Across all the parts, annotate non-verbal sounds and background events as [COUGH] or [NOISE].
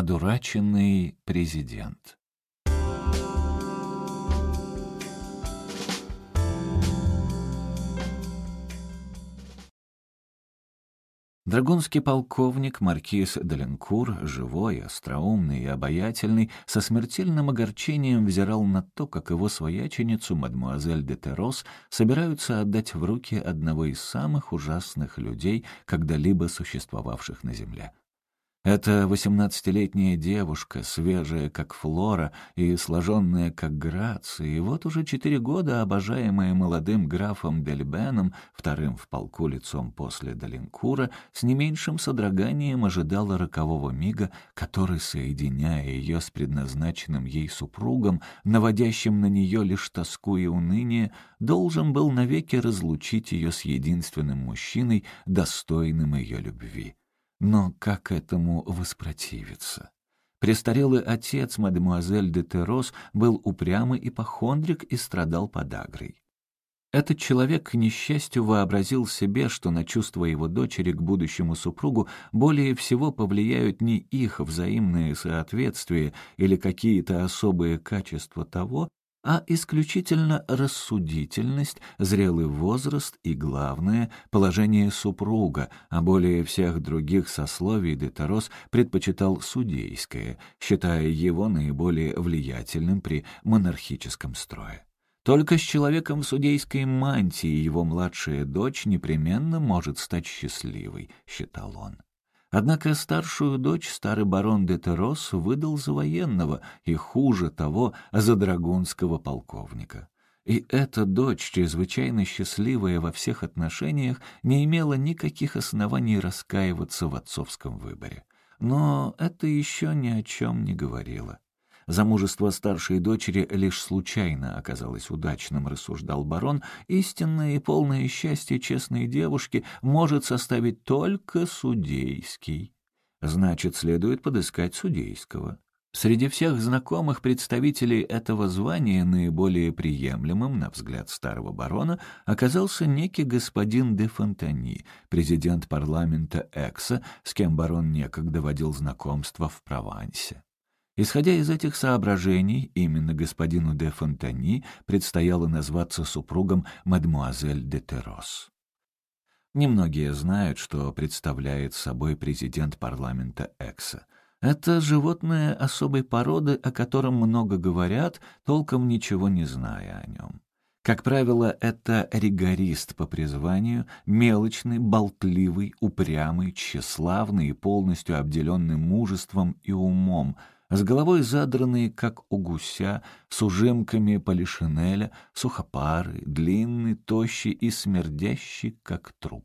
Одураченный президент. Драгунский полковник Маркиз Даленкур, живой, остроумный и обаятельный, со смертельным огорчением взирал на то, как его свояченицу, мадмуазель де Терос, собираются отдать в руки одного из самых ужасных людей, когда-либо существовавших на земле. Эта восемнадцатилетняя девушка, свежая, как флора, и сложенная, как грация, и вот уже четыре года обожаемая молодым графом Дельбеном, вторым в полку лицом после Долинкура, с не меньшим содроганием ожидала рокового мига, который, соединяя ее с предназначенным ей супругом, наводящим на нее лишь тоску и уныние, должен был навеки разлучить ее с единственным мужчиной, достойным ее любви. Но как этому воспротивиться? Престарелый отец, мадемуазель де Терос, был упрямый ипохондрик и страдал подагрой. Этот человек, к несчастью, вообразил себе, что на чувства его дочери к будущему супругу более всего повлияют не их взаимные соответствия или какие-то особые качества того, а исключительно рассудительность, зрелый возраст и, главное, положение супруга, а более всех других сословий Деторос предпочитал судейское, считая его наиболее влиятельным при монархическом строе. Только с человеком в судейской мантии его младшая дочь непременно может стать счастливой, считал он. Однако старшую дочь старый барон де Терос выдал за военного и, хуже того, за драгунского полковника. И эта дочь, чрезвычайно счастливая во всех отношениях, не имела никаких оснований раскаиваться в отцовском выборе. Но это еще ни о чем не говорило. Замужество старшей дочери лишь случайно оказалось удачным, рассуждал барон. Истинное и полное счастье честной девушки может составить только судейский. Значит, следует подыскать судейского. Среди всех знакомых представителей этого звания наиболее приемлемым, на взгляд старого барона, оказался некий господин де Фонтани, президент парламента Экса, с кем барон некогда водил знакомство в Провансе. Исходя из этих соображений, именно господину де Фонтани предстояло назваться супругом мадмуазель де Терос. Немногие знают, что представляет собой президент парламента Экса. Это животное особой породы, о котором много говорят, толком ничего не зная о нем. Как правило, это ригорист по призванию, мелочный, болтливый, упрямый, тщеславный и полностью обделенный мужеством и умом — с головой задранный, как у гуся, с ужимками полишинеля, сухопарый, длинный, тощий и смердящий, как труп.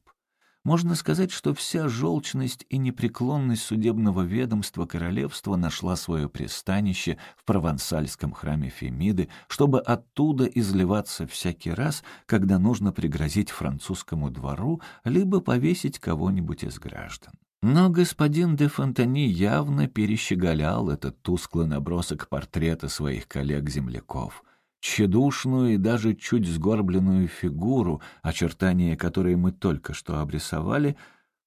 Можно сказать, что вся желчность и непреклонность судебного ведомства королевства нашла свое пристанище в провансальском храме Фемиды, чтобы оттуда изливаться всякий раз, когда нужно пригрозить французскому двору либо повесить кого-нибудь из граждан. Но господин де Фонтани явно перещеголял этот тусклый набросок портрета своих коллег-земляков. Тщедушную и даже чуть сгорбленную фигуру, очертания которой мы только что обрисовали,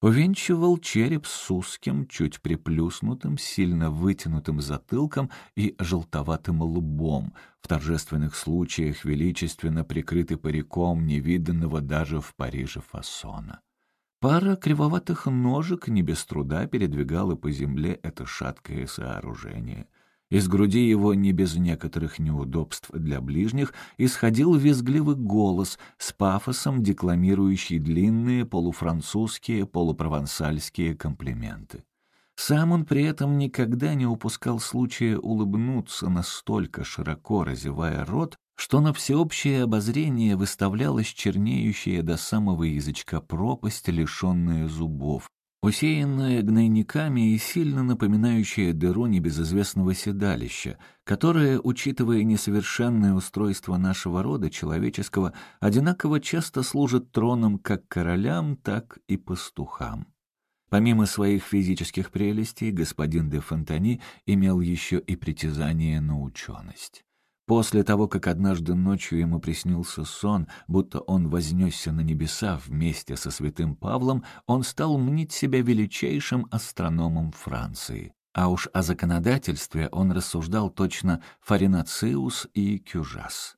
увенчивал череп с узким, чуть приплюснутым, сильно вытянутым затылком и желтоватым лбом, в торжественных случаях величественно прикрытый париком невиданного даже в Париже фасона. Пара кривоватых ножек не без труда передвигала по земле это шаткое сооружение. Из груди его, не без некоторых неудобств для ближних, исходил визгливый голос с пафосом, декламирующий длинные полуфранцузские, полупровансальские комплименты. Сам он при этом никогда не упускал случая улыбнуться настолько широко разевая рот, что на всеобщее обозрение выставлялась чернеющая до самого язычка пропасть, лишенная зубов, усеянная гнойниками и сильно напоминающая дыру небезызвестного седалища, которое, учитывая несовершенное устройство нашего рода человеческого, одинаково часто служит троном как королям, так и пастухам. Помимо своих физических прелестей, господин де Фонтани имел еще и притязание на ученость. После того, как однажды ночью ему приснился сон, будто он вознесся на небеса вместе со святым Павлом, он стал мнить себя величайшим астрономом Франции. А уж о законодательстве он рассуждал точно Фаринациус и Кюжас.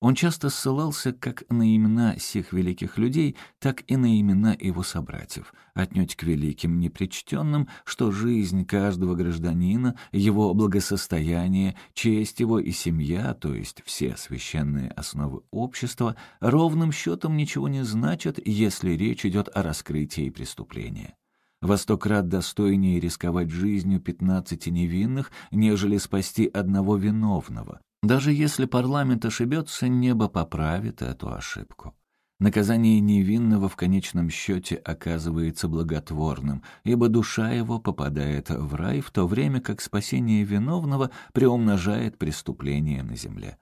Он часто ссылался как на имена сих великих людей, так и на имена его собратьев, отнюдь к великим непричтенным, что жизнь каждого гражданина, его благосостояние, честь его и семья, то есть все священные основы общества, ровным счетом ничего не значат, если речь идет о раскрытии преступления. Во сто крат достойнее рисковать жизнью пятнадцати невинных, нежели спасти одного виновного. Даже если парламент ошибется, небо поправит эту ошибку. Наказание невинного в конечном счете оказывается благотворным, ибо душа его попадает в рай, в то время как спасение виновного приумножает преступление на земле.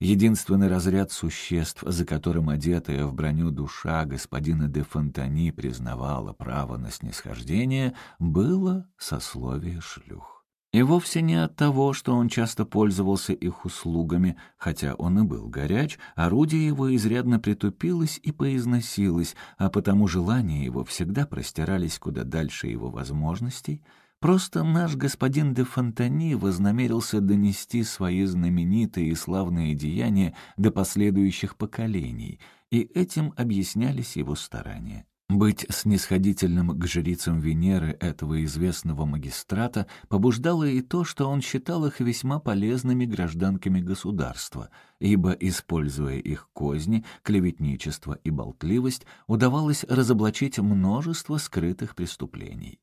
Единственный разряд существ, за которым одетая в броню душа господина де Фонтани признавала право на снисхождение, было сословие шлюх. И вовсе не от того, что он часто пользовался их услугами, хотя он и был горяч, орудие его изрядно притупилось и поизносилось, а потому желания его всегда простирались куда дальше его возможностей. Просто наш господин де Фонтани вознамерился донести свои знаменитые и славные деяния до последующих поколений, и этим объяснялись его старания. Быть снисходительным к жрицам Венеры этого известного магистрата побуждало и то, что он считал их весьма полезными гражданками государства, ибо, используя их козни, клеветничество и болтливость, удавалось разоблачить множество скрытых преступлений.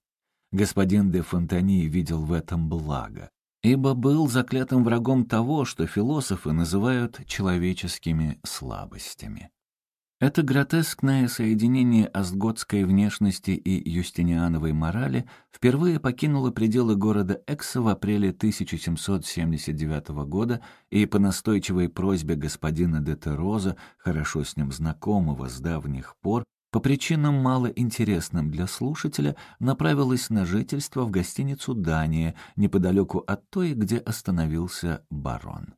Господин де Фонтани видел в этом благо, ибо был заклятым врагом того, что философы называют человеческими слабостями. Это гротескное соединение остготской внешности и юстиниановой морали впервые покинуло пределы города Экса в апреле 1779 года и по настойчивой просьбе господина де Тероза, хорошо с ним знакомого с давних пор, по причинам мало интересным для слушателя, направилась на жительство в гостиницу «Дания», неподалеку от той, где остановился барон.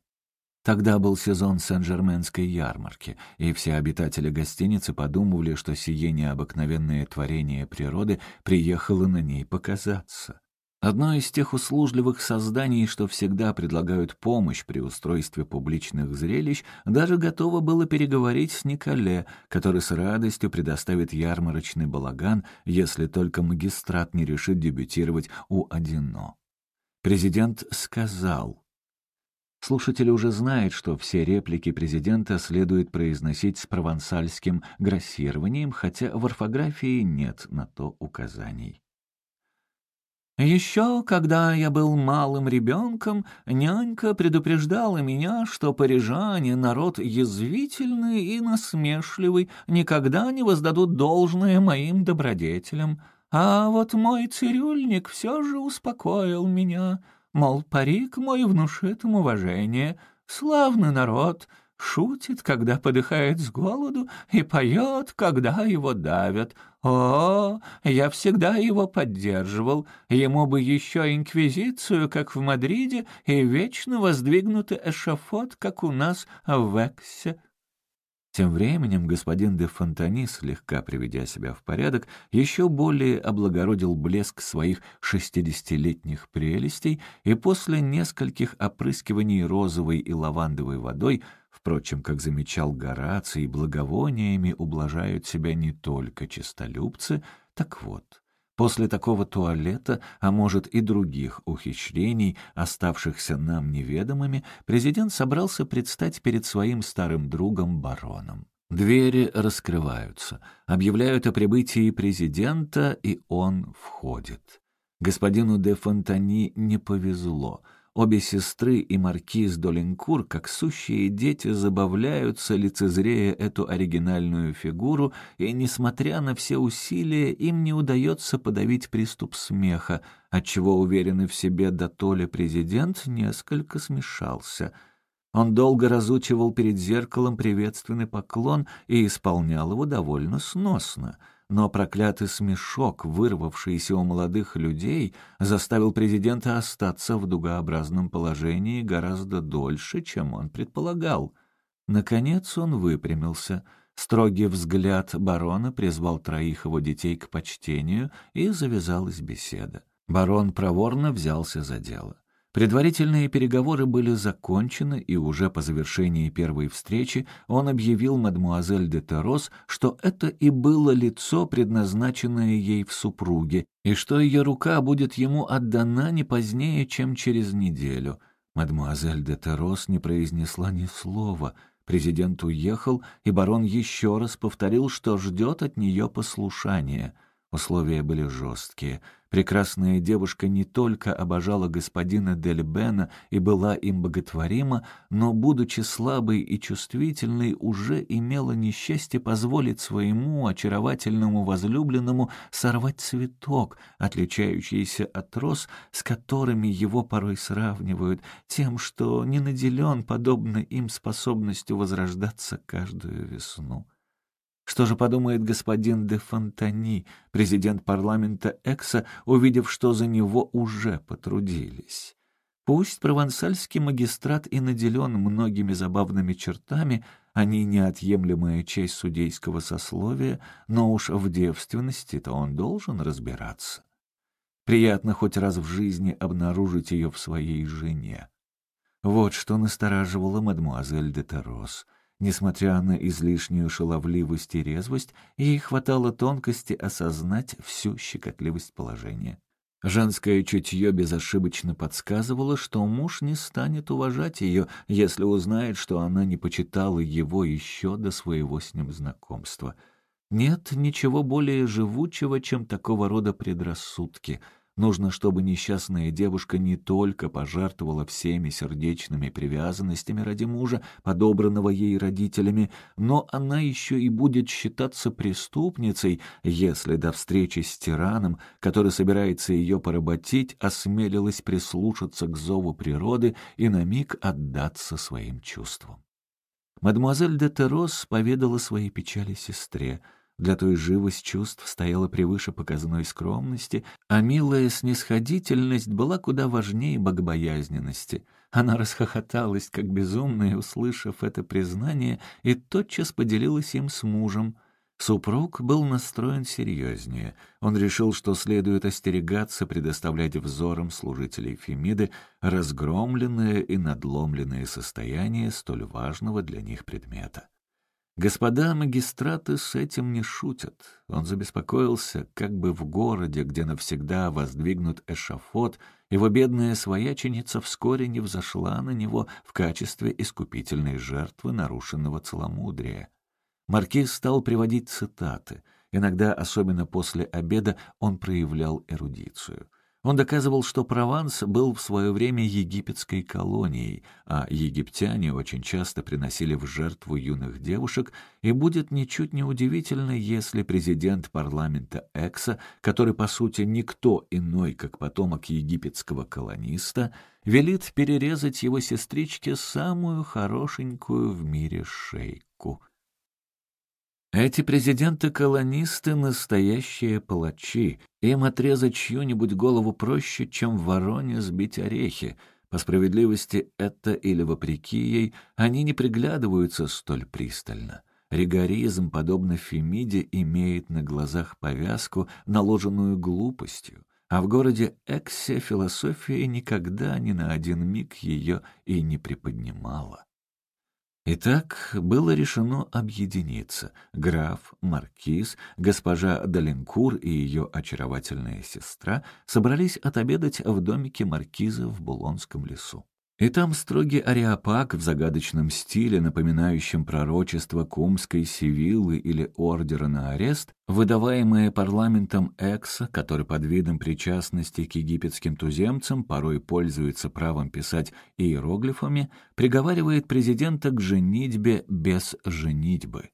Тогда был сезон Сен-Жерменской ярмарки, и все обитатели гостиницы подумывали, что сие необыкновенное творение природы приехало на ней показаться. Одно из тех услужливых созданий, что всегда предлагают помощь при устройстве публичных зрелищ, даже готово было переговорить с Николе, который с радостью предоставит ярмарочный балаган, если только магистрат не решит дебютировать у Одино. Президент сказал — Слушатель уже знает, что все реплики президента следует произносить с провансальским грассированием, хотя в орфографии нет на то указаний. Еще, когда я был малым ребенком, нянька предупреждала меня, что парижане — народ язвительный и насмешливый, никогда не воздадут должное моим добродетелям. А вот мой цирюльник все же успокоил меня — Мол, парик мой внушит им уважение. Славный народ, шутит, когда подыхает с голоду, и поет, когда его давят. О, я всегда его поддерживал. Ему бы еще инквизицию, как в Мадриде, и вечно воздвигнутый эшафот, как у нас в Эксе. Тем временем господин де Фонтани, слегка приведя себя в порядок, еще более облагородил блеск своих шестидесятилетних прелестей и после нескольких опрыскиваний розовой и лавандовой водой, впрочем, как замечал Гораций, благовониями ублажают себя не только честолюбцы, так вот — После такого туалета, а может и других ухищрений, оставшихся нам неведомыми, президент собрался предстать перед своим старым другом бароном. Двери раскрываются, объявляют о прибытии президента, и он входит. Господину де Фонтани не повезло — Обе сестры и маркиз Доленкур, как сущие дети, забавляются, лицезрея эту оригинальную фигуру, и, несмотря на все усилия, им не удается подавить приступ смеха, отчего уверенный в себе дотоле президент несколько смешался. Он долго разучивал перед зеркалом приветственный поклон и исполнял его довольно сносно — но проклятый смешок, вырвавшийся у молодых людей, заставил президента остаться в дугообразном положении гораздо дольше, чем он предполагал. Наконец он выпрямился. Строгий взгляд барона призвал троих его детей к почтению, и завязалась беседа. Барон проворно взялся за дело. Предварительные переговоры были закончены, и уже по завершении первой встречи он объявил мадмуазель де Терос, что это и было лицо, предназначенное ей в супруге, и что ее рука будет ему отдана не позднее, чем через неделю. Мадмуазель де Терос не произнесла ни слова. Президент уехал, и барон еще раз повторил, что ждет от нее послушания. Условия были жесткие — Прекрасная девушка не только обожала господина Дель Бена и была им боготворима, но, будучи слабой и чувствительной, уже имела несчастье позволить своему очаровательному возлюбленному сорвать цветок, отличающийся от роз, с которыми его порой сравнивают, тем, что не наделен, подобно им, способностью возрождаться каждую весну. Что же подумает господин де Фонтани, президент парламента Экса, увидев, что за него уже потрудились? Пусть провансальский магистрат и наделен многими забавными чертами, они неотъемлемая часть судейского сословия, но уж в девственности-то он должен разбираться. Приятно хоть раз в жизни обнаружить ее в своей жене. Вот что настораживало мадмуазель де Терос — Несмотря на излишнюю шаловливость и резвость, ей хватало тонкости осознать всю щекотливость положения. Женское чутье безошибочно подсказывало, что муж не станет уважать ее, если узнает, что она не почитала его еще до своего с ним знакомства. Нет ничего более живучего, чем такого рода предрассудки — Нужно, чтобы несчастная девушка не только пожертвовала всеми сердечными привязанностями ради мужа, подобранного ей родителями, но она еще и будет считаться преступницей, если до встречи с тираном, который собирается ее поработить, осмелилась прислушаться к зову природы и на миг отдаться своим чувствам. Мадемуазель де Терос поведала свои печали сестре — для той живость чувств стояла превыше показной скромности, а милая снисходительность была куда важнее богобоязненности. Она расхохоталась, как безумная, услышав это признание, и тотчас поделилась им с мужем. Супруг был настроен серьезнее. Он решил, что следует остерегаться предоставлять взорам служителей Фемиды разгромленное и надломленное состояние столь важного для них предмета. Господа магистраты с этим не шутят. Он забеспокоился, как бы в городе, где навсегда воздвигнут эшафот, его бедная свояченица вскоре не взошла на него в качестве искупительной жертвы нарушенного целомудрия. Маркиз стал приводить цитаты. Иногда, особенно после обеда, он проявлял эрудицию. Он доказывал, что Прованс был в свое время египетской колонией, а египтяне очень часто приносили в жертву юных девушек, и будет ничуть не удивительно, если президент парламента Экса, который по сути никто иной, как потомок египетского колониста, велит перерезать его сестричке самую хорошенькую в мире шейку. Эти президенты-колонисты — настоящие палачи. Им отрезать чью-нибудь голову проще, чем вороне сбить орехи. По справедливости, это или вопреки ей, они не приглядываются столь пристально. Ригоризм, подобно Фемиде, имеет на глазах повязку, наложенную глупостью, а в городе Эксе философия никогда ни на один миг ее и не приподнимала. Итак, было решено объединиться. Граф, маркиз, госпожа Даленкур и ее очаровательная сестра собрались отобедать в домике маркиза в Булонском лесу. И там строгий ариапак в загадочном стиле, напоминающем пророчество Кумской Сивиллы или ордера на арест, выдаваемое парламентом Экса, который под видом причастности к египетским туземцам порой пользуется правом писать иероглифами, приговаривает президента к женитьбе без женитьбы.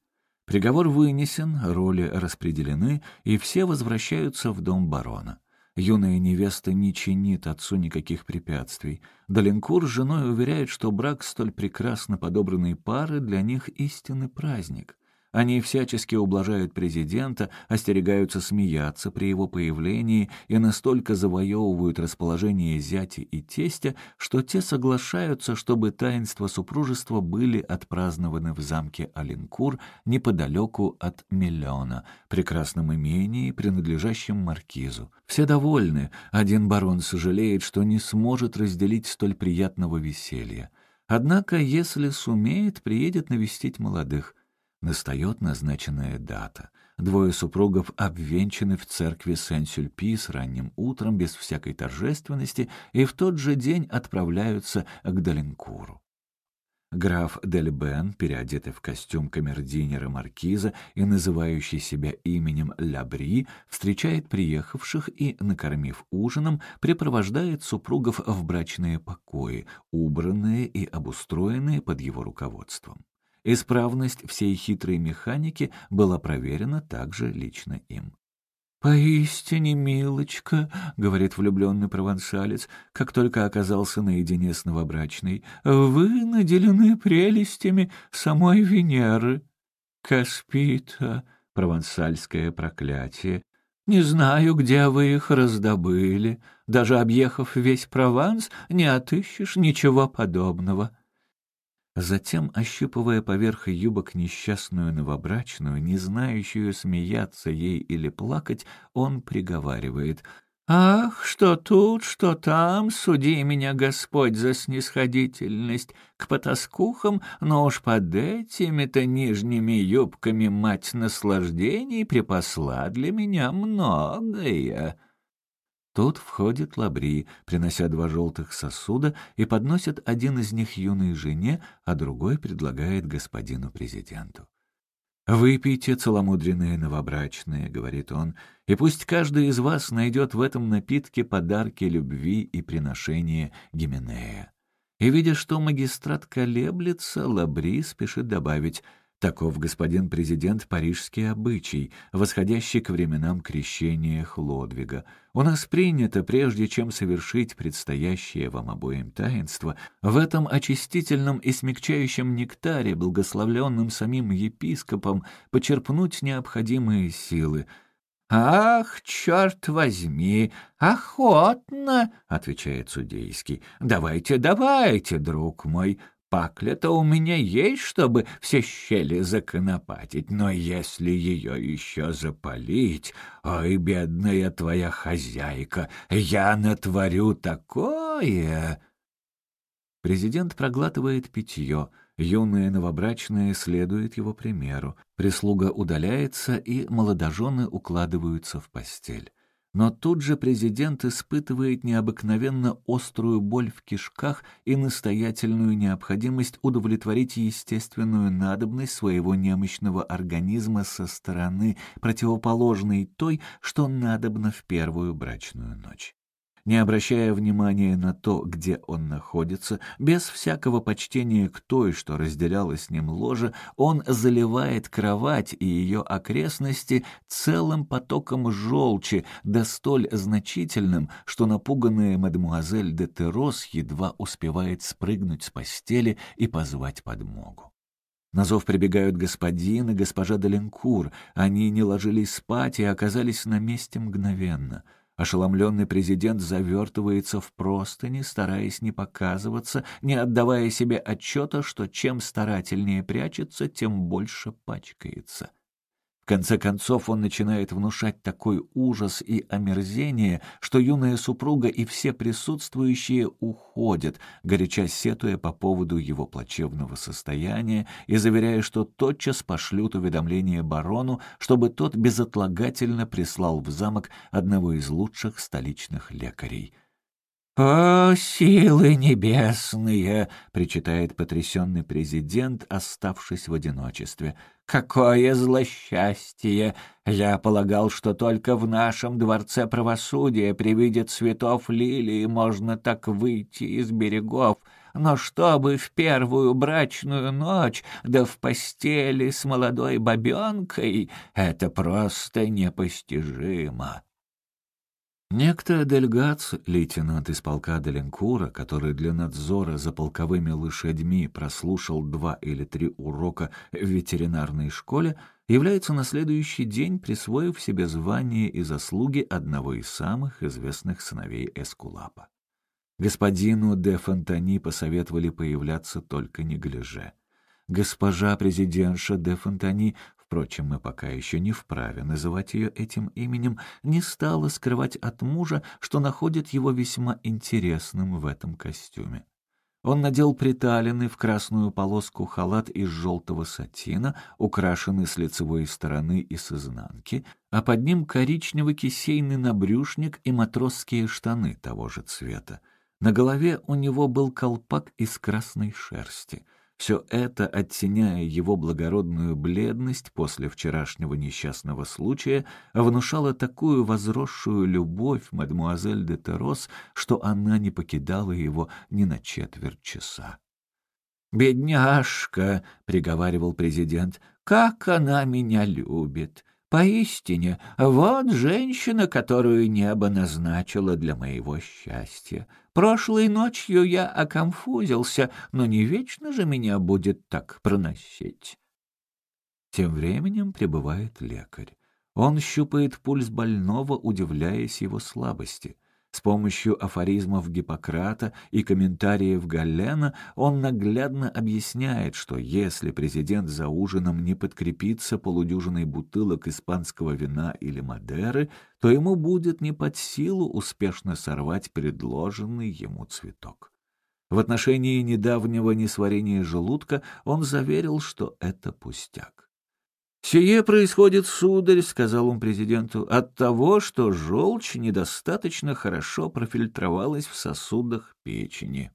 Приговор вынесен, роли распределены, и все возвращаются в дом барона. Юная невеста не чинит отцу никаких препятствий. Даленкур с женой уверяет, что брак столь прекрасно подобранной пары для них истинный праздник. Они всячески ублажают президента, остерегаются смеяться при его появлении и настолько завоевывают расположение зятя и тестя, что те соглашаются, чтобы таинства супружества были отпразднованы в замке Алинкур неподалеку от Миллиона, прекрасном имении, принадлежащем маркизу. Все довольны, один барон сожалеет, что не сможет разделить столь приятного веселья. Однако, если сумеет, приедет навестить молодых — Настает назначенная дата. Двое супругов обвенчаны в церкви Сен-Сюльпис ранним утром без всякой торжественности и в тот же день отправляются к Далинкуру. Граф Дель Бен, переодетый в костюм камердинера маркиза и называющий себя именем Лябри, встречает приехавших и, накормив ужином, припровождает супругов в брачные покои, убранные и обустроенные под его руководством. Исправность всей хитрой механики была проверена также лично им. «Поистине, милочка», — говорит влюбленный провансалец, как только оказался наедине с новобрачной, — «вы наделены прелестями самой Венеры». «Каспита», — провансальское проклятие, — «не знаю, где вы их раздобыли. Даже объехав весь Прованс, не отыщешь ничего подобного». Затем, ощупывая поверх юбок несчастную новобрачную, не знающую смеяться ей или плакать, он приговаривает «Ах, что тут, что там, суди меня, Господь, за снисходительность к потаскухам, но уж под этими-то нижними юбками мать наслаждений припасла для меня многое». Тут входит Лабри, принося два желтых сосуда, и подносит один из них юной жене, а другой предлагает господину президенту. «Выпейте, целомудренные новобрачные», — говорит он, — «и пусть каждый из вас найдет в этом напитке подарки любви и приношения Гименея». И, видя, что магистрат колеблется, Лабри спешит добавить — Таков, господин президент, парижский обычай, восходящий к временам крещения Хлодвига. У нас принято, прежде чем совершить предстоящее вам обоим таинство, в этом очистительном и смягчающем нектаре, благословленном самим епископом, почерпнуть необходимые силы. «Ах, черт возьми, охотно!» — отвечает судейский. «Давайте, давайте, друг мой, Пакля-то у меня есть, чтобы все щели законопатить, но если ее еще запалить, ой, бедная твоя хозяйка, я натворю такое!» Президент проглатывает питье, юные новобрачные следуют его примеру, прислуга удаляется, и молодожены укладываются в постель. Но тут же президент испытывает необыкновенно острую боль в кишках и настоятельную необходимость удовлетворить естественную надобность своего немощного организма со стороны, противоположной той, что надобно в первую брачную ночь не обращая внимания на то, где он находится, без всякого почтения к той, что разделяла с ним ложе, он заливает кровать и ее окрестности целым потоком желчи, да столь значительным, что напуганная мадемуазель де Терос едва успевает спрыгнуть с постели и позвать подмогу. На зов прибегают господин и госпожа Деленкур. Они не ложились спать и оказались на месте мгновенно — Ошеломленный президент завертывается в простыни, стараясь не показываться, не отдавая себе отчета, что чем старательнее прячется, тем больше пачкается. В конце концов он начинает внушать такой ужас и омерзение, что юная супруга и все присутствующие уходят, горяча сетуя по поводу его плачевного состояния и заверяя, что тотчас пошлют уведомление барону, чтобы тот безотлагательно прислал в замок одного из лучших столичных лекарей. «О, силы небесные!» — причитает потрясенный президент, оставшись в одиночестве. «Какое злосчастье! Я полагал, что только в нашем дворце правосудия при виде цветов лилии можно так выйти из берегов, но чтобы в первую брачную ночь, да в постели с молодой бабенкой, это просто непостижимо!» Некто Дельгац, лейтенант из полка Деленкура, который для надзора за полковыми лошадьми прослушал два или три урока в ветеринарной школе, является на следующий день, присвоив себе звание и заслуги одного из самых известных сыновей Эскулапа. Господину де Фонтани посоветовали появляться только неглиже. Госпожа президентша де Фонтани впрочем, мы пока еще не вправе называть ее этим именем, не стала скрывать от мужа, что находит его весьма интересным в этом костюме. Он надел приталенный в красную полоску халат из желтого сатина, украшенный с лицевой стороны и с изнанки, а под ним коричневый кисейный набрюшник и матросские штаны того же цвета. На голове у него был колпак из красной шерсти — все это, оттеняя его благородную бледность после вчерашнего несчастного случая, внушало такую возросшую любовь мадемуазель де Терос, что она не покидала его ни на четверть часа. «Бедняжка!» — приговаривал президент. «Как она меня любит! Поистине, вот женщина, которую небо назначило для моего счастья. Прошлой ночью я оконфузился, но не вечно же меня будет так проносить. Тем временем прибывает лекарь. Он щупает пульс больного, удивляясь его слабости. С помощью афоризмов Гиппократа и комментариев Галлена он наглядно объясняет, что если президент за ужином не подкрепится полудюжиной бутылок испанского вина или Мадеры, то ему будет не под силу успешно сорвать предложенный ему цветок. В отношении недавнего несварения желудка он заверил, что это пустяк. «Сие происходит, сударь», — сказал он президенту, — «от того, что желчь недостаточно хорошо профильтровалась в сосудах печени».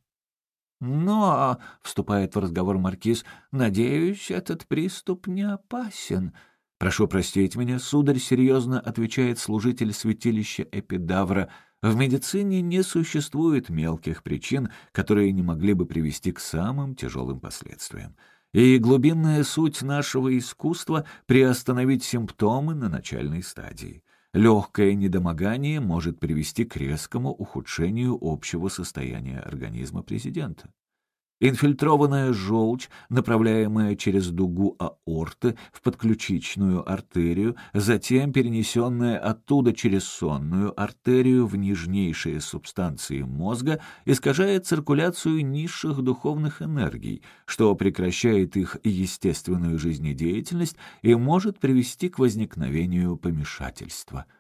«Но», — вступает в разговор маркиз, — «надеюсь, этот приступ не опасен». «Прошу простить меня, сударь», — серьезно отвечает служитель святилища Эпидавра, — «в медицине не существует мелких причин, которые не могли бы привести к самым тяжелым последствиям и глубинная суть нашего искусства — приостановить симптомы на начальной стадии. Легкое недомогание может привести к резкому ухудшению общего состояния организма президента. Инфильтрованная желчь, направляемая через дугу аорты в подключичную артерию, затем перенесенная оттуда через сонную артерию в нежнейшие субстанции мозга, искажает циркуляцию низших духовных энергий, что прекращает их естественную жизнедеятельность и может привести к возникновению помешательства –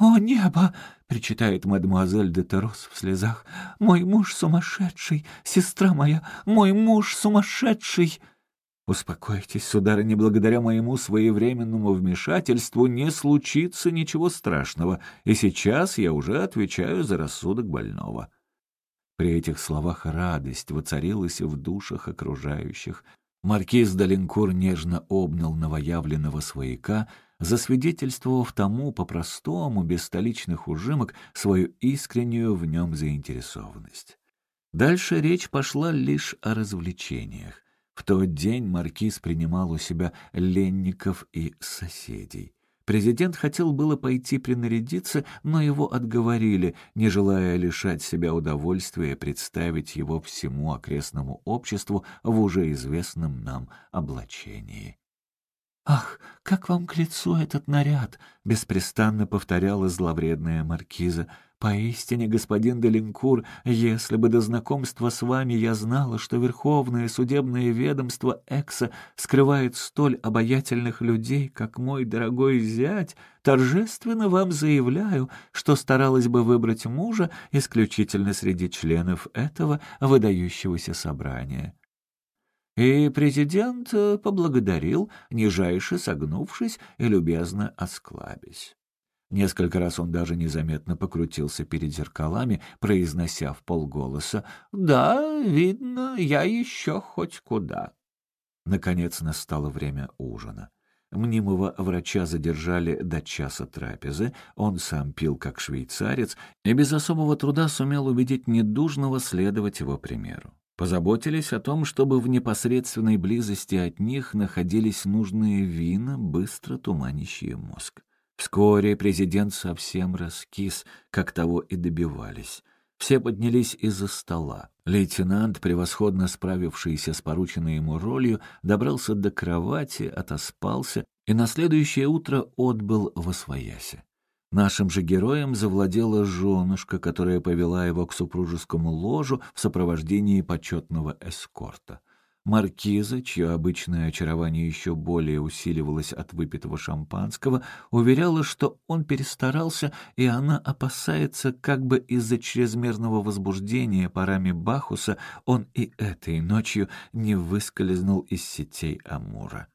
«О, небо!» — причитает мадемуазель де Терос в слезах. «Мой муж сумасшедший! Сестра моя! Мой муж сумасшедший!» «Успокойтесь, сударыня, благодаря моему своевременному вмешательству не случится ничего страшного, и сейчас я уже отвечаю за рассудок больного». При этих словах радость воцарилась в душах окружающих. Маркиз Далинкур нежно обнял новоявленного свояка, засвидетельствовав тому по-простому, без столичных ужимок, свою искреннюю в нем заинтересованность. Дальше речь пошла лишь о развлечениях. В тот день маркиз принимал у себя ленников и соседей. Президент хотел было пойти принарядиться, но его отговорили, не желая лишать себя удовольствия представить его всему окрестному обществу в уже известном нам облачении. «Ах, как вам к лицу этот наряд!» — беспрестанно повторяла зловредная маркиза. «Поистине, господин Делинкур, если бы до знакомства с вами я знала, что Верховное судебное ведомство Экса скрывает столь обаятельных людей, как мой дорогой зять, торжественно вам заявляю, что старалась бы выбрать мужа исключительно среди членов этого выдающегося собрания». И президент э, поблагодарил, нижайше согнувшись и любезно осклабясь. Несколько раз он даже незаметно покрутился перед зеркалами, произнося в полголоса «Да, видно, я еще хоть куда». Наконец настало время ужина. Мнимого врача задержали до часа трапезы, он сам пил как швейцарец и без особого труда сумел убедить недужного следовать его примеру позаботились о том, чтобы в непосредственной близости от них находились нужные вина, быстро туманящие мозг. Вскоре президент совсем раскис, как того и добивались. Все поднялись из-за стола. Лейтенант, превосходно справившийся с порученной ему ролью, добрался до кровати, отоспался и на следующее утро отбыл во своясе. Нашим же героем завладела женушка, которая повела его к супружескому ложу в сопровождении почетного эскорта. Маркиза, чье обычное очарование еще более усиливалось от выпитого шампанского, уверяла, что он перестарался, и она опасается, как бы из-за чрезмерного возбуждения парами Бахуса он и этой ночью не выскользнул из сетей Амура.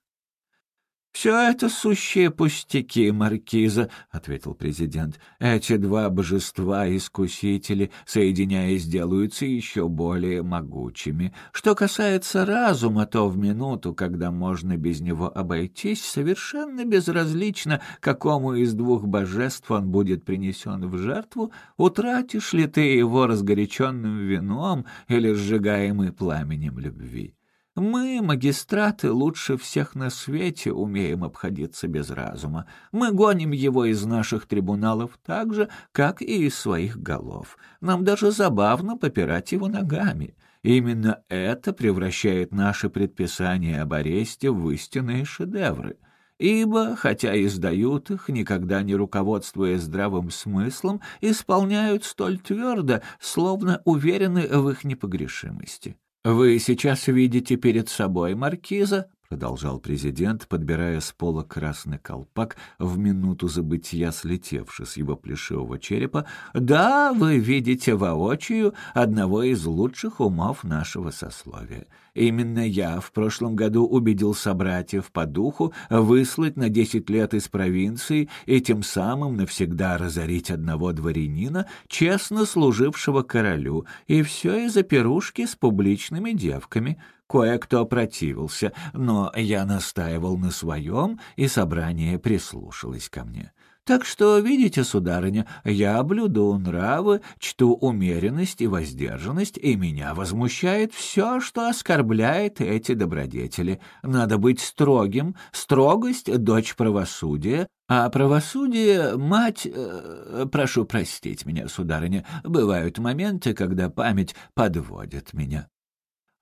«Все это сущие пустяки, Маркиза», — ответил президент. «Эти два божества-искусители, соединяясь, делаются еще более могучими. Что касается разума, то в минуту, когда можно без него обойтись, совершенно безразлично, какому из двух божеств он будет принесен в жертву, утратишь ли ты его разгоряченным вином или сжигаемый пламенем любви». Мы, магистраты, лучше всех на свете умеем обходиться без разума. Мы гоним его из наших трибуналов так же, как и из своих голов. Нам даже забавно попирать его ногами. Именно это превращает наши предписания об аресте в истинные шедевры. Ибо, хотя издают их, никогда не руководствуясь здравым смыслом, исполняют столь твердо, словно уверены в их непогрешимости. «Вы сейчас видите перед собой маркиза, — продолжал президент, подбирая с пола красный колпак, в минуту забытия слетевший с его плешивого черепа, «да, вы видите воочию одного из лучших умов нашего сословия. Именно я в прошлом году убедил собратьев по духу выслать на десять лет из провинции и тем самым навсегда разорить одного дворянина, честно служившего королю, и все из-за пирушки с публичными девками». Кое-кто противился, но я настаивал на своем, и собрание прислушалось ко мне. Так что, видите, сударыня, я блюду нравы, чту умеренность и воздержанность, и меня возмущает все, что оскорбляет эти добродетели. Надо быть строгим, строгость — дочь правосудия, а правосудие — мать... Э, прошу простить меня, сударыня, бывают моменты, когда память подводит меня.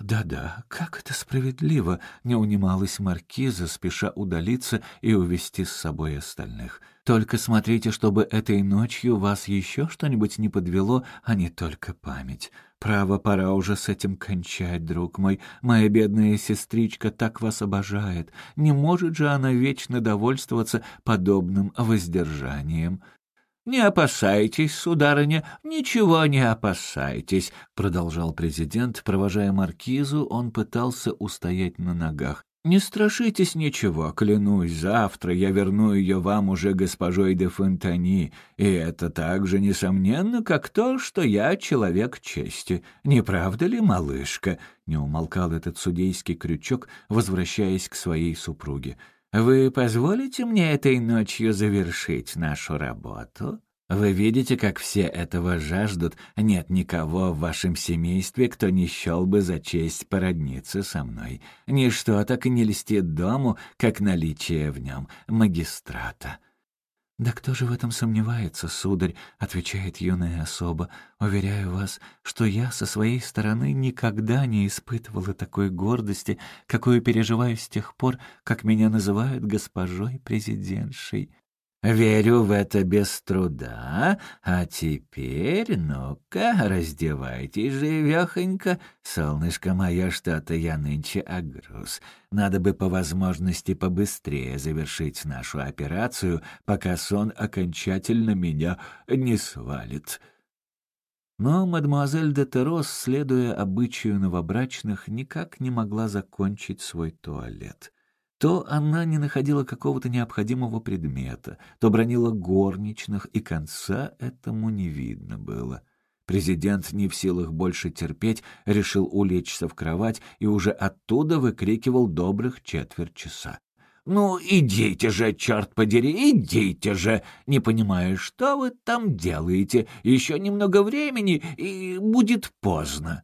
«Да-да, как это справедливо!» — не унималась маркиза, спеша удалиться и увести с собой остальных. «Только смотрите, чтобы этой ночью вас еще что-нибудь не подвело, а не только память. Право, пора уже с этим кончать, друг мой. Моя бедная сестричка так вас обожает. Не может же она вечно довольствоваться подобным воздержанием. «Не опасайтесь, сударыня, ничего не опасайтесь», — продолжал президент, провожая маркизу, он пытался устоять на ногах. «Не страшитесь ничего, клянусь, завтра я верну ее вам уже госпожой де Фонтани, и это так же несомненно, как то, что я человек чести. Не правда ли, малышка?» — не умолкал этот судейский крючок, возвращаясь к своей супруге. Вы позволите мне этой ночью завершить нашу работу? Вы видите, как все этого жаждут. Нет никого в вашем семействе, кто не счел бы за честь породниться со мной. Ничто так и не льстит дому, как наличие в нем магистрата. «Да кто же в этом сомневается, сударь?» — отвечает юная особа. «Уверяю вас, что я со своей стороны никогда не испытывала такой гордости, какую переживаю с тех пор, как меня называют госпожой президентшей». Верю в это без труда. А теперь, ну-ка, раздевайтесь живехонько. Солнышко мое, что-то я нынче огруз. Надо бы по возможности побыстрее завершить нашу операцию, пока сон окончательно меня не свалит. Но мадемуазель де Терос, следуя обычаю новобрачных, никак не могла закончить свой туалет. То она не находила какого-то необходимого предмета, то бронила горничных, и конца этому не видно было. Президент, не в силах больше терпеть, решил улечься в кровать и уже оттуда выкрикивал добрых четверть часа. «Ну, идите же, черт подери, идите же! Не понимаю, что вы там делаете? Еще немного времени, и будет поздно!»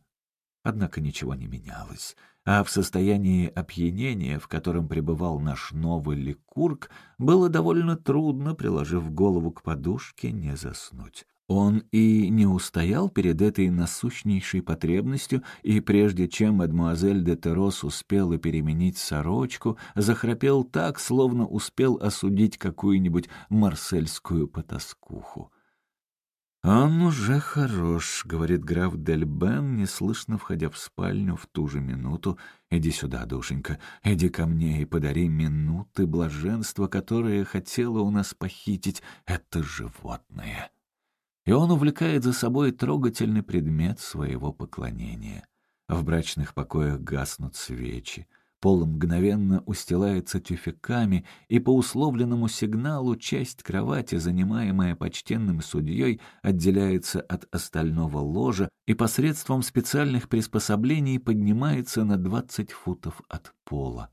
Однако ничего не менялось. А в состоянии опьянения, в котором пребывал наш новый ликург, было довольно трудно, приложив голову к подушке, не заснуть. Он и не устоял перед этой насущнейшей потребностью, и прежде чем мадемуазель де Терос успела переменить сорочку, захрапел так, словно успел осудить какую-нибудь марсельскую потаскуху. «Он уже хорош», — говорит граф Дель Бен, неслышно входя в спальню в ту же минуту. «Иди сюда, душенька, иди ко мне и подари минуты блаженства, которое хотела у нас похитить это животное» и он увлекает за собой трогательный предмет своего поклонения. В брачных покоях гаснут свечи, пол мгновенно устилается тюфяками, и по условленному сигналу часть кровати, занимаемая почтенным судьей, отделяется от остального ложа и посредством специальных приспособлений поднимается на 20 футов от пола.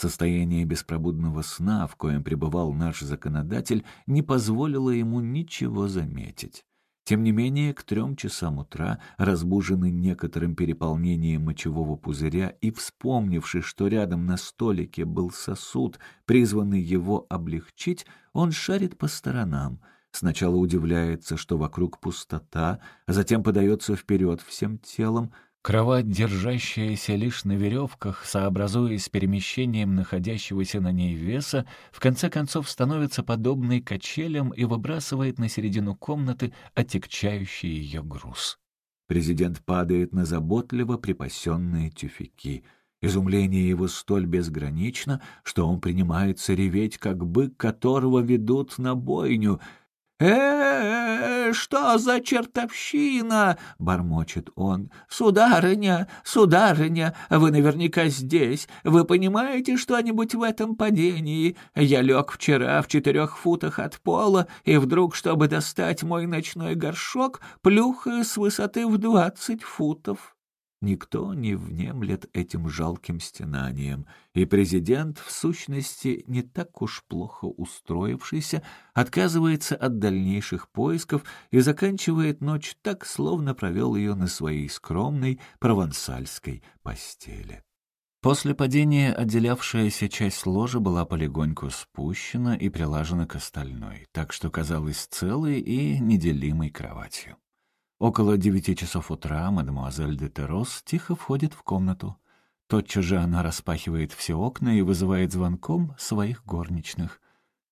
Состояние беспробудного сна, в коем пребывал наш законодатель, не позволило ему ничего заметить. Тем не менее, к трем часам утра, разбуженный некоторым переполнением мочевого пузыря и вспомнивший, что рядом на столике был сосуд, призванный его облегчить, он шарит по сторонам. Сначала удивляется, что вокруг пустота, а затем подается вперед всем телом — Кровать, держащаяся лишь на веревках, сообразуясь с перемещением находящегося на ней веса, в конце концов становится подобной качелям и выбрасывает на середину комнаты отягчающий ее груз. Президент падает на заботливо припасенные тюфяки. Изумление его столь безгранично, что он принимается реветь, как бык, которого ведут на бойню — э что за чертовщина?» — бормочет он. «Сударыня, сударыня, вы наверняка здесь. Вы понимаете что-нибудь в этом падении? Я лег вчера в четырех футах от пола, и вдруг, чтобы достать мой ночной горшок, плюхаю с высоты в двадцать футов». Никто не внемлет этим жалким стенанием, и президент, в сущности, не так уж плохо устроившийся, отказывается от дальнейших поисков и заканчивает ночь так, словно провел ее на своей скромной провансальской постели. После падения отделявшаяся часть ложа была полегоньку спущена и прилажена к остальной, так что казалась целой и неделимой кроватью. Около девяти часов утра мадемуазель де Терос тихо входит в комнату. Тотчас же она распахивает все окна и вызывает звонком своих горничных.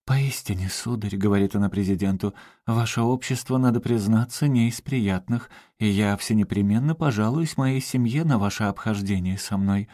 «Поистине, сударь», — говорит она президенту, — «ваше общество, надо признаться, не из приятных, и я все непременно пожалуюсь моей семье на ваше обхождение со мной».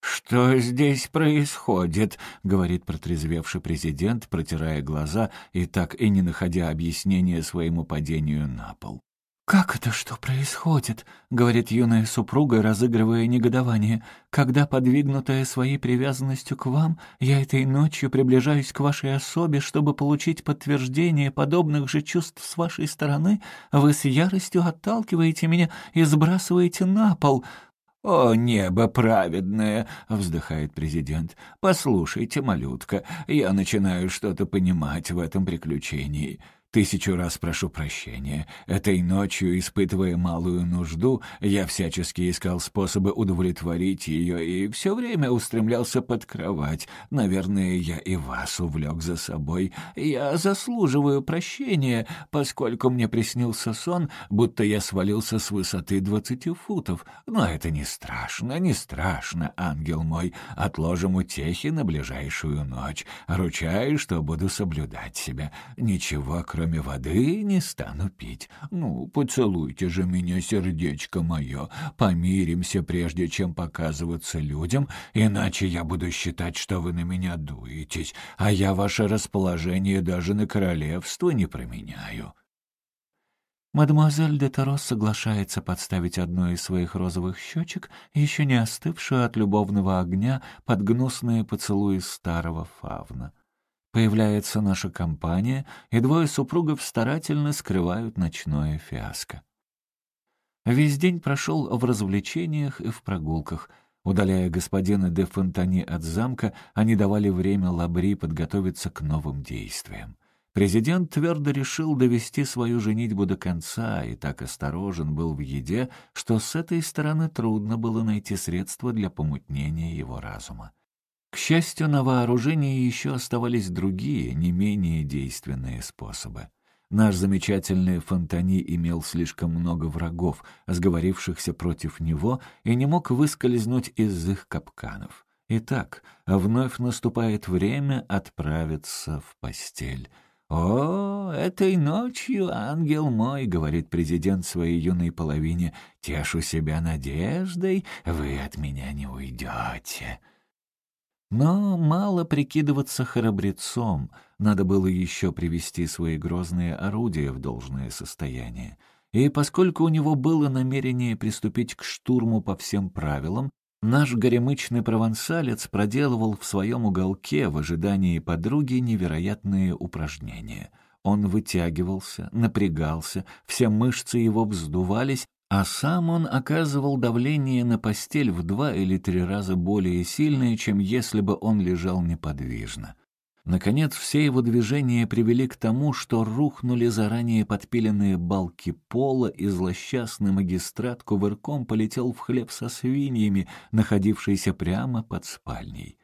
«Что здесь происходит?» — говорит протрезвевший президент, протирая глаза и так и не находя объяснения своему падению на пол. «Как это что происходит?» — говорит юная супруга, разыгрывая негодование. «Когда, подвигнутая своей привязанностью к вам, я этой ночью приближаюсь к вашей особе, чтобы получить подтверждение подобных же чувств с вашей стороны, вы с яростью отталкиваете меня и сбрасываете на пол. «О, небо праведное!» — вздыхает президент. «Послушайте, малютка, я начинаю что-то понимать в этом приключении. Тысячу раз прошу прощения. Этой ночью, испытывая малую нужду, я всячески искал способы удовлетворить ее и все время устремлялся под кровать. Наверное, я и вас увлек за собой. Я заслуживаю прощения, поскольку мне приснился сон, будто я свалился с высоты двадцати футов. Но это не страшно, не страшно, ангел мой. Отложим утехи на ближайшую ночь. Ручаюсь, что буду соблюдать себя. Ничего, кроме кроме воды не стану пить. Ну, поцелуйте же меня, сердечко мое, помиримся, прежде чем показываться людям, иначе я буду считать, что вы на меня дуетесь, а я ваше расположение даже на королевство не променяю». Мадемуазель де Таро соглашается подставить одну из своих розовых щечек, еще не остывшую от любовного огня под гнусные поцелуи старого фавна. Появляется наша компания, и двое супругов старательно скрывают ночное фиаско. Весь день прошел в развлечениях и в прогулках. Удаляя господина де Фонтани от замка, они давали время Лабри подготовиться к новым действиям. Президент твердо решил довести свою женитьбу до конца и так осторожен был в еде, что с этой стороны трудно было найти средства для помутнения его разума. К счастью, на вооружении еще оставались другие, не менее действенные способы. Наш замечательный Фонтани имел слишком много врагов, сговорившихся против него, и не мог выскользнуть из их капканов. Итак, вновь наступает время отправиться в постель. «О, этой ночью, ангел мой, — говорит президент своей юной половине, — тешу себя надеждой, вы от меня не уйдете». Но мало прикидываться храбрецом, надо было еще привести свои грозные орудия в должное состояние. И поскольку у него было намерение приступить к штурму по всем правилам, наш горемычный провансалец проделывал в своем уголке в ожидании подруги невероятные упражнения. Он вытягивался, напрягался, все мышцы его вздувались, а сам он оказывал давление на постель в два или три раза более сильное, чем если бы он лежал неподвижно. Наконец, все его движения привели к тому, что рухнули заранее подпиленные балки пола, и злосчастный магистрат кувырком полетел в хлеб со свиньями, находившийся прямо под спальней.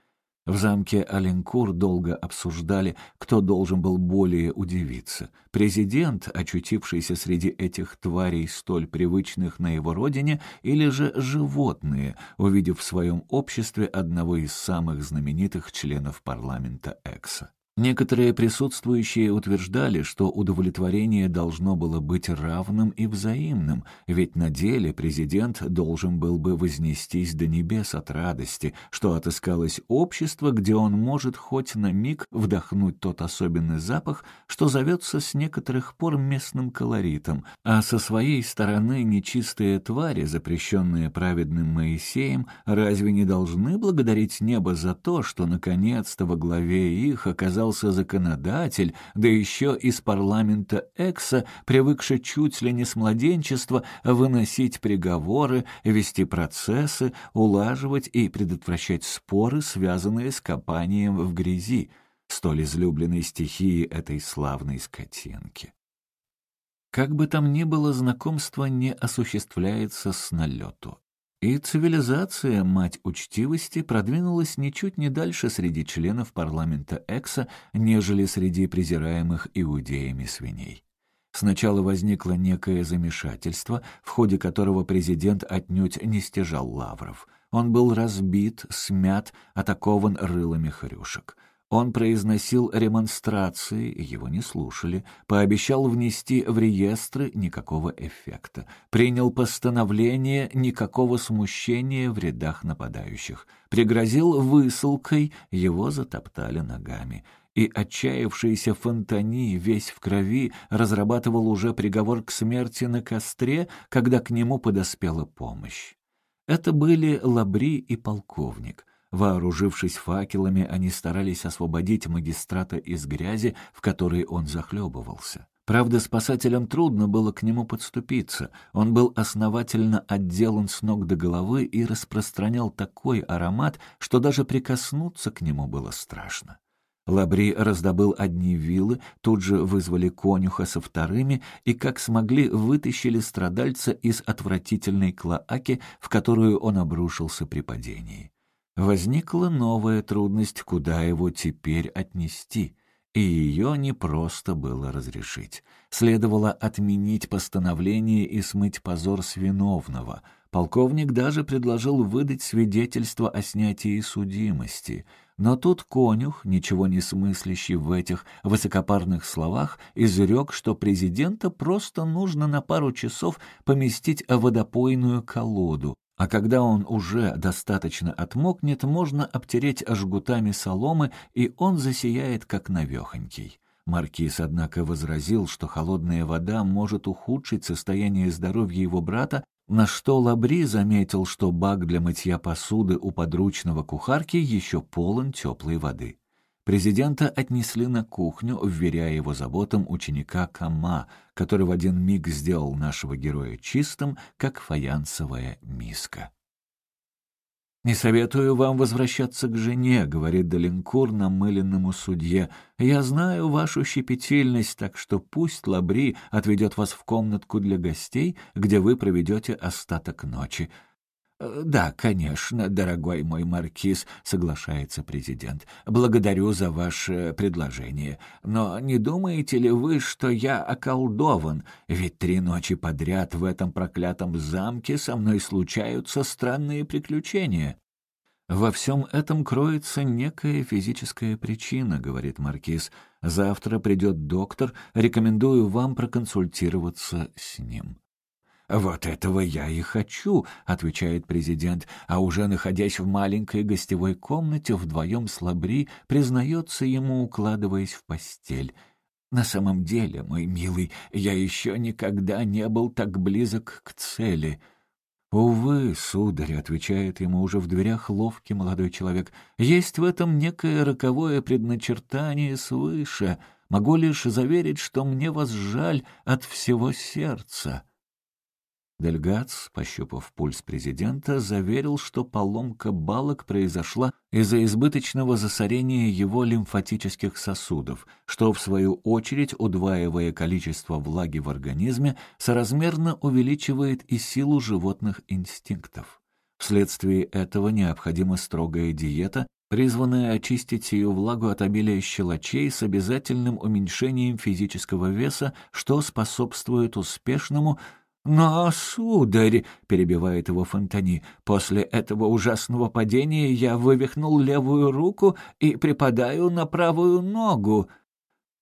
В замке Аленкур долго обсуждали, кто должен был более удивиться. Президент, очутившийся среди этих тварей, столь привычных на его родине, или же животные, увидев в своем обществе одного из самых знаменитых членов парламента Экса. Некоторые присутствующие утверждали, что удовлетворение должно было быть равным и взаимным, ведь на деле президент должен был бы вознестись до небес от радости, что отыскалось общество, где он может хоть на миг вдохнуть тот особенный запах, что зовется с некоторых пор местным колоритом, а со своей стороны нечистые твари, запрещенные праведным Моисеем, разве не должны благодарить небо за то, что наконец-то во главе их оказался оказался законодатель, да еще из парламента Экса, привыкший чуть ли не с младенчества выносить приговоры, вести процессы, улаживать и предотвращать споры, связанные с копанием в грязи, столь излюбленной стихии этой славной скотинки. Как бы там ни было, знакомство не осуществляется с налету. И цивилизация, мать учтивости, продвинулась ничуть не дальше среди членов парламента Экса, нежели среди презираемых иудеями свиней. Сначала возникло некое замешательство, в ходе которого президент отнюдь не стяжал лавров. Он был разбит, смят, атакован рылами хрюшек. Он произносил ремонстрации, его не слушали, пообещал внести в реестры никакого эффекта, принял постановление никакого смущения в рядах нападающих, пригрозил высылкой, его затоптали ногами. И отчаявшийся Фонтани, весь в крови, разрабатывал уже приговор к смерти на костре, когда к нему подоспела помощь. Это были Лабри и полковник. Вооружившись факелами, они старались освободить магистрата из грязи, в которой он захлебывался. Правда, спасателям трудно было к нему подступиться. Он был основательно отделан с ног до головы и распространял такой аромат, что даже прикоснуться к нему было страшно. Лабри раздобыл одни вилы, тут же вызвали конюха со вторыми и, как смогли, вытащили страдальца из отвратительной клоаки, в которую он обрушился при падении. Возникла новая трудность, куда его теперь отнести, и ее не просто было разрешить. Следовало отменить постановление и смыть позор с виновного. Полковник даже предложил выдать свидетельство о снятии судимости. Но тут конюх, ничего не смыслящий в этих высокопарных словах, изрек, что президента просто нужно на пару часов поместить в водопойную колоду, а когда он уже достаточно отмокнет, можно обтереть жгутами соломы, и он засияет, как навехонький. Маркиз, однако, возразил, что холодная вода может ухудшить состояние здоровья его брата, на что Лабри заметил, что бак для мытья посуды у подручного кухарки еще полон теплой воды. Президента отнесли на кухню, вверяя его заботам ученика Кама, который в один миг сделал нашего героя чистым, как фаянсовая миска. «Не советую вам возвращаться к жене», — говорит Доленкур намыленному судье. «Я знаю вашу щепетильность, так что пусть Лабри отведет вас в комнатку для гостей, где вы проведете остаток ночи. Э, «Да, конечно, дорогой мой маркиз», — соглашается президент. «Благодарю за ваше предложение. Но не думаете ли вы, что я околдован? Ведь три ночи подряд в этом проклятом замке со мной случаются странные приключения». «Во всем этом кроется некая физическая причина», — говорит маркиз. «Завтра придет доктор, рекомендую вам проконсультироваться с ним». «Вот этого я и хочу», — отвечает президент, а уже находясь в маленькой гостевой комнате вдвоем с Лабри, признается ему, укладываясь в постель. «На самом деле, мой милый, я еще никогда не был так близок к цели». «Увы, сударь», — отвечает ему уже в дверях ловкий молодой человек, — «есть в этом некое роковое предначертание свыше. Могу лишь заверить, что мне вас жаль от всего сердца». Дельгац, пощупав пульс президента, заверил, что поломка балок произошла из-за избыточного засорения его лимфатических сосудов, что, в свою очередь, удваивая количество влаги в организме, соразмерно увеличивает и силу животных инстинктов. Вследствие этого необходима строгая диета, призванная очистить сию влагу от обилия щелочей с обязательным уменьшением физического веса, что способствует успешному, «Но, сударь», — перебивает его Фонтани, — «после этого ужасного падения я вывихнул левую руку и припадаю на правую ногу».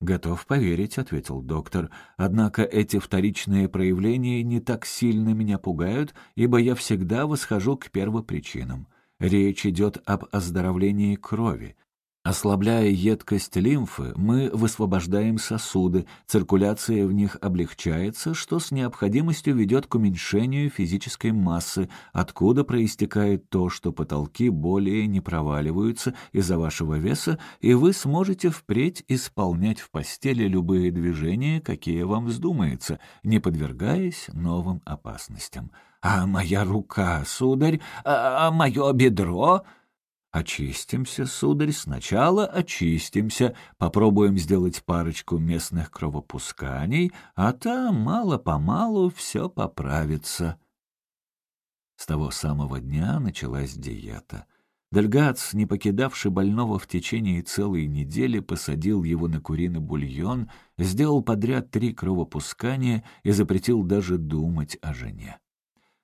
«Готов поверить», — ответил доктор. «Однако эти вторичные проявления не так сильно меня пугают, ибо я всегда восхожу к первопричинам. Речь идет об оздоровлении крови. Ослабляя едкость лимфы, мы высвобождаем сосуды, циркуляция в них облегчается, что с необходимостью ведет к уменьшению физической массы, откуда проистекает то, что потолки более не проваливаются из-за вашего веса, и вы сможете впредь исполнять в постели любые движения, какие вам вздумается, не подвергаясь новым опасностям. «А моя рука, сударь? А, а мое бедро?» Очистимся, сударь, сначала очистимся, попробуем сделать парочку местных кровопусканий, а там мало-помалу все поправится. С того самого дня началась диета. Дельгац, не покидавший больного в течение целой недели, посадил его на куриный бульон, сделал подряд три кровопускания и запретил даже думать о жене.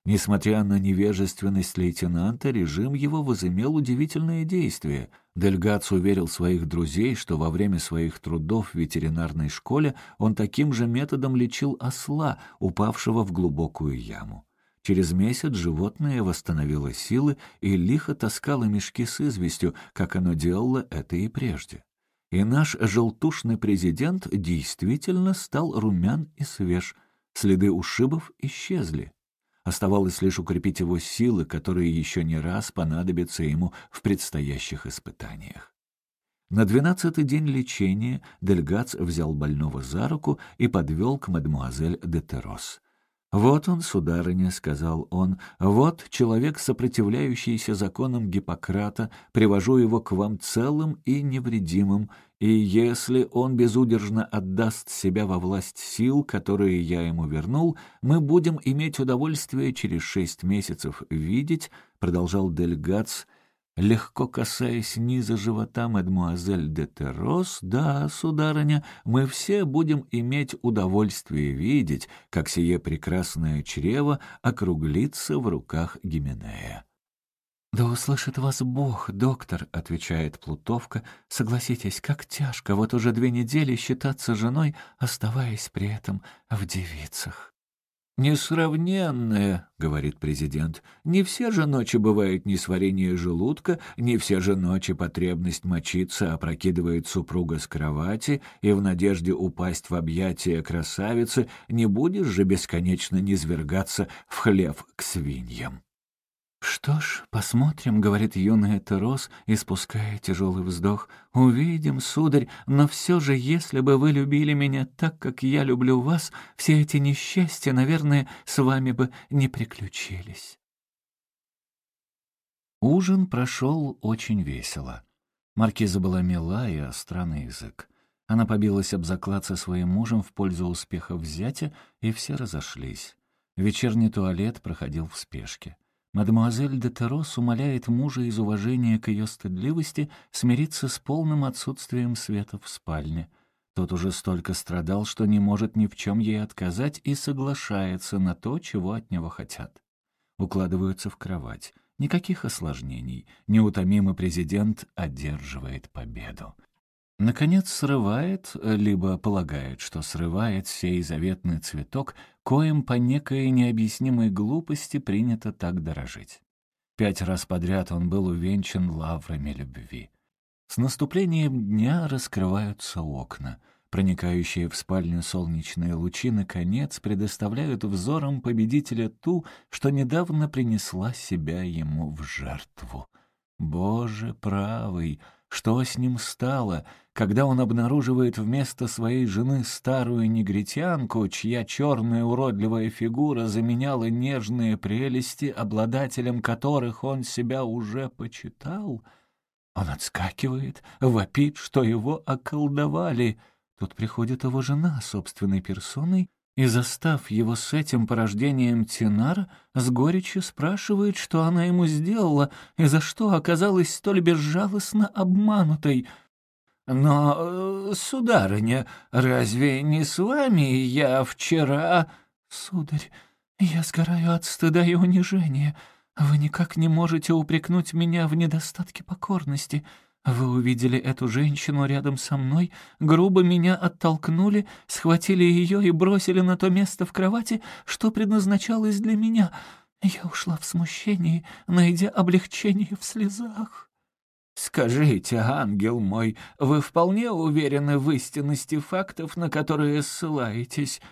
Несмотря на невежественность лейтенанта, режим его возымел удивительное действие. Дельгац уверил своих друзей, что во время своих трудов в ветеринарной школе он таким же методом лечил осла, упавшего в глубокую яму. Через месяц животное восстановило силы и лихо таскало мешки с известью, как оно делало это и прежде. И наш желтушный президент действительно стал румян и свеж, следы ушибов исчезли. Оставалось лишь укрепить его силы, которые еще не раз понадобятся ему в предстоящих испытаниях. На двенадцатый день лечения Дельгац взял больного за руку и подвел к мадемуазель де Терос. «Вот он, сударыня», — сказал он, — «вот человек, сопротивляющийся законам Гиппократа, привожу его к вам целым и невредимым, и если он безудержно отдаст себя во власть сил, которые я ему вернул, мы будем иметь удовольствие через шесть месяцев видеть», — продолжал Дельгац, — легко касаясь низа живота мадемуазель де Террос, да, сударыня, мы все будем иметь удовольствие видеть, как сие прекрасное чрево округлится в руках Гименея. «Да услышит вас Бог, доктор», — отвечает Плутовка. «Согласитесь, как тяжко вот уже две недели считаться женой, оставаясь при этом в девицах». «Несравненное», — говорит президент, — «не все же ночи бывает несварение желудка, не все же ночи потребность мочиться опрокидывает супруга с кровати, и в надежде упасть в объятия красавицы не будешь же бесконечно низвергаться в хлев к свиньям». «Что ж, посмотрим», — говорит юная Терос, испуская тяжелый вздох. «Увидим, сударь, но все же, если бы вы любили меня так, как я люблю вас, все эти несчастья, наверное, с вами бы не приключились». Ужин прошел очень весело. Маркиза была мила и остра на язык. Она побилась об заклад со своим мужем в пользу успеха взятия, и все разошлись. Вечерний туалет проходил в спешке. Мадемуазель де Терос умоляет мужа из уважения к ее стыдливости смириться с полным отсутствием света в спальне. Тот уже столько страдал, что не может ни в чем ей отказать и соглашается на то, чего от него хотят. Укладываются в кровать. Никаких осложнений. Неутомимый президент одерживает победу. Наконец срывает, либо полагает, что срывает сей заветный цветок, коим по некой необъяснимой глупости принято так дорожить. Пять раз подряд он был увенчан лаврами любви. С наступлением дня раскрываются окна. Проникающие в спальню солнечные лучи, наконец, предоставляют взорам победителя ту, что недавно принесла себя ему в жертву. Боже правый! Что с ним стало, когда он обнаруживает вместо своей жены старую негритянку, чья черная уродливая фигура заменяла нежные прелести, обладателем которых он себя уже почитал? Он отскакивает, вопит, что его околдовали. Тут приходит его жена собственной персоной и, застав его с этим порождением Тинара, с горечью спрашивает, что она ему сделала и за что оказалась столь безжалостно обманутой. «Но, э, сударыня, разве не с вами я вчера...» «Сударь, я сгораю от стыда и унижения. Вы никак не можете упрекнуть меня в недостатке покорности». Вы увидели эту женщину рядом со мной, грубо меня оттолкнули, схватили ее и бросили на то место в кровати, что предназначалось для меня. Я ушла в смущении, найдя облегчение в слезах. «Скажите, ангел мой, вы вполне уверены в истинности фактов, на которые ссылаетесь?»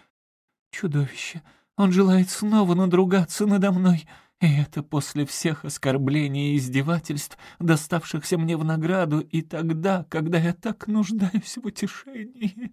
«Чудовище! Он желает снова надругаться надо мной!» И это после всех оскорблений и издевательств, доставшихся мне в награду, и тогда, когда я так нуждаюсь в утешении.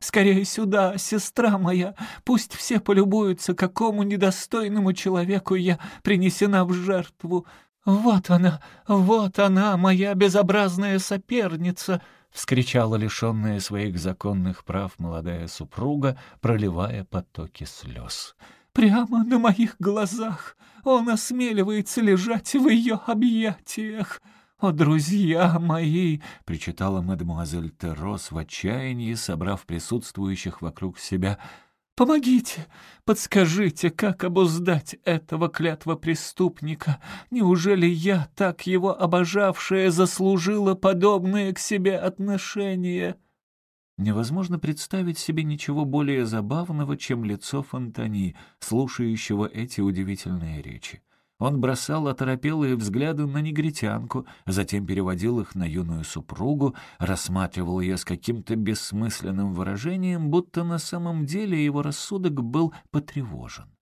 Скорее сюда, сестра моя, пусть все полюбуются, какому недостойному человеку я принесена в жертву. Вот она, вот она, моя безобразная соперница!» — вскричала лишенная своих законных прав молодая супруга, проливая потоки слез. «Прямо на моих глазах!» Он осмеливается лежать в ее объятиях. «О, друзья мои!» — причитала мадемуазель Террос в отчаянии, собрав присутствующих вокруг себя. «Помогите! Подскажите, как обуздать этого клятва преступника? Неужели я, так его обожавшая, заслужила подобное к себе отношение?» Невозможно представить себе ничего более забавного, чем лицо Фонтани, слушающего эти удивительные речи. Он бросал оторопелые взгляды на негритянку, затем переводил их на юную супругу, рассматривал ее с каким-то бессмысленным выражением, будто на самом деле его рассудок был потревожен.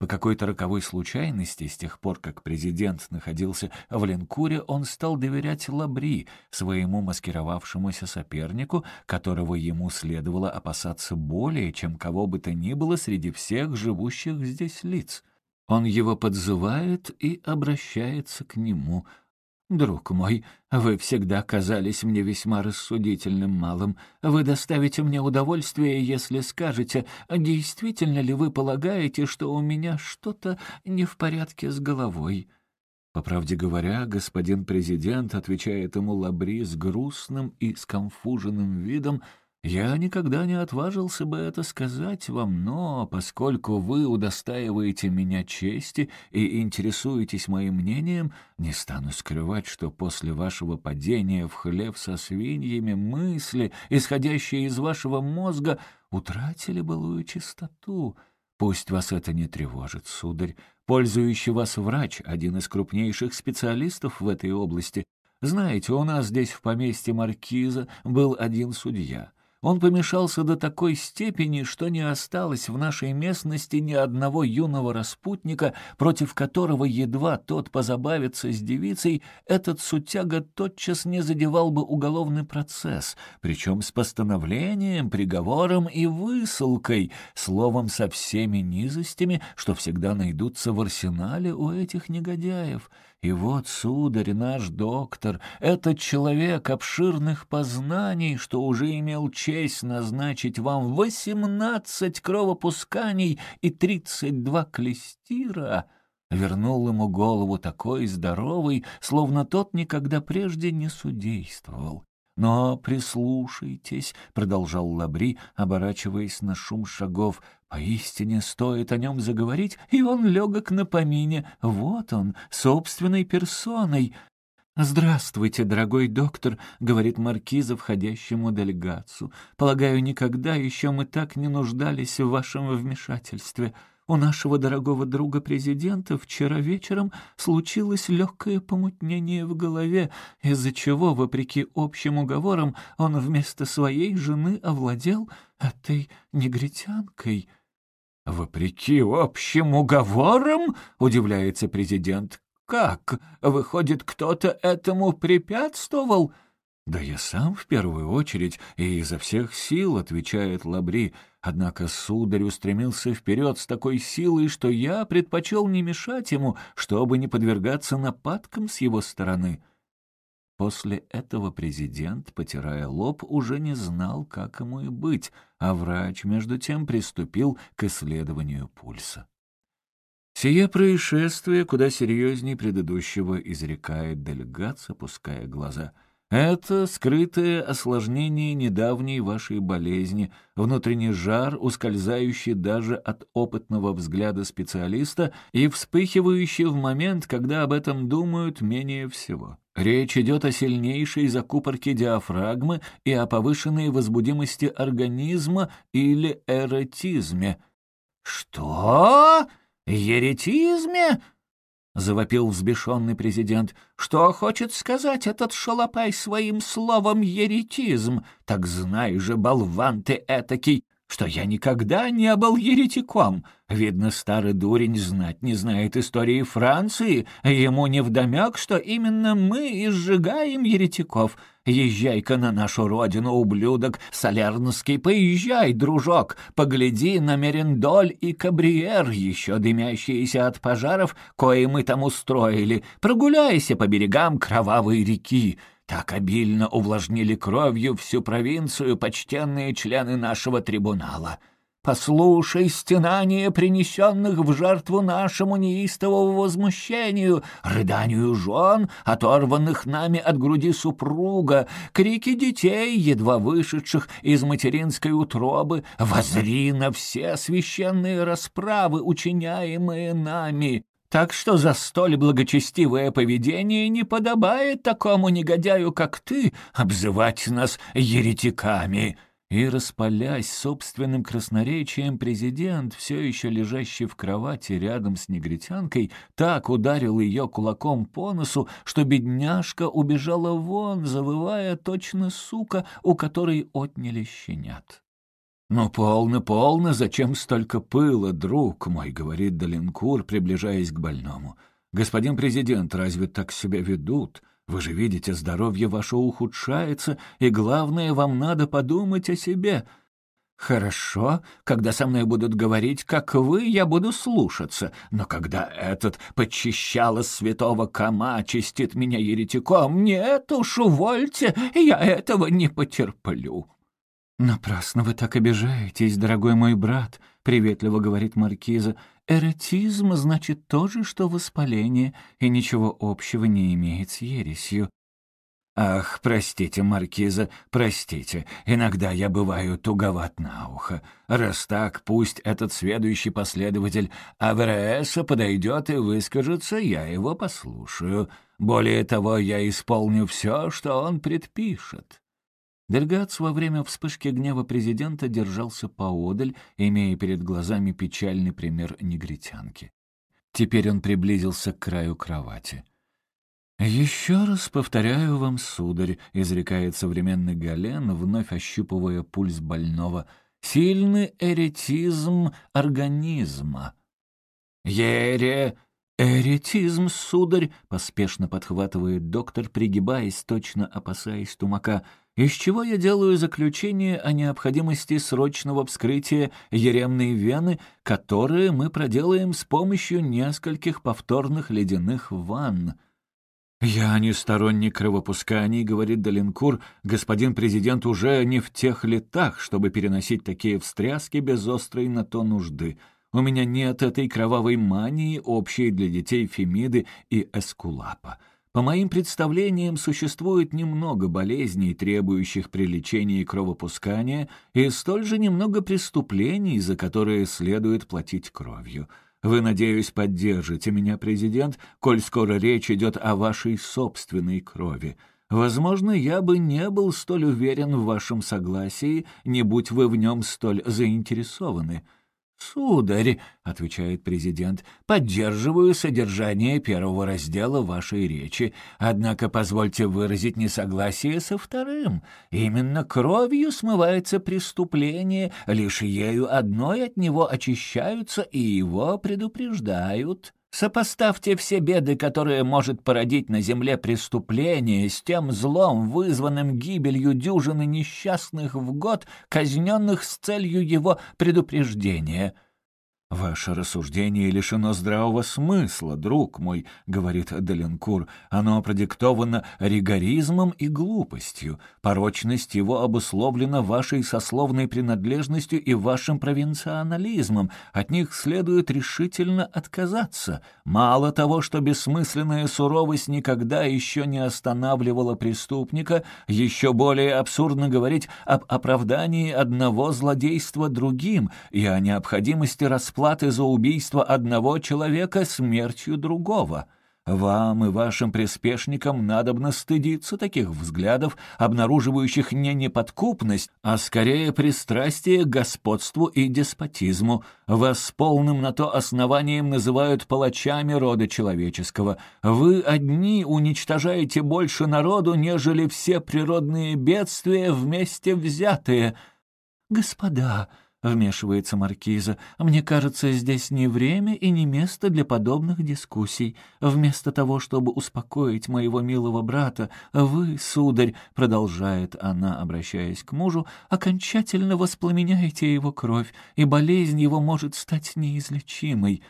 По какой-то роковой случайности, с тех пор, как президент находился в Ленкуре, он стал доверять Лабри, своему маскировавшемуся сопернику, которого ему следовало опасаться более, чем кого бы то ни было среди всех живущих здесь лиц. Он его подзывает и обращается к нему — «Друг мой, вы всегда казались мне весьма рассудительным малым. Вы доставите мне удовольствие, если скажете, действительно ли вы полагаете, что у меня что-то не в порядке с головой?» По правде говоря, господин президент отвечает ему Лабри с грустным и скомфуженным видом, я никогда не отважился бы это сказать вам, но поскольку вы удостаиваете меня чести и интересуетесь моим мнением, не стану скрывать, что после вашего падения в хлев со свиньями мысли, исходящие из вашего мозга, утратили былую чистоту. Пусть вас это не тревожит, сударь. Пользующий вас врач, один из крупнейших специалистов в этой области. Знаете, у нас здесь в поместье Маркиза был один судья — Он помешался до такой степени, что не осталось в нашей местности ни одного юного распутника, против которого едва тот позабавится с девицей, этот сутяга тотчас не задевал бы уголовный процесс, причем с постановлением, приговором и высылкой, словом, со всеми низостями, что всегда найдутся в арсенале у этих негодяев. И вот, сударь, наш доктор, этот человек обширных познаний, что уже имел честь назначить вам восемнадцать кровопусканий и тридцать два клестира, вернул ему голову такой здоровый, словно тот никогда прежде не судействовал. «Но прислушайтесь», — продолжал Лабри, оборачиваясь на шум шагов, — «поистине стоит о нем заговорить, и он легок на помине. Вот он, собственной персоной». «Здравствуйте, дорогой доктор», — говорит маркиза входящему делегацию. «Полагаю, никогда еще мы так не нуждались в вашем вмешательстве». У нашего дорогого друга-президента вчера вечером случилось легкое помутнение в голове, из-за чего, вопреки общим уговорам, он вместо своей жены овладел этой негритянкой. «Вопреки общим уговорам?» — удивляется президент. «Как? Выходит, кто-то этому препятствовал?» «Да я сам в первую очередь и изо всех сил», — отвечает Лабри. Однако сударь устремился вперед с такой силой, что я предпочел не мешать ему, чтобы не подвергаться нападкам с его стороны. После этого президент, потирая лоб, уже не знал, как ему и быть, а врач, между тем, приступил к исследованию пульса. Сие происшествие куда серьезней предыдущего изрекает делегат, опуская глаза — это скрытое осложнение недавней вашей болезни, внутренний жар, ускользающий даже от опытного взгляда специалиста и вспыхивающий в момент, когда об этом думают менее всего. Речь идет о сильнейшей закупорке диафрагмы и о повышенной возбудимости организма или эротизме. «Что? Еретизме?» — завопил взбешенный президент. «Что хочет сказать этот шалопай своим словом еретизм? Так знай же, болван ты этакий, что я никогда не был еретиком. Видно, старый дурень знать не знает истории Франции, ему невдомек, что именно мы и сжигаем еретиков. Езжай-ка на нашу родину, ублюдок Солернский, поезжай, дружок, погляди на Мерендоль и Кабриер, еще дымящиеся от пожаров, кои мы там устроили, прогуляйся по берегам кровавой реки». Так обильно увлажнили кровью всю провинцию почтенные члены нашего трибунала. Послушай стенание принесенных в жертву нашему неистовому возмущению, рыданию жен, оторванных нами от груди супруга, крики детей, едва вышедших из материнской утробы, возри на все священные расправы, учиняемые нами. Так что за столь благочестивое поведение не подобает такому негодяю, как ты, обзывать нас еретиками». И, распалясь собственным красноречием, президент, все еще лежащий в кровати рядом с негритянкой, так ударил ее кулаком по носу, что бедняжка убежала вон, завывая точно сука, у которой отняли щенят. «Ну, полно, полно, зачем столько пыла, друг мой?» — говорит Долинкур, приближаясь к больному. «Господин президент, разве так себя ведут? Вы же видите, здоровье ваше ухудшается, и главное, вам надо подумать о себе». «Хорошо, когда со мной будут говорить, как вы, я буду слушаться, но когда этот подчищало святого кома чистит меня еретиком, нет уж, увольте, я этого не потерплю». «Напрасно вы так обижаетесь, дорогой мой брат», — приветливо говорит маркиза. «Эротизм значит то же, что воспаление, и ничего общего не имеет с ересью». «Ах, простите, маркиза, простите, иногда я бываю туговат на ухо. Раз так, пусть этот следующий последователь Авереса подойдет и выскажется, я его послушаю. Более того, я исполню все, что он предпишет». Дельгац во время вспышки гнева президента держался поодаль, имея перед глазами печальный пример негритянки. Теперь он приблизился к краю кровати. «Еще раз повторяю вам, сударь», — изрекает современный Гален, вновь ощупывая пульс больного, «сильный эретизм организма». «Ере...» «Эретизм, сударь!» — поспешно подхватывает доктор, пригибаясь, точно опасаясь тумака. «Из чего я делаю заключение о необходимости срочного вскрытия еремной вены, которые мы проделаем с помощью нескольких повторных ледяных ванн?» «Я не сторонник кровопусканий», — говорит Долинкур. «Господин президент уже не в тех летах, чтобы переносить такие встряски без острой на то нужды. У меня нет этой кровавой мании, общей для детей Фемиды и Эскулапа. По моим представлениям, существует немного болезней, требующих при лечении кровопускания, и столь же немного преступлений, за которые следует платить кровью». Вы, надеюсь, поддержите меня, президент, коль скоро речь идет о вашей собственной крови. Возможно, я бы не был столь уверен в вашем согласии, не будь вы в нем столь заинтересованы. «Сударь», — отвечает президент, — «поддерживаю содержание первого раздела вашей речи, однако позвольте выразить несогласие со вторым. Именно кровью смывается преступление, лишь ею одной от него очищаются и его предупреждают». Сопоставьте все беды, которые может породить на земле преступление, с тем злом, вызванным гибелью дюжины несчастных в год, казненных с целью его предупреждения. «Ваше рассуждение лишено здравого смысла, друг мой», — говорит Деленкур. «Оно продиктовано ригоризмом и глупостью. Порочность его обусловлена вашей сословной принадлежностью и вашим провинционализмом. От них следует решительно отказаться. Мало того, что бессмысленная суровость никогда еще не останавливала преступника, еще более абсурдно говорить об оправдании одного злодейства другим и о необходимости расплаты расплаты за убийство одного человека смертью другого. Вам и вашим приспешникам надобно стыдиться таких взглядов, обнаруживающих не неподкупность, а скорее пристрастие к господству и деспотизму. Вас полным на то основанием называют палачами рода человеческого. Вы одни уничтожаете больше народу, нежели все природные бедствия вместе взятые. «Господа!» — вмешивается маркиза. «Мне кажется, здесь не время и не место для подобных дискуссий. Вместо того, чтобы успокоить моего милого брата, вы, сударь, — продолжает она, обращаясь к мужу, — окончательно воспламеняете его кровь, и болезнь его может стать неизлечимой».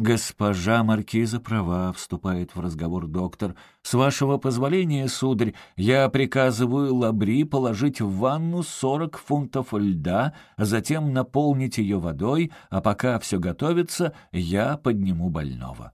«Госпожа Маркиза права», — вступает в разговор доктор. «С вашего позволения, сударь, я приказываю Лабри положить в ванну сорок фунтов льда, затем наполнить ее водой, а пока все готовится, я подниму больного».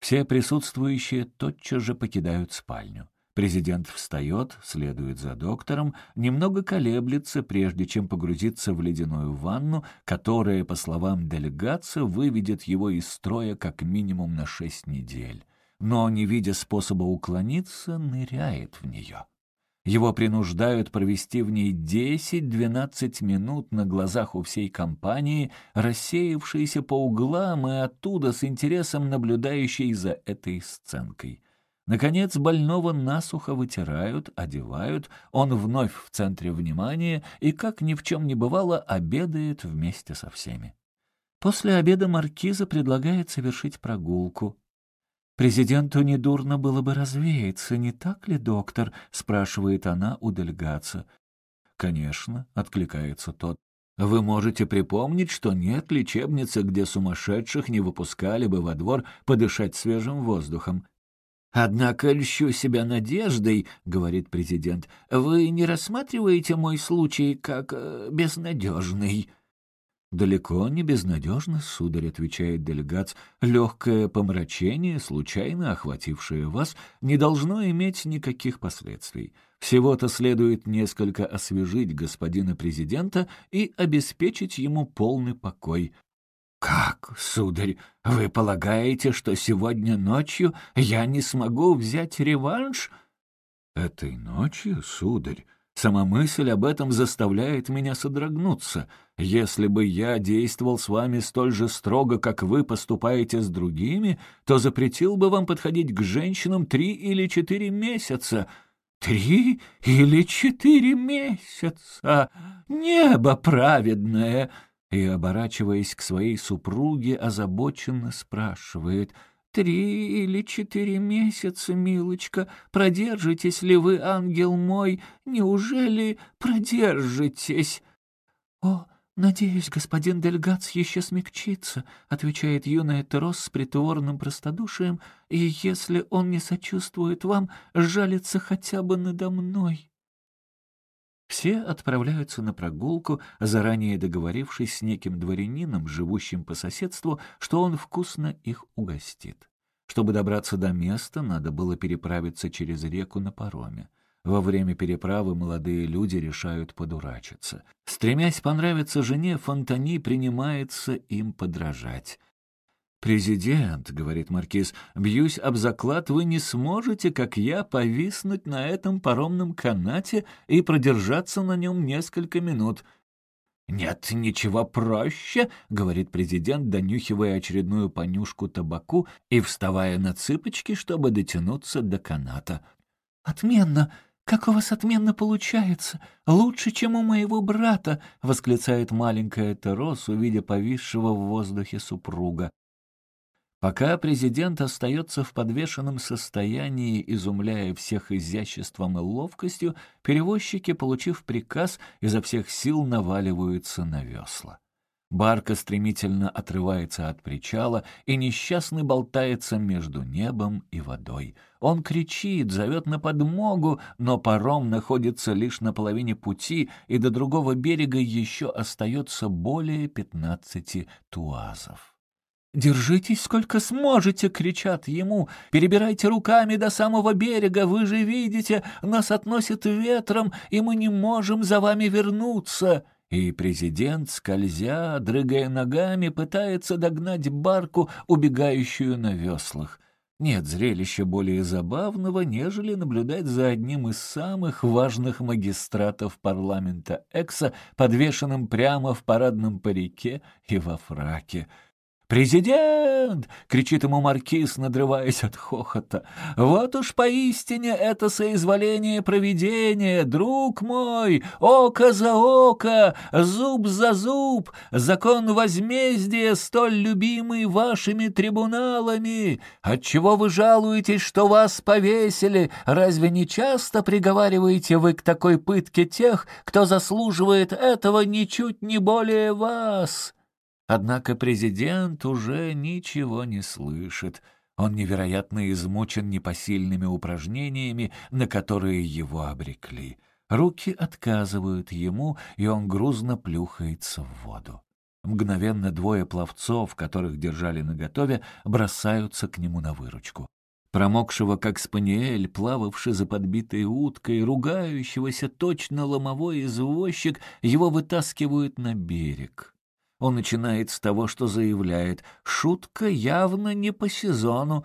Все присутствующие тотчас же покидают спальню. Президент встает, следует за доктором, немного колеблется, прежде чем погрузиться в ледяную ванну, которая, по словам делегации, выведет его из строя как минимум на шесть недель. Но, не видя способа уклониться, ныряет в нее. Его принуждают провести в ней 10-12 минут на глазах у всей компании, рассеявшейся по углам и оттуда с интересом наблюдающей за этой сценкой. Наконец, больного насухо вытирают, одевают, он вновь в центре внимания и, как ни в чем не бывало, обедает вместе со всеми. После обеда маркиза предлагает совершить прогулку. «Президенту недурно было бы развеяться, не так ли, доктор?» — спрашивает она у делегации. «Конечно», — откликается тот. «Вы можете припомнить, что нет лечебницы, где сумасшедших не выпускали бы во двор подышать свежим воздухом. «Однако льщу себя надеждой», — говорит президент, — «вы не рассматриваете мой случай как э, безнадежный?» «Далеко не безнадежно, сударь», — отвечает делегат. «Легкое помрачение, случайно охватившее вас, не должно иметь никаких последствий. Всего-то следует несколько освежить господина президента и обеспечить ему полный покой. «Как, сударь, вы полагаете, что сегодня ночью я не смогу взять реванш?» «Этой ночью, сударь, Сама мысль об этом заставляет меня содрогнуться. Если бы я действовал с вами столь же строго, как вы поступаете с другими, то запретил бы вам подходить к женщинам три или четыре месяца. Три или четыре месяца! Небо праведное! И, оборачиваясь к своей супруге, озабоченно спрашивает — Три или четыре месяца, милочка, продержитесь ли вы, ангел мой? Неужели продержитесь? О, надеюсь, господин Дельгац еще смягчится, отвечает юная Терос с притворным простодушием, и если он не сочувствует вам, жалится хотя бы надо мной. Все отправляются на прогулку, заранее договорившись с неким дворянином, живущим по соседству, что он вкусно их угостит. Чтобы добраться до места, надо было переправиться через реку на пароме. Во время переправы молодые люди решают подурачиться. Стремясь понравиться жене, Фонтани принимается им подражать. «Президент», — говорит маркиз, — «бьюсь об заклад, вы не сможете, как я, повиснуть на этом паромном канате и продержаться на нем несколько минут». «Нет ничего проще», — говорит президент, донюхивая очередную понюшку табаку и вставая на цыпочки, чтобы дотянуться до каната. «Отменно! Как у вас отменно получается! Лучше, чем у моего брата!» — восклицает маленькая Терос, увидя повисшего в воздухе супруга. Пока президент остается в подвешенном состоянии, изумляя всех изяществом и ловкостью, перевозчики, получив приказ, изо всех сил наваливаются на весла. Барка стремительно отрывается от причала, и несчастный болтается между небом и водой. Он кричит, зовет на подмогу, но паром находится лишь на половине пути, и до другого берега еще остается более пятнадцати туазов. «Держитесь сколько сможете!» — кричат ему. «Перебирайте руками до самого берега! Вы же видите, нас относит ветром, и мы не можем за вами вернуться!» И президент, скользя, дрыгая ногами, пытается догнать барку, убегающую на веслах. Нет зрелища более забавного, нежели наблюдать за одним из самых важных магистратов парламента Экса, подвешенным прямо в парадном парике и во фраке. «Президент!» — кричит ему маркиз, надрываясь от хохота. «Вот уж поистине это соизволение провидения, друг мой! Око за око, зуб за зуб, закон возмездия, столь любимый вашими трибуналами! Отчего вы жалуетесь, что вас повесили? Разве не часто приговариваете вы к такой пытке тех, кто заслуживает этого ничуть не более вас?» Однако президент уже ничего не слышит. Он невероятно измучен непосильными упражнениями, на которые его обрекли. Руки отказывают ему, и он грузно плюхается в воду. Мгновенно двое пловцов, которых держали наготове, бросаются к нему на выручку. Промокшего, как спаниель, плававший за подбитой уткой, ругающегося точно ломовой извозчик, его вытаскивают на берег. Он начинает с того, что заявляет «шутка явно не по сезону».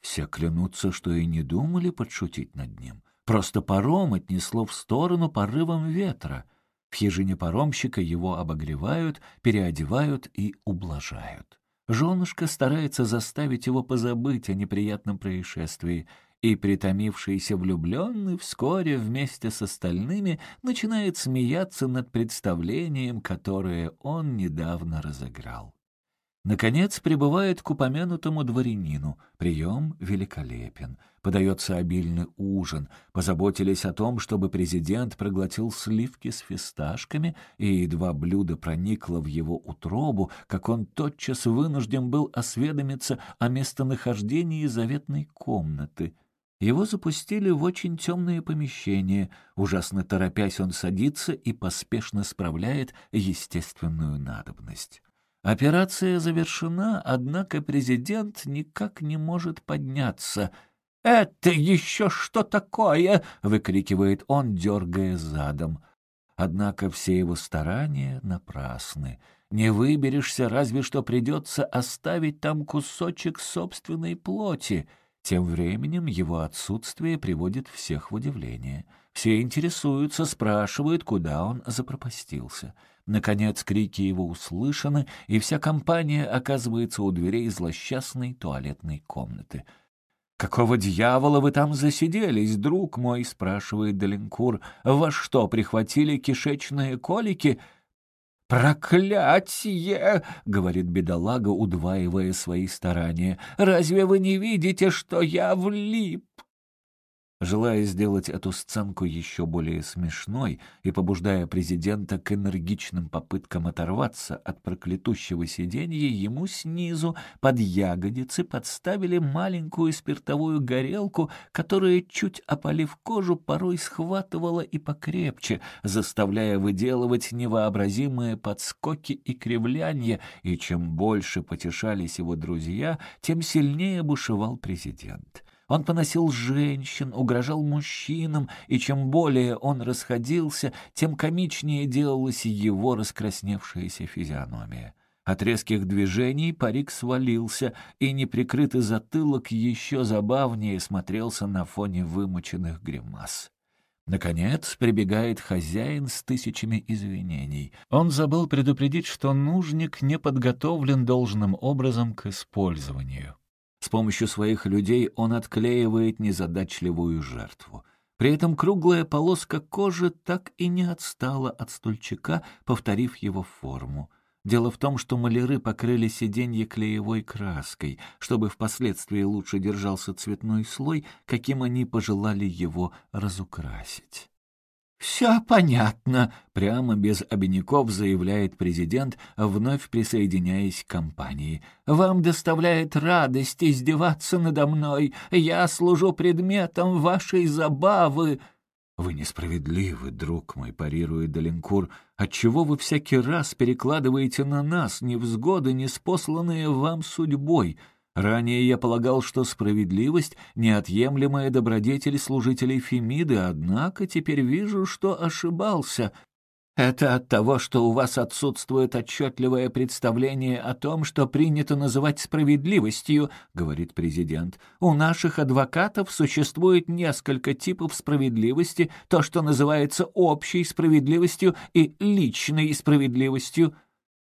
Все клянутся, что и не думали подшутить над ним. Просто паром отнесло в сторону порывом ветра. В хижине паромщика его обогревают, переодевают и ублажают. Женушка старается заставить его позабыть о неприятном происшествии — и притомившийся влюбленный вскоре вместе с остальными начинает смеяться над представлением, которое он недавно разыграл. Наконец прибывает к упомянутому дворянину. Прием великолепен. Подается обильный ужин. Позаботились о том, чтобы президент проглотил сливки с фисташками, и едва блюдо проникло в его утробу, как он тотчас вынужден был осведомиться о местонахождении заветной комнаты — его запустили в очень темное помещение. Ужасно торопясь, он садится и поспешно справляет естественную надобность. Операция завершена, однако президент никак не может подняться. «Это еще что такое?» — выкрикивает он, дергая задом. Однако все его старания напрасны. Не выберешься, разве что придется оставить там кусочек собственной плоти — тем временем его отсутствие приводит всех в удивление. Все интересуются, спрашивают, куда он запропастился. Наконец крики его услышаны, и вся компания оказывается у дверей злосчастной туалетной комнаты. «Какого дьявола вы там засиделись, друг мой?» — спрашивает Деленкур. «Вас что, прихватили кишечные колики?» «Проклятье!» — говорит бедолага, удваивая свои старания. «Разве вы не видите, что я влип?» Желая сделать эту сценку еще более смешной и побуждая президента к энергичным попыткам оторваться от проклятущего сиденья, ему снизу под ягодицы подставили маленькую спиртовую горелку, которая, чуть опалив кожу, порой схватывала и покрепче, заставляя выделывать невообразимые подскоки и кривлянья, и чем больше потешались его друзья, тем сильнее бушевал президент. Он поносил женщин, угрожал мужчинам, и чем более он расходился, тем комичнее делалась его раскрасневшаяся физиономия. От резких движений парик свалился, и неприкрытый затылок еще забавнее смотрелся на фоне вымученных гримас. Наконец прибегает хозяин с тысячами извинений. Он забыл предупредить, что нужник не подготовлен должным образом к использованию. С помощью своих людей он отклеивает незадачливую жертву. При этом круглая полоска кожи так и не отстала от стульчика, повторив его форму. Дело в том, что маляры покрыли сиденье клеевой краской, чтобы впоследствии лучше держался цветной слой, каким они пожелали его разукрасить. «Все понятно», — прямо без обиняков заявляет президент, вновь присоединяясь к компании. «Вам доставляет радость издеваться надо мной. Я служу предметом вашей забавы». «Вы несправедливы, друг мой», — парирует Доленкур. «Отчего вы всякий раз перекладываете на нас невзгоды, неспосланные вам судьбой?» Ранее я полагал, что справедливость — неотъемлемая добродетель служителей Фемиды, однако теперь вижу, что ошибался. Это от того, что у вас отсутствует отчетливое представление о том, что принято называть справедливостью, — говорит президент. У наших адвокатов существует несколько типов справедливости, то, что называется общей справедливостью и личной справедливостью.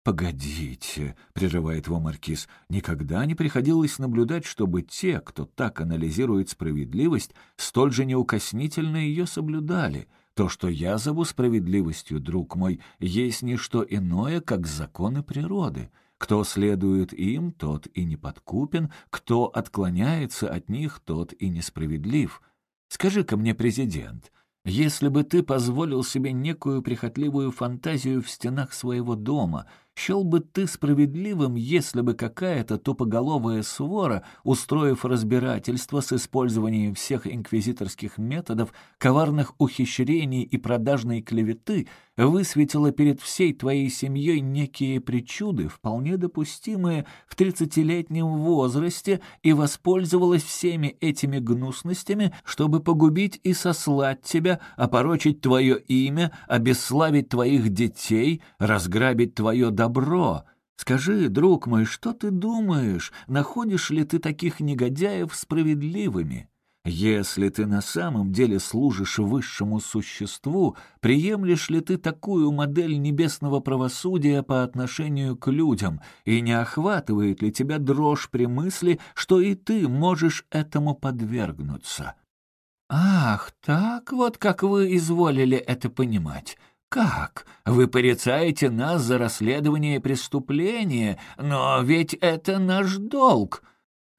«Погодите», — прерывает его маркиз, — «никогда не приходилось наблюдать, чтобы те, кто так анализирует справедливость, столь же неукоснительно ее соблюдали. То, что я зову справедливостью, друг мой, есть не что иное, как законы природы». Кто следует им, тот и не подкупен, кто отклоняется от них, тот и несправедлив. Скажи-ка мне, президент, если бы ты позволил себе некую прихотливую фантазию в стенах своего дома — Счел бы ты справедливым, если бы какая-то тупоголовая свора, устроив разбирательство с использованием всех инквизиторских методов, коварных ухищрений и продажной клеветы, высветила перед всей твоей семьей некие причуды, вполне допустимые в тридцатилетнем возрасте, и воспользовалась всеми этими гнусностями, чтобы погубить и сослать тебя, опорочить твое имя, обесславить твоих детей, разграбить твое добро. Скажи, друг мой, что ты думаешь, находишь ли ты таких негодяев справедливыми?» Если ты на самом деле служишь высшему существу, приемлешь ли ты такую модель небесного правосудия по отношению к людям, и не охватывает ли тебя дрожь при мысли, что и ты можешь этому подвергнуться? Ах, так вот как вы изволили это понимать. «Как? Вы порицаете нас за расследование преступления, но ведь это наш долг!»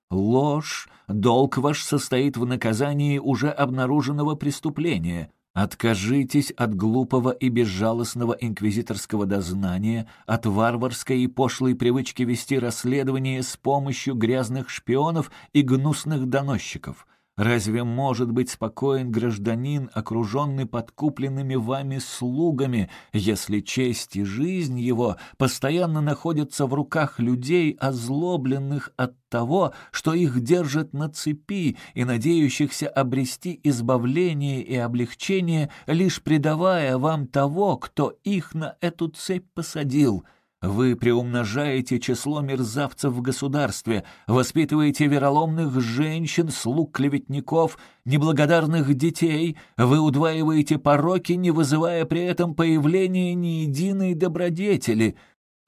«Ложь Долг ваш состоит в наказании уже обнаруженного преступления. Откажитесь от глупого и безжалостного инквизиторского дознания, от варварской и пошлой привычки вести расследование с помощью грязных шпионов и гнусных доносчиков. Разве может быть спокоен гражданин, окруженный подкупленными вами слугами, если честь и жизнь его постоянно находятся в руках людей, озлобленных от того, что их держат на цепи и надеющихся обрести избавление и облегчение, лишь предавая вам того, кто их на эту цепь посадил?» Вы приумножаете число мерзавцев в государстве, воспитываете вероломных женщин, слуг клеветников, неблагодарных детей, вы удваиваете пороки, не вызывая при этом появления ни единой добродетели.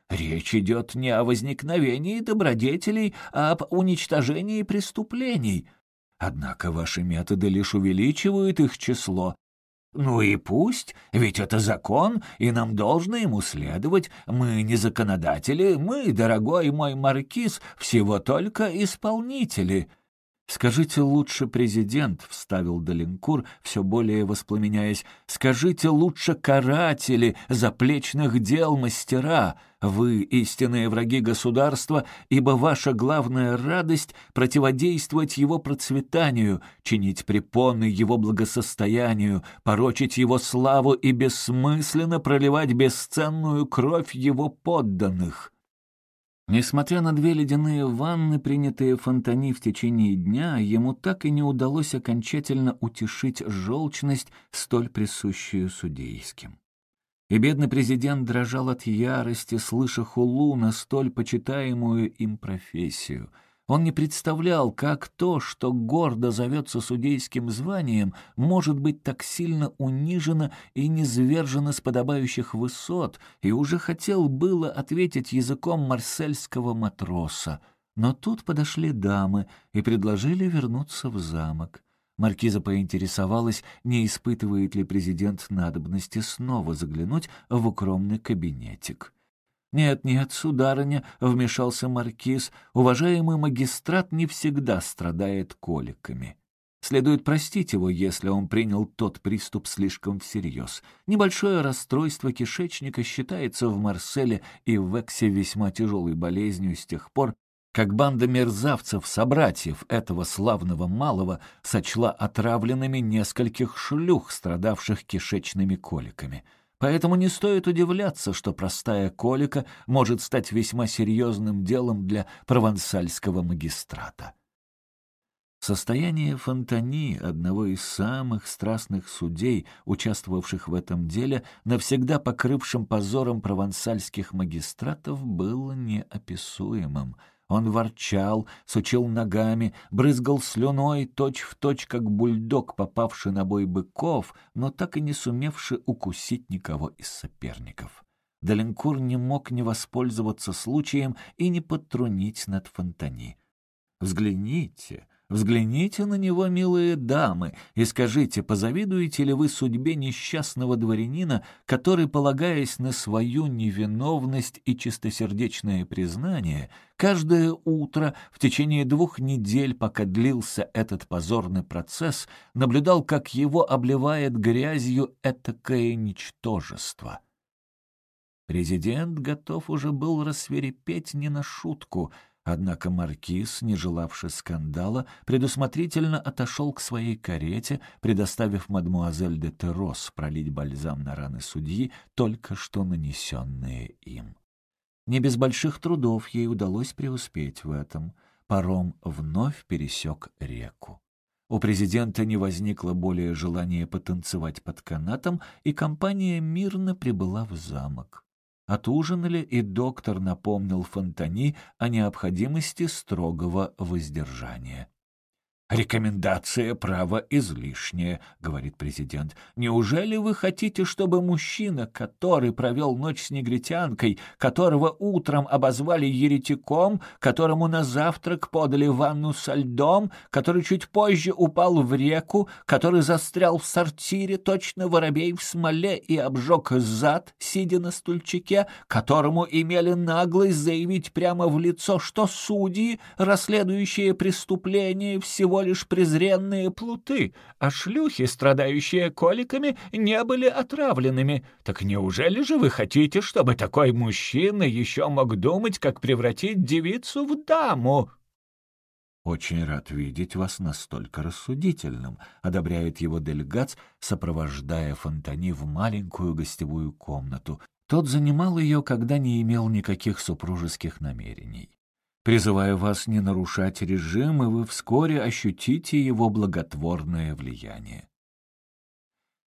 Речь идет не о возникновении добродетелей, а об уничтожении преступлений. Однако ваши методы лишь увеличивают их число, ну и пусть, ведь это закон, и нам должно ему следовать. Мы не законодатели, мы, дорогой мой маркиз, всего только исполнители. «Скажите лучше, президент», — вставил Долинкур, все более воспламеняясь, «скажите лучше каратели, заплечных дел мастера. Вы истинные враги государства, ибо ваша главная радость — противодействовать его процветанию, чинить препоны его благосостоянию, порочить его славу и бессмысленно проливать бесценную кровь его подданных». Несмотря на две ледяные ванны, принятые Фонтани в течение дня, ему так и не удалось окончательно утешить желчность, столь присущую судейским. И бедный президент дрожал от ярости, слыша хулу на столь почитаемую им профессию — он не представлял, как то, что гордо зовется судейским званием, может быть так сильно унижено и низвержено с подобающих высот, и уже хотел было ответить языком марсельского матроса. Но тут подошли дамы и предложили вернуться в замок. Маркиза поинтересовалась, не испытывает ли президент надобности снова заглянуть в укромный кабинетик. «Нет-нет, сударыня», — вмешался маркиз, — «уважаемый магистрат не всегда страдает коликами». Следует простить его, если он принял тот приступ слишком всерьез. Небольшое расстройство кишечника считается в Марселе и в Вексе весьма тяжелой болезнью с тех пор, как банда мерзавцев, собратьев этого славного малого, сочла отравленными нескольких шлюх, страдавших кишечными коликами. Поэтому не стоит удивляться, что простая колика может стать весьма серьезным делом для провансальского магистрата. Состояние Фонтани, одного из самых страстных судей, участвовавших в этом деле, навсегда покрывшим позором провансальских магистратов, было неописуемым — он ворчал, сучил ногами, брызгал слюной, точь-в-точь, как бульдог, попавший на бой быков, но так и не сумевший укусить никого из соперников. Даленкур не мог не воспользоваться случаем и не подтрунить над Фонтани. «Взгляните, Взгляните на него, милые дамы, и скажите, позавидуете ли вы судьбе несчастного дворянина, который, полагаясь на свою невиновность и чистосердечное признание, каждое утро в течение двух недель, пока длился этот позорный процесс, наблюдал, как его обливает грязью этакое ничтожество? Президент готов уже был рассверепеть не на шутку — Однако маркиз, не желавший скандала, предусмотрительно отошел к своей карете, предоставив мадмуазель де Террос пролить бальзам на раны судьи, только что нанесенные им. Не без больших трудов ей удалось преуспеть в этом. Паром вновь пересек реку. У президента не возникло более желания потанцевать под канатом, и компания мирно прибыла в замок. Отужинали, и доктор напомнил Фонтани о необходимости строгого воздержания. «Рекомендация права излишняя», — говорит президент. «Неужели вы хотите, чтобы мужчина, который провел ночь с негритянкой, которого утром обозвали еретиком, которому на завтрак подали ванну со льдом, который чуть позже упал в реку, который застрял в сортире, точно воробей в смоле и обжег зад, сидя на стульчике, которому имели наглость заявить прямо в лицо, что судьи, расследующие преступления, всего лишь презренные плуты, а шлюхи, страдающие коликами, не были отравленными. Так неужели же вы хотите, чтобы такой мужчина еще мог думать, как превратить девицу в даму?» «Очень рад видеть вас настолько рассудительным», — одобряет его Дельгац, сопровождая Фонтани в маленькую гостевую комнату. Тот занимал ее, когда не имел никаких супружеских намерений. Призываю вас не нарушать режим, и вы вскоре ощутите его благотворное влияние.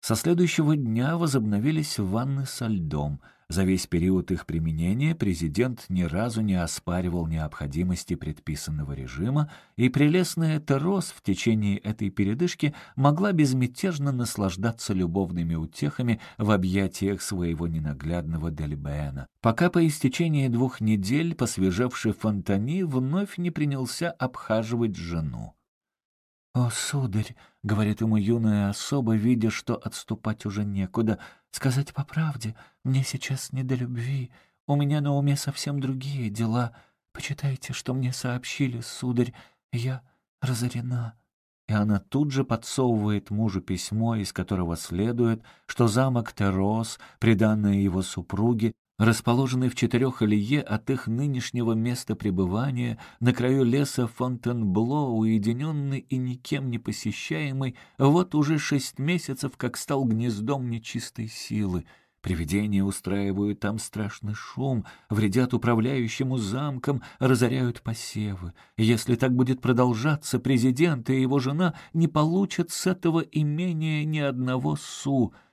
Со следующего дня возобновились ванны со льдом. За весь период их применения президент ни разу не оспаривал необходимости предписанного режима, и прелестная Терос в течение этой передышки могла безмятежно наслаждаться любовными утехами в объятиях своего ненаглядного Дельбена, пока по истечении двух недель посвежевший Фонтани вновь не принялся обхаживать жену. «О, сударь!» — говорит ему юная особа, видя, что отступать уже некуда. «Сказать по правде, мне сейчас не до любви. У меня на уме совсем другие дела. Почитайте, что мне сообщили, сударь. Я разорена». И она тут же подсовывает мужу письмо, из которого следует, что замок Терос, приданное его супруге, расположенный в четырех лье от их нынешнего места пребывания, на краю леса Фонтенбло, уединенный и никем не посещаемый, вот уже шесть месяцев как стал гнездом нечистой силы. Привидения устраивают там страшный шум, вредят управляющему замком, разоряют посевы. Если так будет продолжаться, президент и его жена не получат с этого имения ни одного су —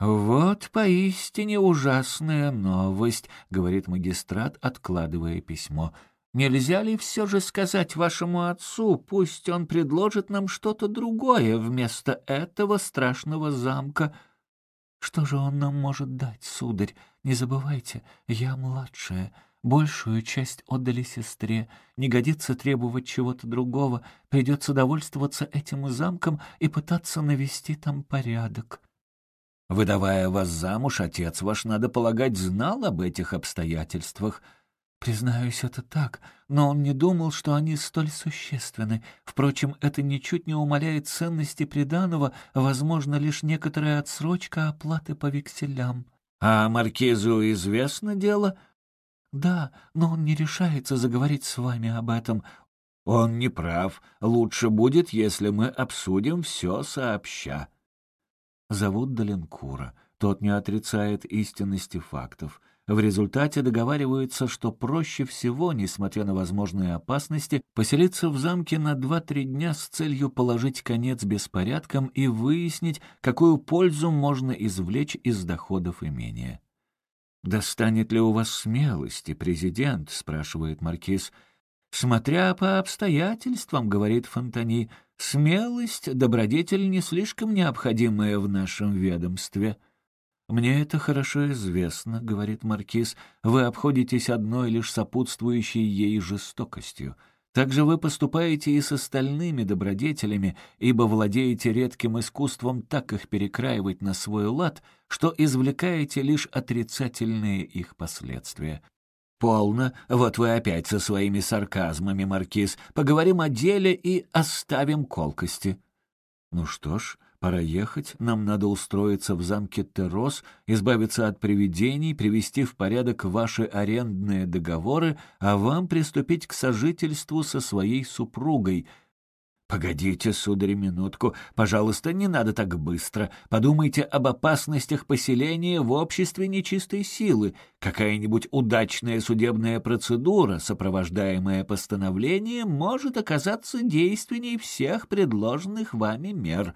«Вот поистине ужасная новость», — говорит магистрат, откладывая письмо. «Нельзя ли все же сказать вашему отцу, пусть он предложит нам что-то другое вместо этого страшного замка?» «Что же он нам может дать, сударь? Не забывайте, я младшая». Большую часть отдали сестре. Не годится требовать чего-то другого. Придется довольствоваться этим замком и пытаться навести там порядок. Выдавая вас замуж, отец ваш, надо полагать, знал об этих обстоятельствах. Признаюсь, это так, но он не думал, что они столь существенны. Впрочем, это ничуть не умаляет ценности приданого, возможно, лишь некоторая отсрочка оплаты по векселям. А маркизу известно дело? Да, но он не решается заговорить с вами об этом. Он не прав. Лучше будет, если мы обсудим все сообща зовут Даленкура. Тот не отрицает истинности фактов. В результате договариваются, что проще всего, несмотря на возможные опасности, поселиться в замке на 2-3 дня с целью положить конец беспорядкам и выяснить, какую пользу можно извлечь из доходов имения. «Достанет ли у вас смелости, президент?» — спрашивает маркиз. «Смотря по обстоятельствам», — говорит Фонтани, — Смелость — добродетель не слишком необходимая в нашем ведомстве. «Мне это хорошо известно», — говорит Маркиз. «Вы обходитесь одной лишь сопутствующей ей жестокостью. Также вы поступаете и с остальными добродетелями, ибо владеете редким искусством так их перекраивать на свой лад, что извлекаете лишь отрицательные их последствия. «Полно. Вот вы опять со своими сарказмами, Маркиз. Поговорим о деле и оставим колкости». «Ну что ж, пора ехать. Нам надо устроиться в замке Террос, избавиться от привидений, привести в порядок ваши арендные договоры, а вам приступить к сожительству со своей супругой». «Погодите, сударь, минутку. Пожалуйста, не надо так быстро. Подумайте об опасностях поселения в обществе нечистой силы. Какая-нибудь удачная судебная процедура, сопровождаемая постановлением, может оказаться действенней всех предложенных вами мер».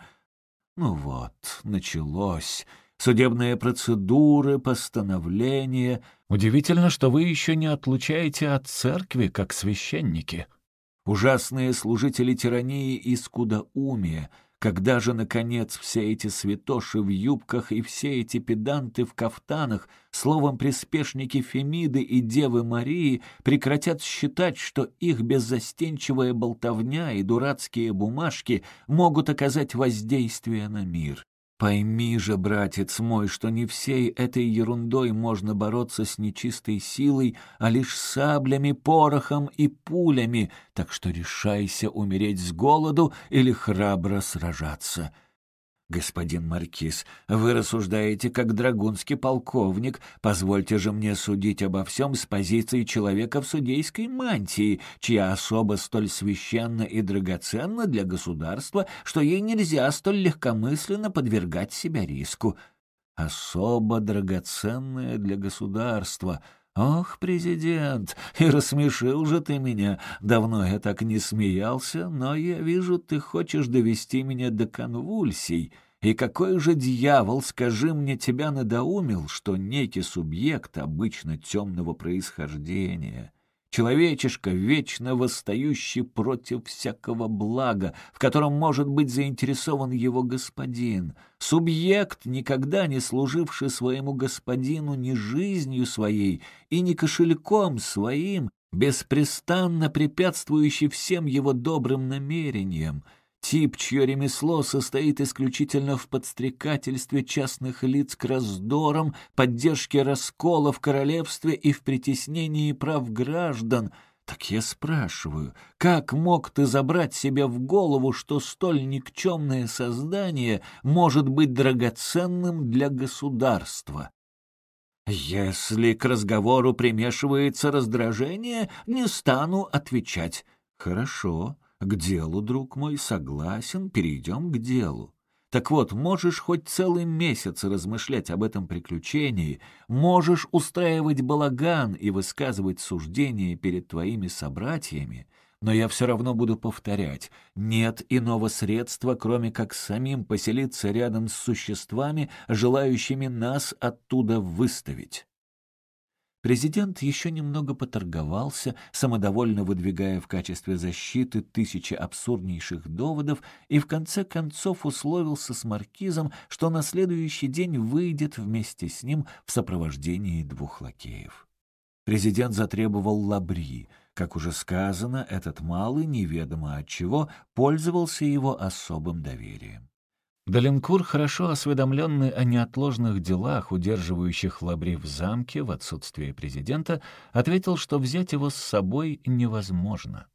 Ну вот, началось. Судебные процедуры, постановления. Удивительно, что вы еще не отлучаете от церкви, как священники ужасные служители тирании и скудоумия, когда же, наконец, все эти святоши в юбках и все эти педанты в кафтанах, словом, приспешники Фемиды и Девы Марии, прекратят считать, что их беззастенчивая болтовня и дурацкие бумажки могут оказать воздействие на мир? Пойми же, братец мой, что не всей этой ерундой можно бороться с нечистой силой, а лишь саблями, порохом и пулями, так что решайся умереть с голоду или храбро сражаться. «Господин Маркиз, вы рассуждаете как драгунский полковник. Позвольте же мне судить обо всем с позиции человека в судейской мантии, чья особа столь священна и драгоценна для государства, что ей нельзя столь легкомысленно подвергать себя риску. Особо драгоценная для государства». «Ох, президент, и рассмешил же ты меня. Давно я так не смеялся, но я вижу, ты хочешь довести меня до конвульсий. И какой же дьявол, скажи мне, тебя надоумил, что некий субъект обычно темного происхождения, человечишка, вечно восстающий против всякого блага, в котором может быть заинтересован его господин, субъект, никогда не служивший своему господину ни жизнью своей и ни кошельком своим, беспрестанно препятствующий всем его добрым намерениям, Тип, чье ремесло состоит исключительно в подстрекательстве частных лиц к раздорам, поддержке раскола в королевстве и в притеснении прав граждан. Так я спрашиваю, как мог ты забрать себе в голову, что столь никчемное создание может быть драгоценным для государства? Если к разговору примешивается раздражение, не стану отвечать. Хорошо. К делу, друг мой, согласен, перейдем к делу. Так вот, можешь хоть целый месяц размышлять об этом приключении, можешь устраивать балаган и высказывать суждения перед твоими собратьями, но я все равно буду повторять, нет иного средства, кроме как самим поселиться рядом с существами, желающими нас оттуда выставить. Президент еще немного поторговался, самодовольно выдвигая в качестве защиты тысячи абсурднейших доводов, и в конце концов условился с маркизом, что на следующий день выйдет вместе с ним в сопровождении двух лакеев. Президент затребовал лабри. Как уже сказано, этот малый, неведомо от чего, пользовался его особым доверием. Даленкур, хорошо осведомленный о неотложных делах, удерживающих Лабри в замке в отсутствие президента, ответил, что взять его с собой невозможно.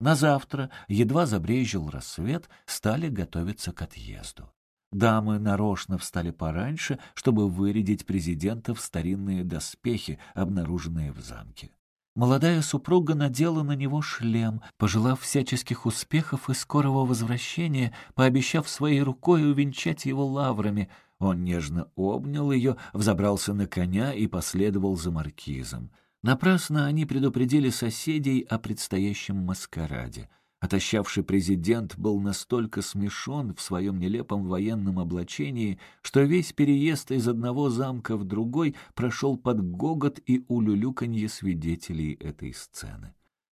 На завтра, едва забрежил рассвет, стали готовиться к отъезду. Дамы нарочно встали пораньше, чтобы вырядить президента в старинные доспехи, обнаруженные в замке. Молодая супруга надела на него шлем, пожелав всяческих успехов и скорого возвращения, пообещав своей рукой увенчать его лаврами. Он нежно обнял ее, взобрался на коня и последовал за маркизом. Напрасно они предупредили соседей о предстоящем маскараде — Отощавший президент был настолько смешон в своем нелепом военном облачении, что весь переезд из одного замка в другой прошел под гогот и улюлюканье свидетелей этой сцены.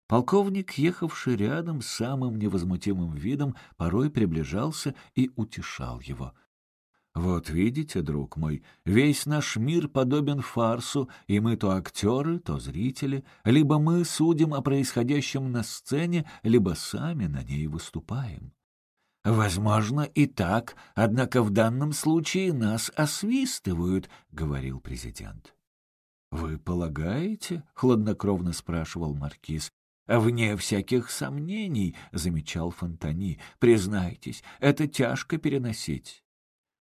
Полковник, ехавший рядом самым невозмутимым видом, порой приближался и утешал его — вот видите, друг мой, весь наш мир подобен фарсу, и мы то актеры, то зрители, либо мы судим о происходящем на сцене, либо сами на ней выступаем. «Возможно, и так, однако в данном случае нас освистывают», — говорил президент. «Вы полагаете?» — хладнокровно спрашивал маркиз. «Вне всяких сомнений», — замечал Фонтани. «Признайтесь, это тяжко переносить».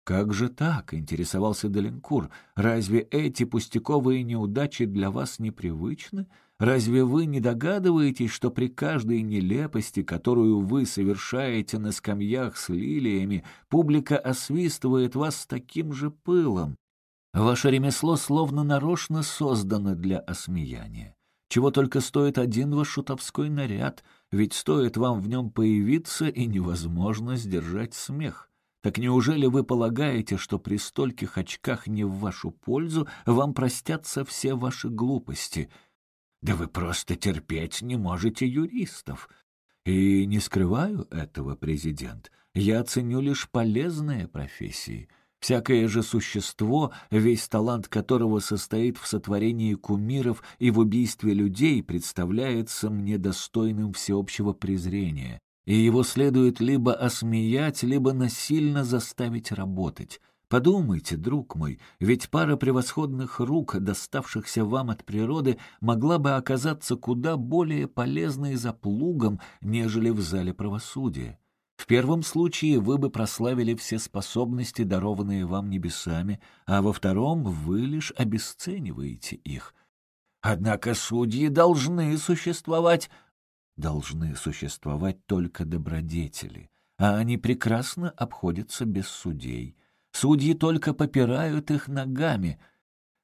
«Как же так?» — интересовался Деленкур. «Разве эти пустяковые неудачи для вас непривычны? Разве вы не догадываетесь, что при каждой нелепости, которую вы совершаете на скамьях с лилиями, публика освистывает вас с таким же пылом? Ваше ремесло словно нарочно создано для осмеяния. Чего только стоит один ваш шутовской наряд, ведь стоит вам в нем появиться, и невозможно сдержать смех». Так неужели вы полагаете, что при стольких очках не в вашу пользу вам простятся все ваши глупости? Да вы просто терпеть не можете юристов. И не скрываю этого, президент. Я ценю лишь полезные профессии. Всякое же существо, весь талант которого состоит в сотворении кумиров и в убийстве людей, представляется мне достойным всеобщего презрения и его следует либо осмеять, либо насильно заставить работать. Подумайте, друг мой, ведь пара превосходных рук, доставшихся вам от природы, могла бы оказаться куда более полезной за плугом, нежели в зале правосудия. В первом случае вы бы прославили все способности, дарованные вам небесами, а во втором вы лишь обесцениваете их. Однако судьи должны существовать, должны существовать только добродетели, а они прекрасно обходятся без судей. Судьи только попирают их ногами.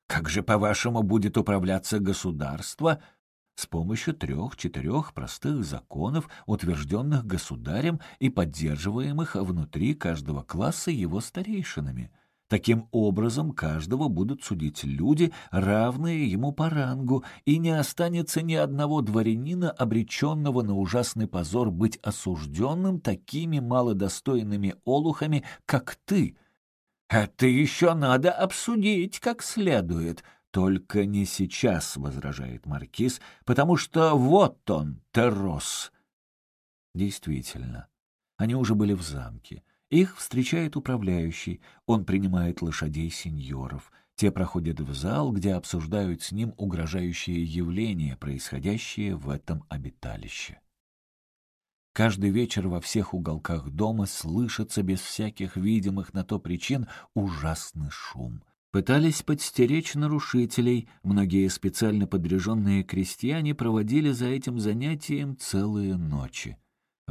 Как же, по-вашему, будет управляться государство? с помощью трех-четырех простых законов, утвержденных государем и поддерживаемых внутри каждого класса его старейшинами. Таким образом, каждого будут судить люди, равные ему по рангу, и не останется ни одного дворянина, обреченного на ужасный позор быть осужденным такими малодостойными олухами, как ты. Это еще надо обсудить как следует, «Только не сейчас», — возражает Маркиз, «потому что вот он, Террос». Действительно, они уже были в замке. Их встречает управляющий, он принимает лошадей сеньоров. Те проходят в зал, где обсуждают с ним угрожающие явления, происходящие в этом обиталище. Каждый вечер во всех уголках дома слышится без всяких видимых на то причин ужасный шум — Пытались подстеречь нарушителей, многие специально подряженные крестьяне проводили за этим занятием целые ночи.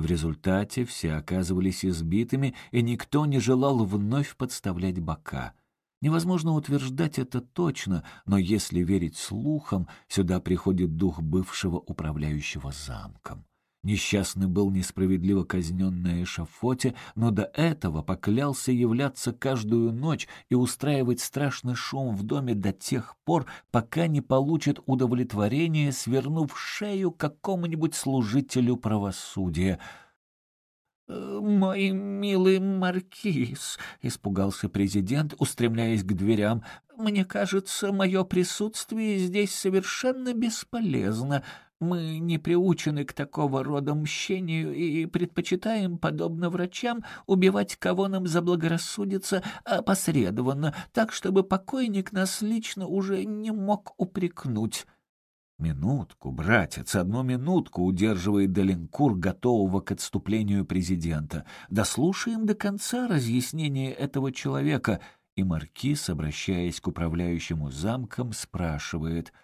В результате все оказывались избитыми, и никто не желал вновь подставлять бока. Невозможно утверждать это точно, но если верить слухам, сюда приходит дух бывшего управляющего замком. Несчастный был несправедливо казнен на эшафоте, но до этого поклялся являться каждую ночь и устраивать страшный шум в доме до тех пор, пока не получит удовлетворение, свернув шею какому-нибудь служителю правосудия. «Э, «Мой милый маркиз», — испугался президент, устремляясь к дверям, — «мне кажется, мое присутствие здесь совершенно бесполезно». Мы не приучены к такого рода мщению и предпочитаем, подобно врачам, убивать кого нам заблагорассудится опосредованно, так, чтобы покойник нас лично уже не мог упрекнуть». «Минутку, братец, одну минутку!» — удерживает Деленкур, готового к отступлению президента. «Дослушаем до конца разъяснение этого человека». И маркиз, обращаясь к управляющему замком, спрашивает.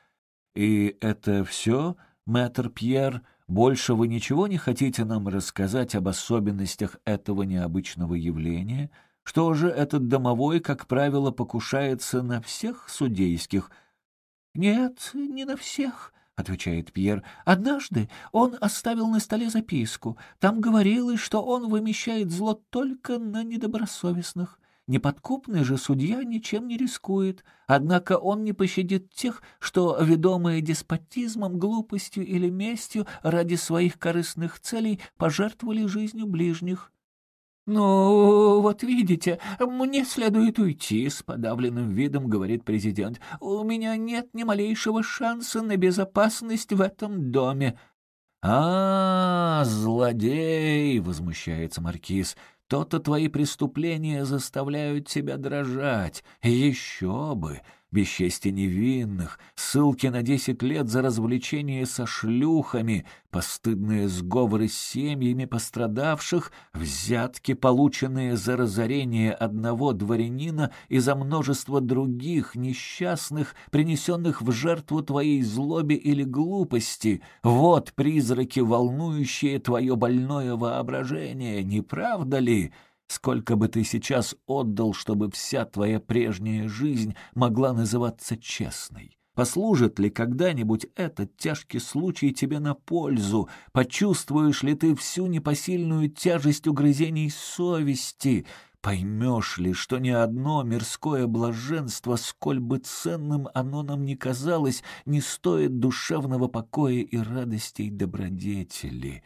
«И это все?» Мэтр Пьер, больше вы ничего не хотите нам рассказать об особенностях этого необычного явления? Что же этот домовой, как правило, покушается на всех судейских? Нет, не на всех, — отвечает Пьер. «Однажды он оставил на столе записку. Там говорилось, что он вымещает зло только на недобросовестных. Неподкупный же судья ничем не рискует, однако он не пощадит тех, что, ведомые деспотизмом, глупостью или местью, ради своих корыстных целей пожертвовали жизнью ближних. «Ну, вот видите, мне следует уйти», — с подавленным видом говорит президент. «У меня нет ни малейшего шанса на безопасность в этом доме». «А, -а злодей!» — возмущается маркиз. То-то твои преступления заставляют тебя дрожать. Еще бы! Бесчестие невинных, ссылки на десять лет за развлечение со шлюхами, постыдные сговоры с семьями пострадавших, взятки, полученные за разорение одного дворянина и за множество других несчастных, принесенных в жертву твоей злобе или глупости. Вот призраки, волнующие твое больное воображение, не правда ли?» Сколько бы ты сейчас отдал, чтобы вся твоя прежняя жизнь могла называться честной? Послужит ли когда-нибудь этот тяжкий случай тебе на пользу? Почувствуешь ли ты всю непосильную тяжесть угрызений совести? Поймешь ли, что ни одно мирское блаженство, сколь бы ценным оно нам ни казалось, не стоит душевного покоя и радостей добродетели?»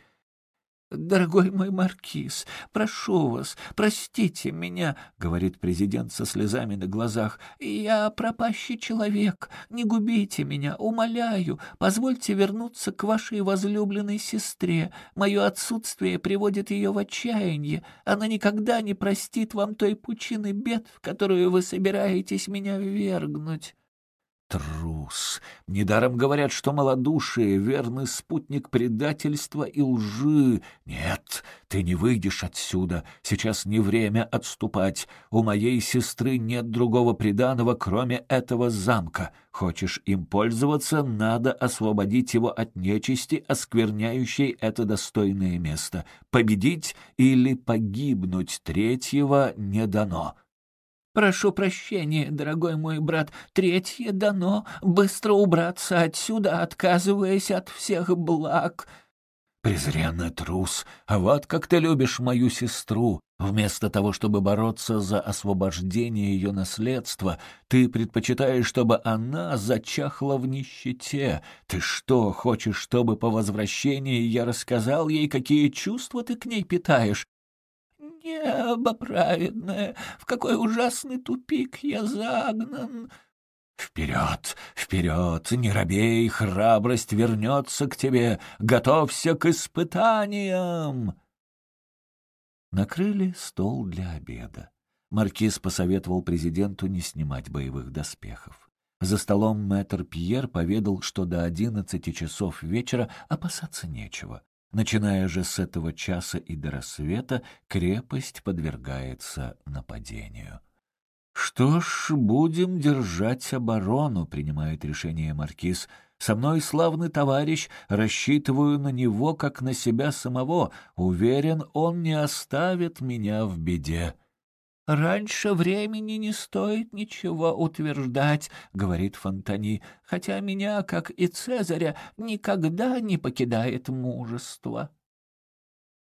«Дорогой мой маркиз, прошу вас, простите меня», — говорит президент со слезами на глазах. «Я пропащий человек, не губите меня, умоляю, позвольте вернуться к вашей возлюбленной сестре. Мое отсутствие приводит ее в отчаяние. Она никогда не простит вам той пучины бед, в которую вы собираетесь меня ввергнуть». Трус. Недаром говорят, что малодушие — верный спутник предательства и лжи. Нет, ты не выйдешь отсюда. Сейчас не время отступать. У моей сестры нет другого приданого, кроме этого замка. Хочешь им пользоваться, надо освободить его от нечисти, оскверняющей это достойное место. Победить или погибнуть третьего не дано. Прошу прощения, дорогой мой брат. Третье дано. Быстро убраться отсюда, отказываясь от всех благ». «Презренный трус, а вот как ты любишь мою сестру. Вместо того, чтобы бороться за освобождение ее наследства, ты предпочитаешь, чтобы она зачахла в нищете. Ты что, хочешь, чтобы по возвращении я рассказал ей, какие чувства ты к ней питаешь? Небо праведное, в какой ужасный тупик я загнан!» «Вперед, вперед, не робей, храбрость вернется к тебе, готовься к испытаниям!» Накрыли стол для обеда. Маркиз посоветовал президенту не снимать боевых доспехов. За столом мэтр Пьер поведал, что до одиннадцати часов вечера опасаться нечего. Начиная же с этого часа и до рассвета крепость подвергается нападению. «Что ж, будем держать оборону», — принимает решение маркиз. «Со мной славный товарищ, рассчитываю на него, как на себя самого. Уверен, он не оставит меня в беде». «Раньше времени не стоит ничего утверждать», — говорит Фонтани, «хотя меня, как и Цезаря, никогда не покидает мужество».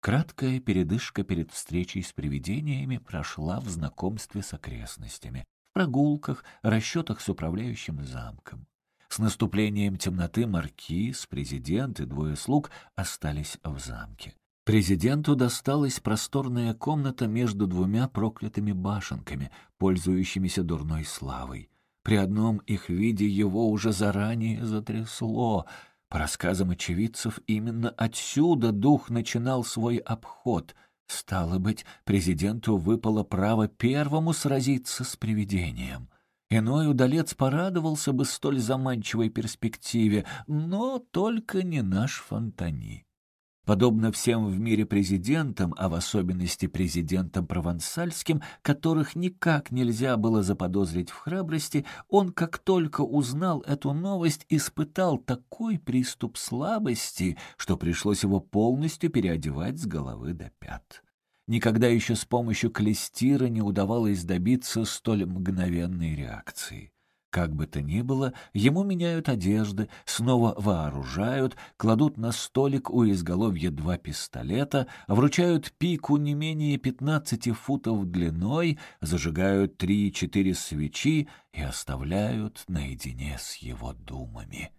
Краткая передышка перед встречей с привидениями прошла в знакомстве с окрестностями, в прогулках, расчетах с управляющим замком. С наступлением темноты маркиз, президент и двое слуг остались в замке. Президенту досталась просторная комната между двумя проклятыми башенками, пользующимися дурной славой. При одном их виде его уже заранее затрясло — по рассказам очевидцев, именно отсюда дух начинал свой обход. Стало быть, президенту выпало право первому сразиться с привидением. Иной удалец порадовался бы столь заманчивой перспективе, но только не наш Фонтани. Подобно всем в мире президентам, а в особенности президентам провансальским, которых никак нельзя было заподозрить в храбрости, он, как только узнал эту новость, испытал такой приступ слабости, что пришлось его полностью переодевать с головы до пят. Никогда еще с помощью клестира не удавалось добиться столь мгновенной реакции. Как бы то ни было, ему меняют одежды, снова вооружают, кладут на столик у изголовья два пистолета, вручают пику не менее пятнадцати футов длиной, зажигают три-четыре свечи и оставляют наедине с его думами.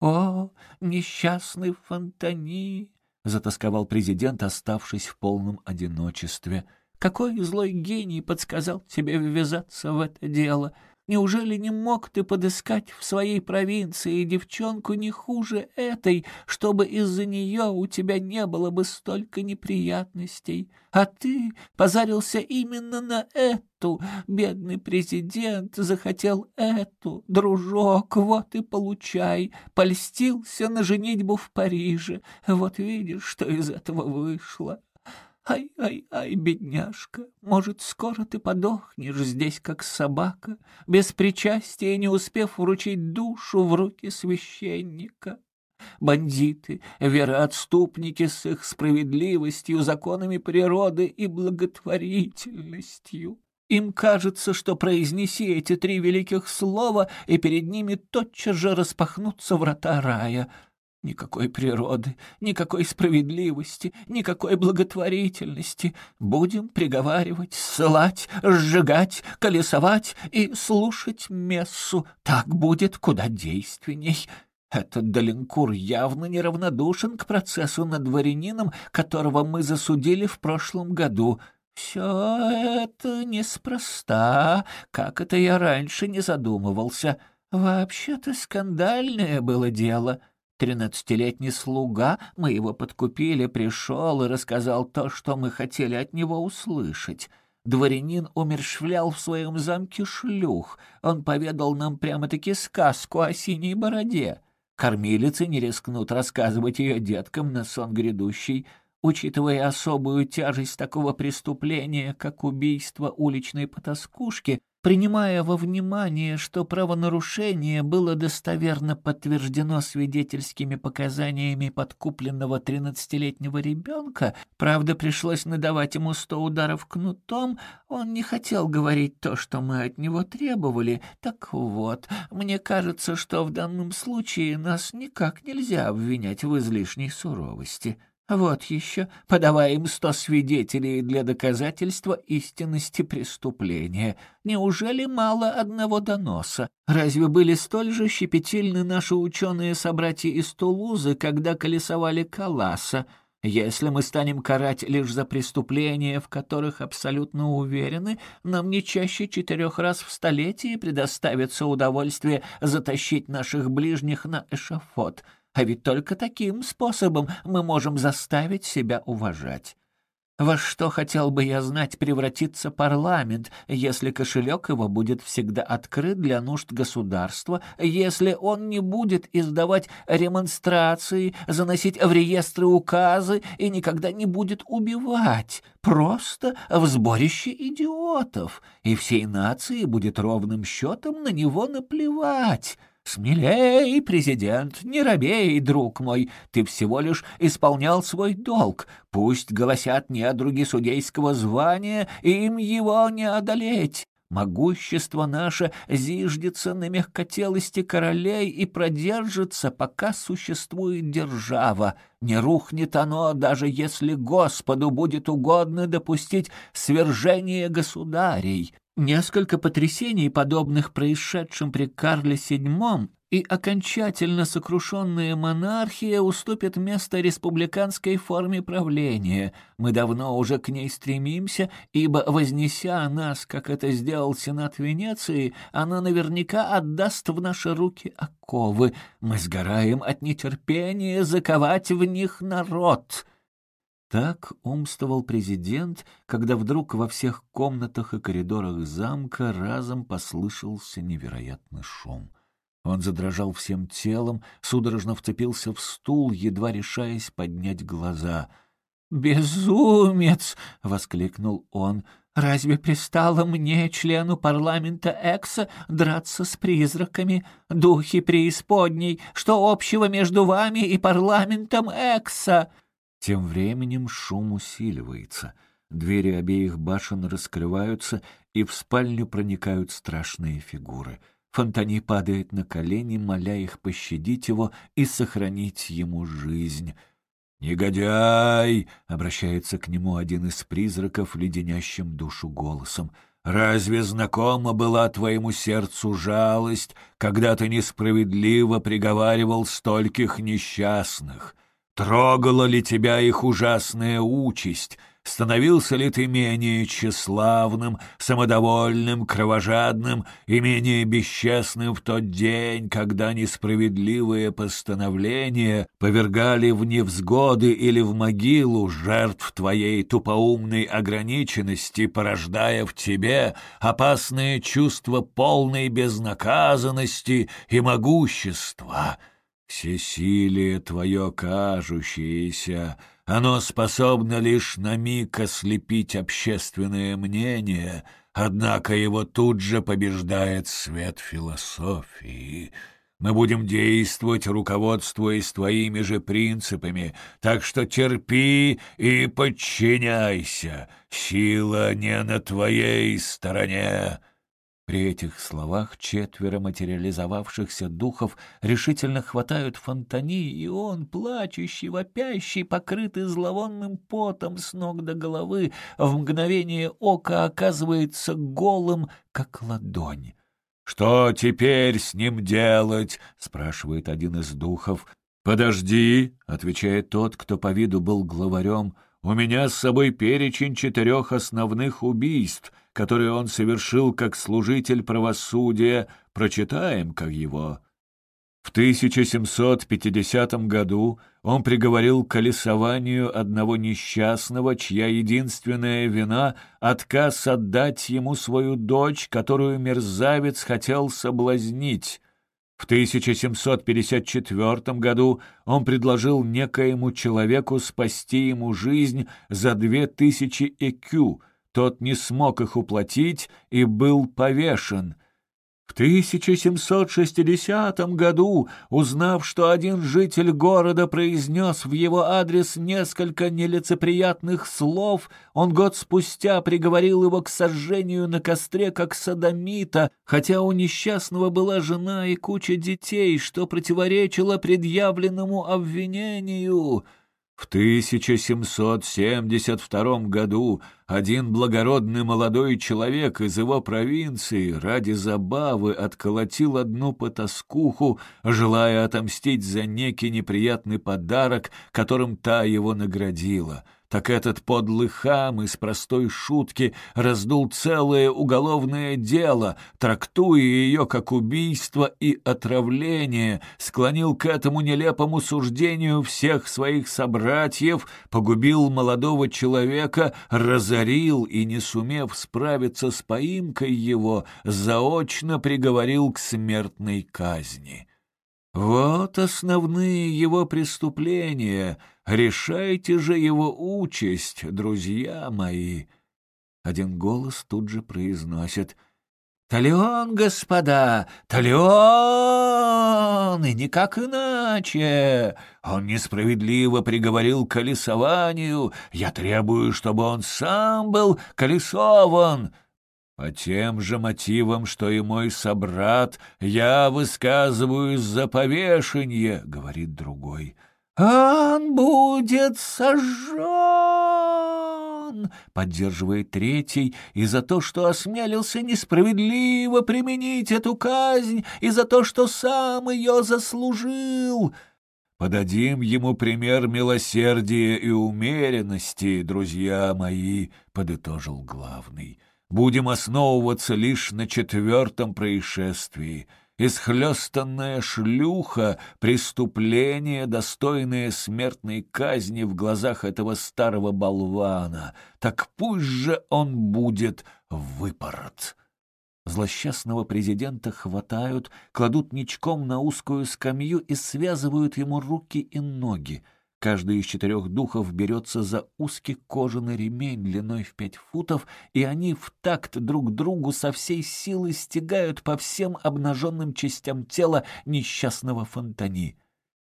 «О, несчастный Фонтани!» — затасковал президент, оставшись в полном одиночестве. «Какой злой гений подсказал тебе ввязаться в это дело? Неужели не мог ты подыскать в своей провинции девчонку не хуже этой, чтобы из-за нее у тебя не было бы столько неприятностей? А ты позарился именно на эту. Бедный президент захотел эту. Дружок, вот и получай. Польстился на женитьбу в Париже. Вот видишь, что из этого вышло. Ай-ай-ай, бедняжка, может, скоро ты подохнешь здесь, как собака, без причастия, не успев вручить душу в руки священника. Бандиты, вероотступники с их справедливостью, законами природы и благотворительностью. Им кажется, что произнеси эти три великих слова, и перед ними тотчас же распахнутся врата рая — Никакой природы, никакой справедливости, никакой благотворительности. Будем приговаривать, ссылать, сжигать, колесовать и слушать мессу. Так будет куда действенней. Этот Доленкур явно неравнодушен к процессу над дворянином, которого мы засудили в прошлом году. Все это неспроста, как это я раньше не задумывался. Вообще-то скандальное было дело — Тринадцатилетний слуга, мы его подкупили, пришел и рассказал то, что мы хотели от него услышать. Дворянин умершвлял в своем замке шлюх. Он поведал нам прямо-таки сказку о синей бороде. Кормилицы не рискнут рассказывать ее деткам на сон грядущий. Учитывая особую тяжесть такого преступления, как убийство уличной потаскушки, принимая во внимание, что правонарушение было достоверно подтверждено свидетельскими показаниями подкупленного тринадцатилетнего ребенка, правда, пришлось надавать ему сто ударов кнутом, он не хотел говорить то, что мы от него требовали. Так вот, мне кажется, что в данном случае нас никак нельзя обвинять в излишней суровости. Вот еще, подаваем сто свидетелей для доказательства истинности преступления. Неужели мало одного доноса? Разве были столь же щепетильны наши ученые-собратья из Тулузы, когда колесовали Каласа? Если мы станем карать лишь за преступления, в которых абсолютно уверены, нам не чаще четырех раз в столетии предоставится удовольствие затащить наших ближних на эшафот — а ведь только таким способом мы можем заставить себя уважать. Во что хотел бы я знать превратиться парламент, если кошелек его будет всегда открыт для нужд государства, если он не будет издавать ремонстрации, заносить в реестры указы и никогда не будет убивать, просто в сборище идиотов, и всей нации будет ровным счетом на него наплевать». «Смелей, президент, не робей, друг мой, ты всего лишь исполнял свой долг. Пусть голосят недруги судейского звания, им его не одолеть. Могущество наше зиждется на мягкотелости королей и продержится, пока существует держава. Не рухнет оно, даже если Господу будет угодно допустить свержение государей. Несколько потрясений, подобных происшедшим при Карле VII, и окончательно сокрушенная монархия уступит место республиканской форме правления. Мы давно уже к ней стремимся, ибо, вознеся нас, как это сделал Сенат Венеции, она наверняка отдаст в наши руки оковы. Мы сгораем от нетерпения заковать в них народ». Так умствовал президент, когда вдруг во всех комнатах и коридорах замка разом послышался невероятный шум. Он задрожал всем телом, судорожно вцепился в стул, едва решаясь поднять глаза. «Безумец!» — воскликнул он. «Разве пристало мне, члену парламента Экса, драться с призраками? Духи преисподней! Что общего между вами и парламентом Экса?» Тем временем шум усиливается. Двери обеих башен раскрываются, и в спальню проникают страшные фигуры. Фонтани падает на колени, моля их пощадить его и сохранить ему жизнь. «Негодяй!» — обращается к нему один из призраков, леденящим душу голосом. «Разве знакома была твоему сердцу жалость, когда ты несправедливо приговаривал стольких несчастных?» Трогала ли тебя их ужасная участь? Становился ли ты менее тщеславным, самодовольным, кровожадным и менее бесчестным в тот день, когда несправедливые постановления повергали в невзгоды или в могилу жертв твоей тупоумной ограниченности, порождая в тебе опасные чувства полной безнаказанности и могущества?» Всесилие твое кажущееся, оно способно лишь на миг ослепить общественное мнение, однако его тут же побеждает свет философии. Мы будем действовать, руководствуясь твоими же принципами, так что терпи и подчиняйся. Сила не на твоей стороне». При этих словах четверо материализовавшихся духов решительно хватают Фонтани, и он, плачущий, вопящий, покрытый зловонным потом с ног до головы, в мгновение ока оказывается голым, как ладонь. «Что теперь с ним делать?» — спрашивает один из духов. «Подожди», — отвечает тот, кто по виду был главарем, — «у меня с собой перечень четырех основных убийств — который он совершил как служитель правосудия, прочитаем как его. В 1750 году он приговорил к колесованию одного несчастного, чья единственная вина — отказ отдать ему свою дочь, которую мерзавец хотел соблазнить. В 1754 году он предложил некоему человеку спасти ему жизнь за две тысячи ЭКЮ. Тот не смог их уплатить и был повешен — в 1760 году, узнав, что один житель города произнес в его адрес несколько нелицеприятных слов, он год спустя приговорил его к сожжению на костре как садомита, хотя у несчастного была жена и куча детей, что противоречило предъявленному обвинению. В 1772 году один благородный молодой человек из его провинции ради забавы отколотил одну потаскуху, желая отомстить за некий неприятный подарок, которым та его наградила — так этот подлый хам из простой шутки раздул целое уголовное дело, трактуя ее как убийство и отравление, склонил к этому нелепому суждению всех своих собратьев, погубил молодого человека, разорил и, не сумев справиться с поимкой его, заочно приговорил к смертной казни. Вот основные его преступления. Решайте же его участь, друзья мои. Один голос тут же произносит «Талион, господа, талион! И никак иначе! Он несправедливо приговорил к колесованию. Я требую, чтобы он сам был колесован!» По тем же мотивам, что и мой собрат, я высказываюсь за повешение, — говорит другой. «Он будет сожжен!» — поддерживает третий, и за то, что осмелился несправедливо применить эту казнь, и за то, что сам ее заслужил. Подадим ему пример милосердия и умеренности, друзья мои, — подытожил главный будем основываться лишь на четвертом происшествии. Исхлестанная шлюха — преступление, достойное смертной казни в глазах этого старого болвана. Так пусть же он будет выпорот. Злосчастного президента хватают, кладут ничком на узкую скамью и связывают ему руки и ноги — Каждый из четырех духов берется за узкий кожаный ремень длиной в пять футов, и они в такт друг другу со всей силы стегают по всем обнаженным частям тела несчастного фонтани.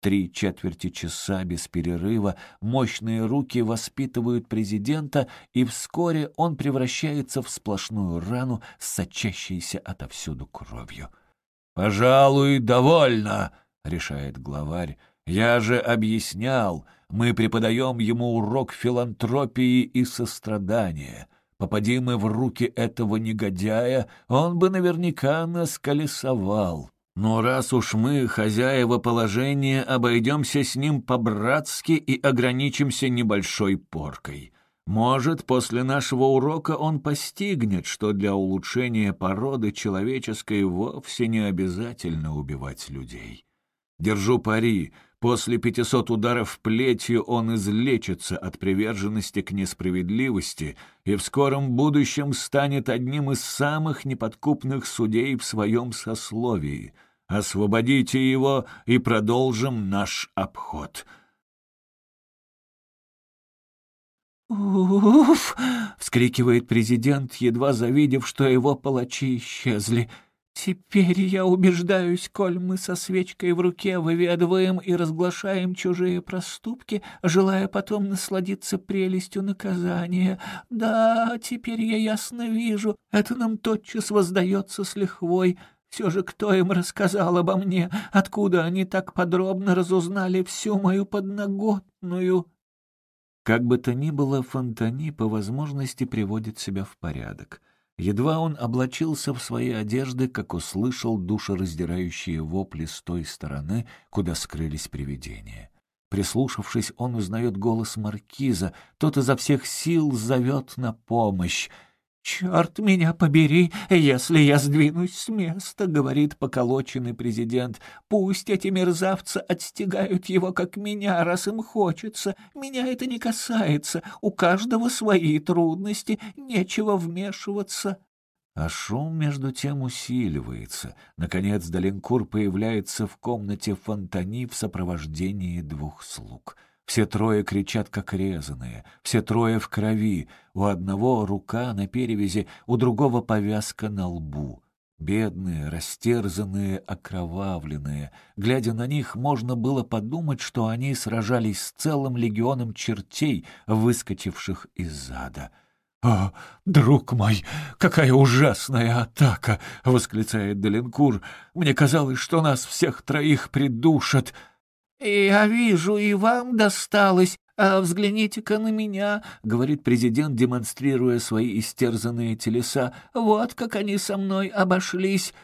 Три четверти часа без перерыва мощные руки воспитывают президента, и вскоре он превращается в сплошную рану, сочащейся отовсюду кровью. «Пожалуй, довольно», — решает главарь, я же объяснял, мы преподаем ему урок филантропии и сострадания. Попади мы в руки этого негодяя, он бы наверняка нас колесовал. Но раз уж мы, хозяева положения, обойдемся с ним по-братски и ограничимся небольшой поркой. Может, после нашего урока он постигнет, что для улучшения породы человеческой вовсе не обязательно убивать людей. Держу пари, После пятисот ударов плетью он излечится от приверженности к несправедливости и в скором будущем станет одним из самых неподкупных судей в своем сословии. Освободите его и продолжим наш обход». «Уф!» — вскрикивает президент, едва завидев, что его палачи исчезли — Теперь я убеждаюсь, коль мы со свечкой в руке выведываем и разглашаем чужие проступки, желая потом насладиться прелестью наказания. Да, теперь я ясно вижу, это нам тотчас воздается с лихвой. Все же кто им рассказал обо мне? Откуда они так подробно разузнали всю мою подноготную? Как бы то ни было, Фонтани по возможности приводит себя в порядок. Едва он облачился в свои одежды, как услышал душераздирающие вопли с той стороны, куда скрылись привидения. Прислушавшись, он узнает голос маркиза. Тот изо всех сил зовет на помощь. «Черт меня побери, если я сдвинусь с места», — говорит поколоченный президент. «Пусть эти мерзавцы отстегают его, как меня, раз им хочется. Меня это не касается. У каждого свои трудности, нечего вмешиваться». А шум, между тем, усиливается. Наконец Даленкур появляется в комнате Фонтани в сопровождении двух слуг. Все трое кричат, как резаные, все трое в крови. У одного рука на перевязи, у другого повязка на лбу. Бедные, растерзанные, окровавленные. Глядя на них, можно было подумать, что они сражались с целым легионом чертей, выскочивших из зада. «О, друг мой, какая ужасная атака!» — восклицает Деленкур. «Мне казалось, что нас всех троих придушат». «Я вижу, и вам досталось. А взгляните-ка на меня», — говорит президент, демонстрируя свои истерзанные телеса. «Вот как они со мной обошлись».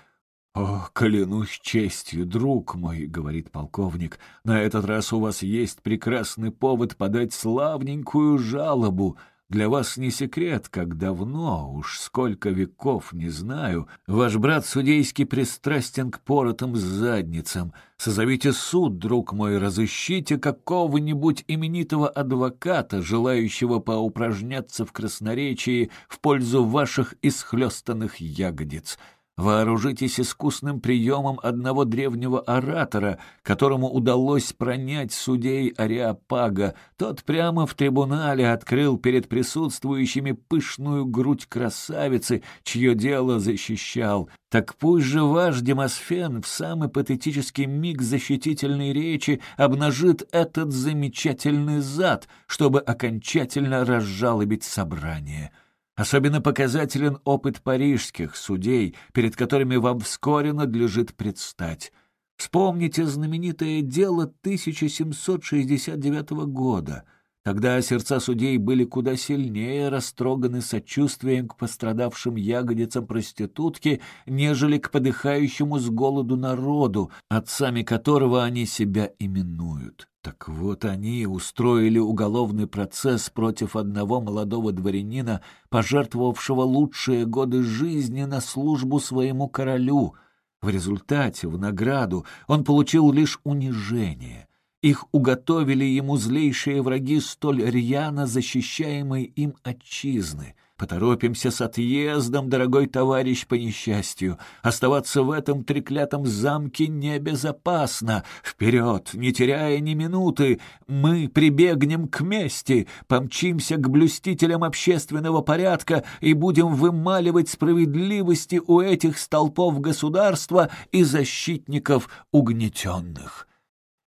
«О, клянусь честью, друг мой», — говорит полковник, — «на этот раз у вас есть прекрасный повод подать славненькую жалобу». Для вас не секрет, как давно, уж сколько веков, не знаю, ваш брат судейский пристрастен к поротым задницам. Созовите суд, друг мой, разыщите какого-нибудь именитого адвоката, желающего поупражняться в красноречии в пользу ваших исхлестанных ягодиц. Вооружитесь искусным приемом одного древнего оратора, которому удалось пронять судей Ариапага. Тот прямо в трибунале открыл перед присутствующими пышную грудь красавицы, чье дело защищал. Так пусть же ваш Демосфен в самый патетический миг защитительной речи обнажит этот замечательный зад, чтобы окончательно разжалобить собрание. Особенно показателен опыт парижских судей, перед которыми вам вскоре надлежит предстать. Вспомните знаменитое дело 1769 года. Тогда сердца судей были куда сильнее растроганы сочувствием к пострадавшим ягодицам проститутки, нежели к подыхающему с голоду народу, отцами которого они себя именуют. Так вот они устроили уголовный процесс против одного молодого дворянина, пожертвовавшего лучшие годы жизни на службу своему королю. В результате, в награду, он получил лишь унижение. Их уготовили ему злейшие враги столь рьяно защищаемой им отчизны — Поторопимся с отъездом, дорогой товарищ по несчастью. Оставаться в этом треклятом замке небезопасно. Вперед, не теряя ни минуты, мы прибегнем к мести, помчимся к блюстителям общественного порядка и будем вымаливать справедливости у этих столпов государства и защитников угнетенных.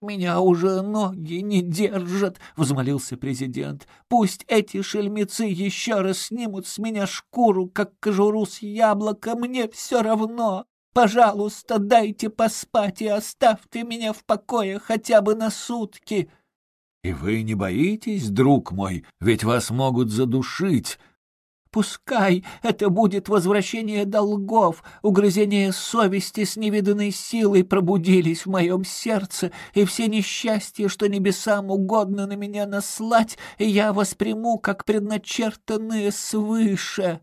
«Меня уже ноги не держат», — взмолился президент. «Пусть эти шельмецы еще раз снимут с меня шкуру, как кожуру с яблока, мне все равно. Пожалуйста, дайте поспать и оставьте меня в покое хотя бы на сутки». «И вы не боитесь, друг мой, ведь вас могут задушить», Пускай это будет возвращение долгов, угрызение совести с невиданной силой пробудились в моем сердце, и все несчастья, что небесам угодно на меня наслать, я восприму как предначертанные свыше».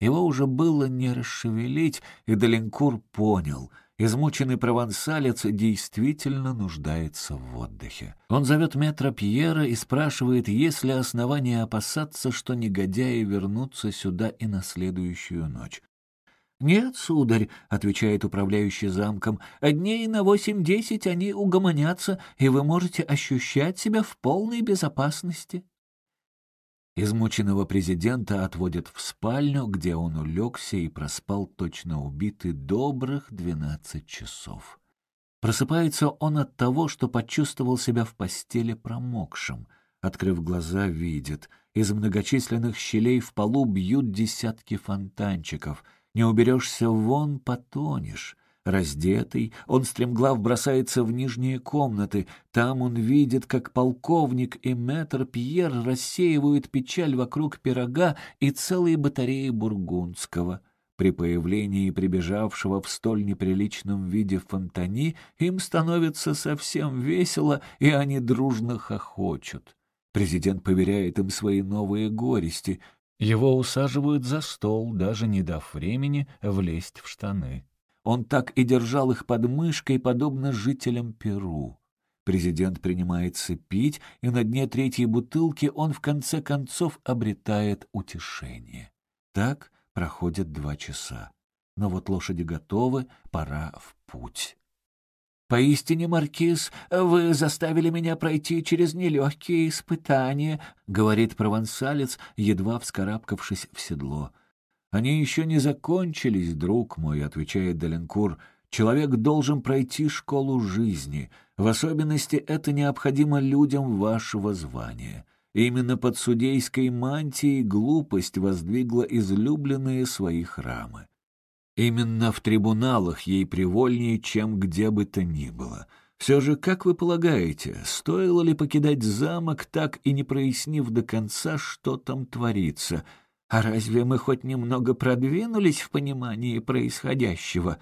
Его уже было не расшевелить, и Даленкур понял — Измученный провансалец действительно нуждается в отдыхе. Он зовет метра Пьера и спрашивает, есть ли основания опасаться, что негодяи вернутся сюда и на следующую ночь. «Нет, сударь», — отвечает управляющий замком, — «дней на восемь-десять они угомонятся, и вы можете ощущать себя в полной безопасности». Измученного президента отводят в спальню, где он улегся и проспал точно убитый добрых двенадцать часов. Просыпается он от того, что почувствовал себя в постели промокшим. Открыв глаза, видит. Из многочисленных щелей в полу бьют десятки фонтанчиков. Не уберешься вон, потонешь. Раздетый, он стремглав бросается в нижние комнаты. Там он видит, как полковник и мэтр Пьер рассеивают печаль вокруг пирога и целые батареи бургундского. При появлении прибежавшего в столь неприличном виде фонтани им становится совсем весело, и они дружно хохочут. Президент поверяет им свои новые горести. Его усаживают за стол, даже не дав времени влезть в штаны. Он так и держал их под мышкой, подобно жителям Перу. Президент принимается пить, и на дне третьей бутылки он в конце концов обретает утешение. Так Проходит два часа. Но вот лошади готовы, пора в путь. «Поистине, Маркиз, вы заставили меня пройти через нелегкие испытания», — говорит провансалец, едва вскарабкавшись в седло. «Они еще не закончились, друг мой», — отвечает Деленкур. «Человек должен пройти школу жизни. В особенности это необходимо людям вашего звания». Именно под судейской мантией глупость воздвигла излюбленные свои храмы. Именно в трибуналах ей привольнее, чем где бы то ни было. Все же, как вы полагаете, стоило ли покидать замок, так и не прояснив до конца, что там творится? А разве мы хоть немного продвинулись в понимании происходящего?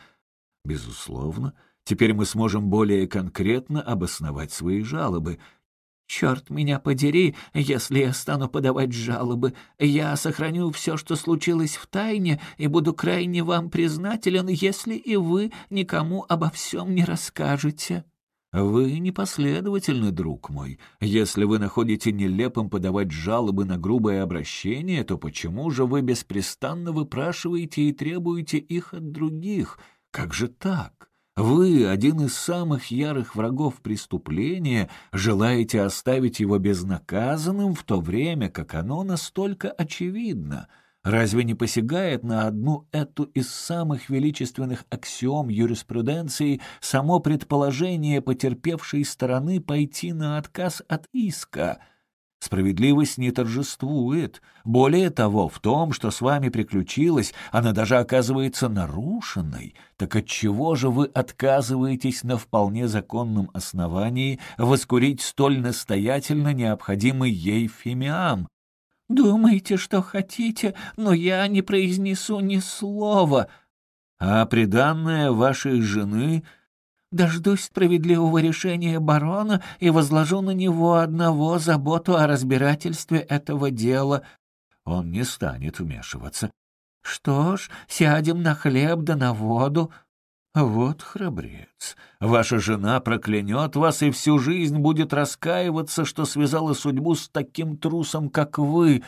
Безусловно. Теперь мы сможем более конкретно обосновать свои жалобы — Черт меня подери, если я стану подавать жалобы. Я сохраню все, что случилось в тайне, и буду крайне вам признателен, если и вы никому обо всем не расскажете». «Вы непоследовательны, друг мой. Если вы находите нелепым подавать жалобы на грубое обращение, то почему же вы беспрестанно выпрашиваете и требуете их от других? Как же так?» Вы, один из самых ярых врагов преступления, желаете оставить его безнаказанным в то время, как оно настолько очевидно. Разве не посягает на одну эту из самых величественных аксиом юриспруденции само предположение потерпевшей стороны пойти на отказ от иска — Справедливость не торжествует. Более того, в том, что с вами приключилось, она даже оказывается нарушенной. Так отчего же вы отказываетесь на вполне законном основании воскурить столь настоятельно необходимый ей фимиам? «Думаете, что хотите, но я не произнесу ни слова». «А приданное вашей жены Дождусь справедливого решения барона и возложу на него одного заботу о разбирательстве этого дела. Он не станет вмешиваться. Что ж, сядем на хлеб да на воду. Вот храбрец. Ваша жена проклянет вас и всю жизнь будет раскаиваться, что связала судьбу с таким трусом, как вы.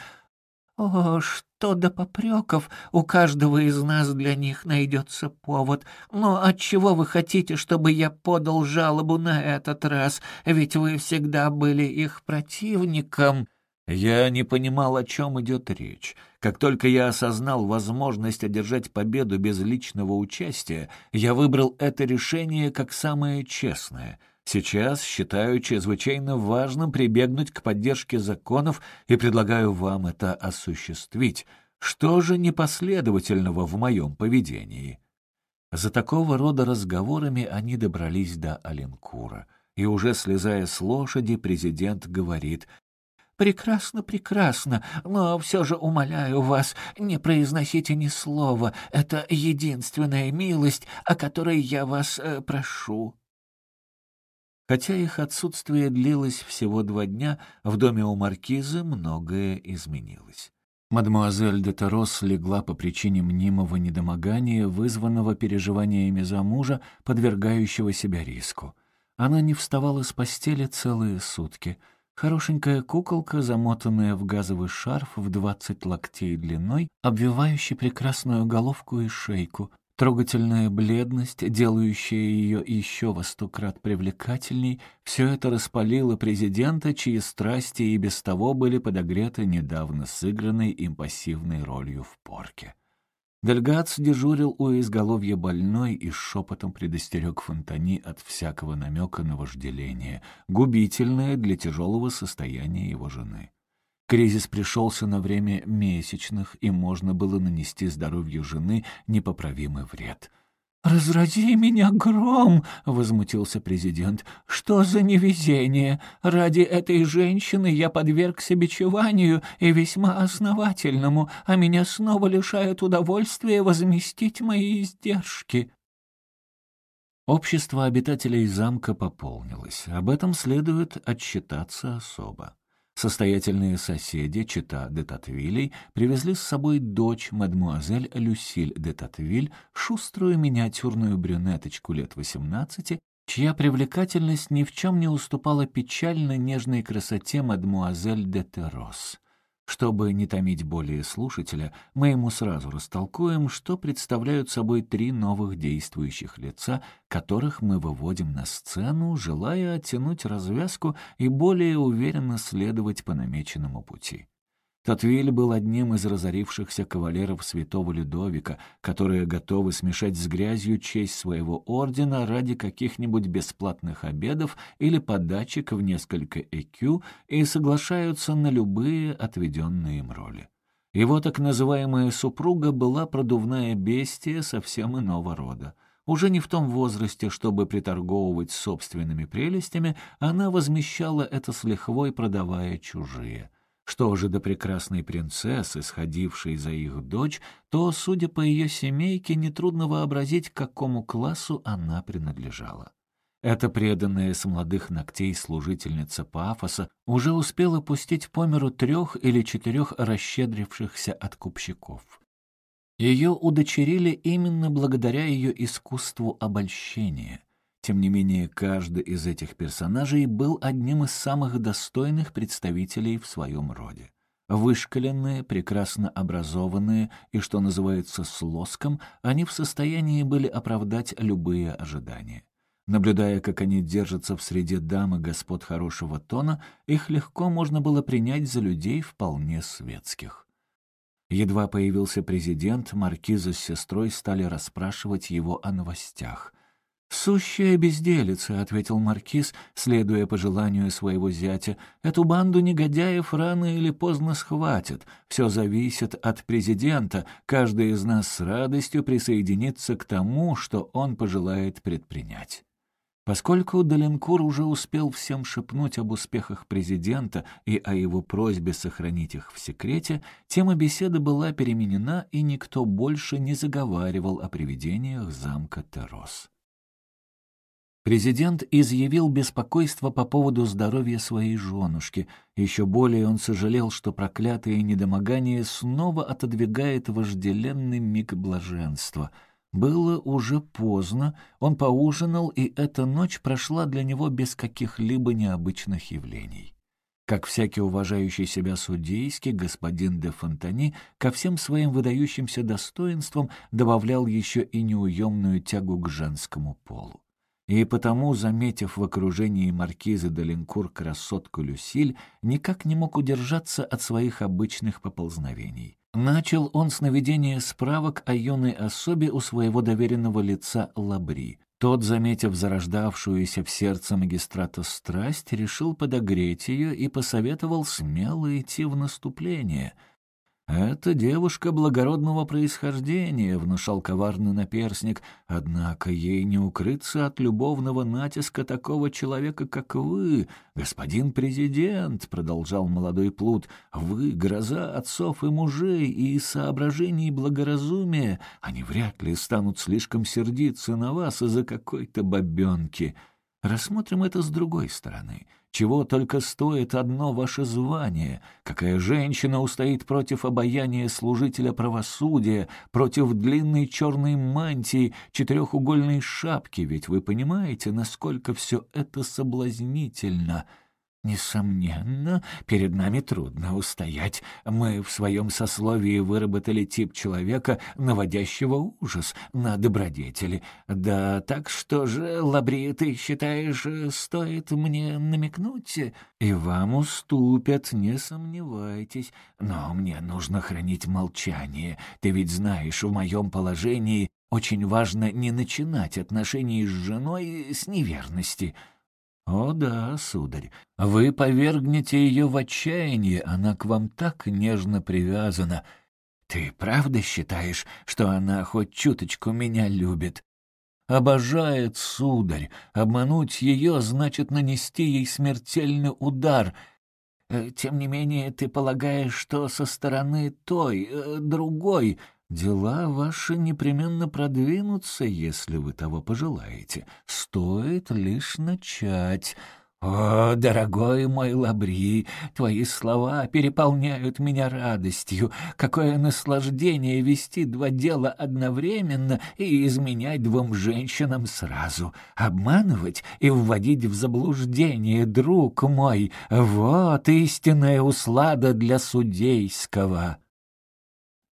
О, что до попреков, у каждого из нас для них найдется повод. Но отчего вы хотите, чтобы я подал жалобу на этот раз? Ведь вы всегда были их противником». Я не понимал, о чем идет речь. Как только я осознал возможность одержать победу без личного участия, я выбрал это решение как самое честное — Сейчас считаю чрезвычайно важным прибегнуть к поддержке законов и предлагаю вам это осуществить. Что же непоследовательного в моем поведении?» За такого рода разговорами они добрались до Аленкура. И уже слезая с лошади, президент говорит «Прекрасно, прекрасно, но все же умоляю вас, не произносите ни слова. Это единственная милость, о которой я вас э, прошу». Хотя их отсутствие длилось всего два дня, в доме у маркизы многое изменилось. Мадемуазель де Тарос легла по причине мнимого недомогания, вызванного переживаниями за мужа, подвергающего себя риску. Она не вставала с постели целые сутки. Хорошенькая куколка, замотанная в газовый шарф в двадцать локтей длиной, обвивающий прекрасную головку и шейку, Трогательная бледность, делающая ее еще во сто крат привлекательней, все это распалило президента, чьи страсти и без того были подогреты недавно сыгранной им пассивной ролью в порке. Дельгац дежурил у изголовья больной и шепотом предостерег Фонтани от всякого намека на вожделение, губительное для тяжелого состояния его жены. Кризис пришелся на время месячных, и можно было нанести здоровью жены непоправимый вред. «Разрази меня гром!» — возмутился президент. «Что за невезение? Ради этой женщины я подвергся бичеванию и весьма основательному, а меня снова лишают удовольствия возместить мои издержки». Общество обитателей замка пополнилось. Об этом следует отчитаться особо. Состоятельные соседи, чита де Татвилей, привезли с собой дочь, мадмуазель Люсиль де Татвиль, шуструю миниатюрную брюнеточку лет восемнадцати, чья привлекательность ни в чем не уступала печально нежной красоте мадмуазель де Террос. Чтобы не томить более слушателя, мы ему сразу растолкуем, что представляют собой три новых действующих лица, которых мы выводим на сцену, желая оттянуть развязку и более уверенно следовать по намеченному пути. Татвиль был одним из разорившихся кавалеров святого Людовика, которые готовы смешать с грязью честь своего ордена ради каких-нибудь бесплатных обедов или подачек в несколько ЭКЮ и соглашаются на любые отведенные им роли. Его так называемая супруга была продувная бестия совсем иного рода. Уже не в том возрасте, чтобы приторговывать собственными прелестями, она возмещала это с лихвой, продавая чужие — что же до прекрасной принцессы, сходившей за их дочь, то, судя по ее семейке, нетрудно вообразить, к какому классу она принадлежала. Эта преданная с молодых ногтей служительница пафоса уже успела пустить по миру трех или четырех расщедрившихся откупщиков. Ее удочерили именно благодаря ее искусству обольщения. Тем не менее, каждый из этих персонажей был одним из самых достойных представителей в своем роде. Вышкаленные, прекрасно образованные и, что называется, с лоском, они в состоянии были оправдать любые ожидания. Наблюдая, как они держатся в среде дам и господ хорошего тона, их легко можно было принять за людей вполне светских. Едва появился президент, маркиза с сестрой стали расспрашивать его о новостях. «Сущая безделица», — ответил Маркиз, следуя по желанию своего зятя. «Эту банду негодяев рано или поздно схватят. Все зависит от президента. Каждый из нас с радостью присоединится к тому, что он пожелает предпринять». Поскольку Даленкур уже успел всем шепнуть об успехах президента и о его просьбе сохранить их в секрете, тема беседы была переменена, и никто больше не заговаривал о привидениях замка Террос. Президент изъявил беспокойство по поводу здоровья своей женушки. Еще более он сожалел, что проклятое недомогание снова отодвигает вожделенный миг блаженства. Было уже поздно, он поужинал, и эта ночь прошла для него без каких-либо необычных явлений. Как всякий уважающий себя судейский, господин де Фонтани ко всем своим выдающимся достоинствам добавлял еще и неуемную тягу к женскому полу и потому, заметив в окружении маркизы Даленкур красотку Люсиль, никак не мог удержаться от своих обычных поползновений. Начал он с наведения справок о юной особе у своего доверенного лица Лабри. Тот, заметив зарождавшуюся в сердце магистрата страсть, решил подогреть ее и посоветовал смело идти в наступление — «Это девушка благородного происхождения», — внушал коварный наперсник, «однако ей не укрыться от любовного натиска такого человека, как вы, господин президент», — продолжал молодой плут, «вы — гроза отцов и мужей, и из соображений благоразумия они вряд ли станут слишком сердиться на вас из-за какой-то бабенки». Рассмотрим это с другой стороны. Чего только стоит одно ваше звание? Какая женщина устоит против обаяния служителя правосудия, против длинной черной мантии, четырехугольной шапки? Ведь вы понимаете, насколько все это соблазнительно — Несомненно, перед нами трудно устоять. Мы в своем сословии выработали тип человека, наводящего ужас на добродетели. Да так что же, Лабри, ты считаешь, стоит мне намекнуть? И вам уступят, не сомневайтесь. Но мне нужно хранить молчание. Ты ведь знаешь, в моем положении очень важно не начинать отношения с женой с неверности». «О да, сударь, вы повергнете ее в отчаяние, она к вам так нежно привязана. Ты правда считаешь, что она хоть чуточку меня любит?» «Обожает, сударь. Обмануть ее значит нанести ей смертельный удар. Э, тем не менее, ты полагаешь, что со стороны той, э, другой, Дела ваши непременно продвинутся, если вы того пожелаете. Стоит лишь начать. «О, дорогой мой Лабри, твои слова переполняют меня радостью. Какое наслаждение вести два дела одновременно и изменять двум женщинам сразу. Обманывать и вводить в заблуждение, друг мой, вот истинная услада для судейского».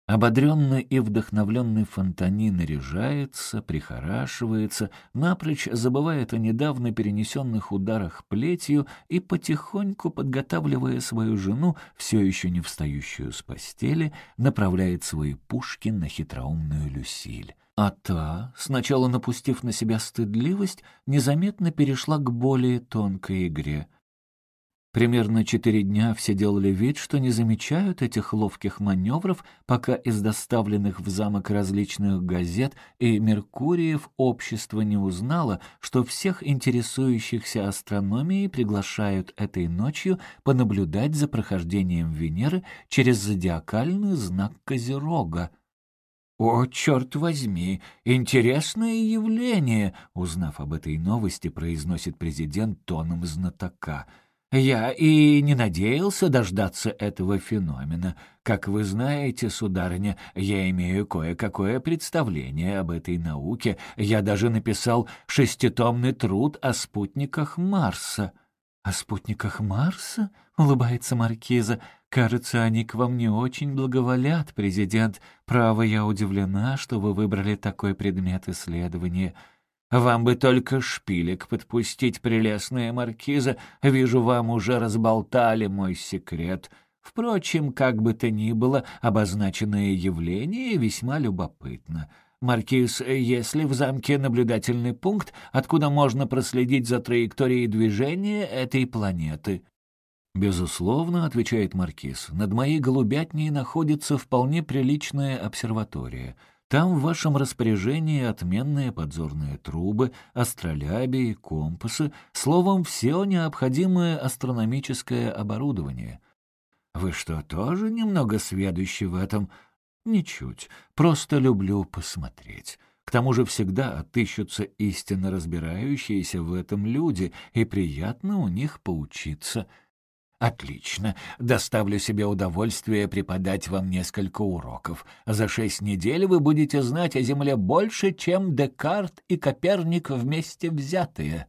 Ободренный и вдохновленный Фонтани наряжается, прихорашивается, напрочь забывает о недавно перенесенных ударах плетью и, потихоньку подготавливая свою жену, все еще не встающую с постели, направляет свои пушки на хитроумную Люсиль. А та, сначала напустив на себя стыдливость, незаметно перешла к более тонкой игре — Примерно четыре дня все делали вид, что не замечают этих ловких маневров, пока из доставленных в замок различных газет и Меркуриев общество не узнало, что всех интересующихся астрономией приглашают этой ночью понаблюдать за прохождением Венеры через зодиакальный знак Козерога. «О, черт возьми! Интересное явление!» Узнав об этой новости, произносит президент тоном знатока — я и не надеялся дождаться этого феномена. Как вы знаете, сударыня, я имею кое-какое представление об этой науке. Я даже написал шеститомный труд о спутниках Марса. «О спутниках Марса?» — улыбается Маркиза. «Кажется, они к вам не очень благоволят, президент. Право, я удивлена, что вы выбрали такой предмет исследования». Вам бы только шпилек подпустить, прелестная маркиза. Вижу, вам уже разболтали мой секрет. Впрочем, как бы то ни было, обозначенное явление весьма любопытно. Маркиз, если в замке наблюдательный пункт, откуда можно проследить за траекторией движения этой планеты? «Безусловно», — отвечает Маркиз, — «над моей голубятней находится вполне приличная обсерватория». Там в вашем распоряжении отменные подзорные трубы, астролябии, компасы, словом, все необходимое астрономическое оборудование. Вы что, тоже немного сведущи в этом? Ничуть. Просто люблю посмотреть. К тому же всегда отыщутся истинно разбирающиеся в этом люди, и приятно у них поучиться — Отлично. Доставлю себе удовольствие преподать вам несколько уроков. За шесть недель вы будете знать о Земле больше, чем Декарт и Коперник вместе взятые.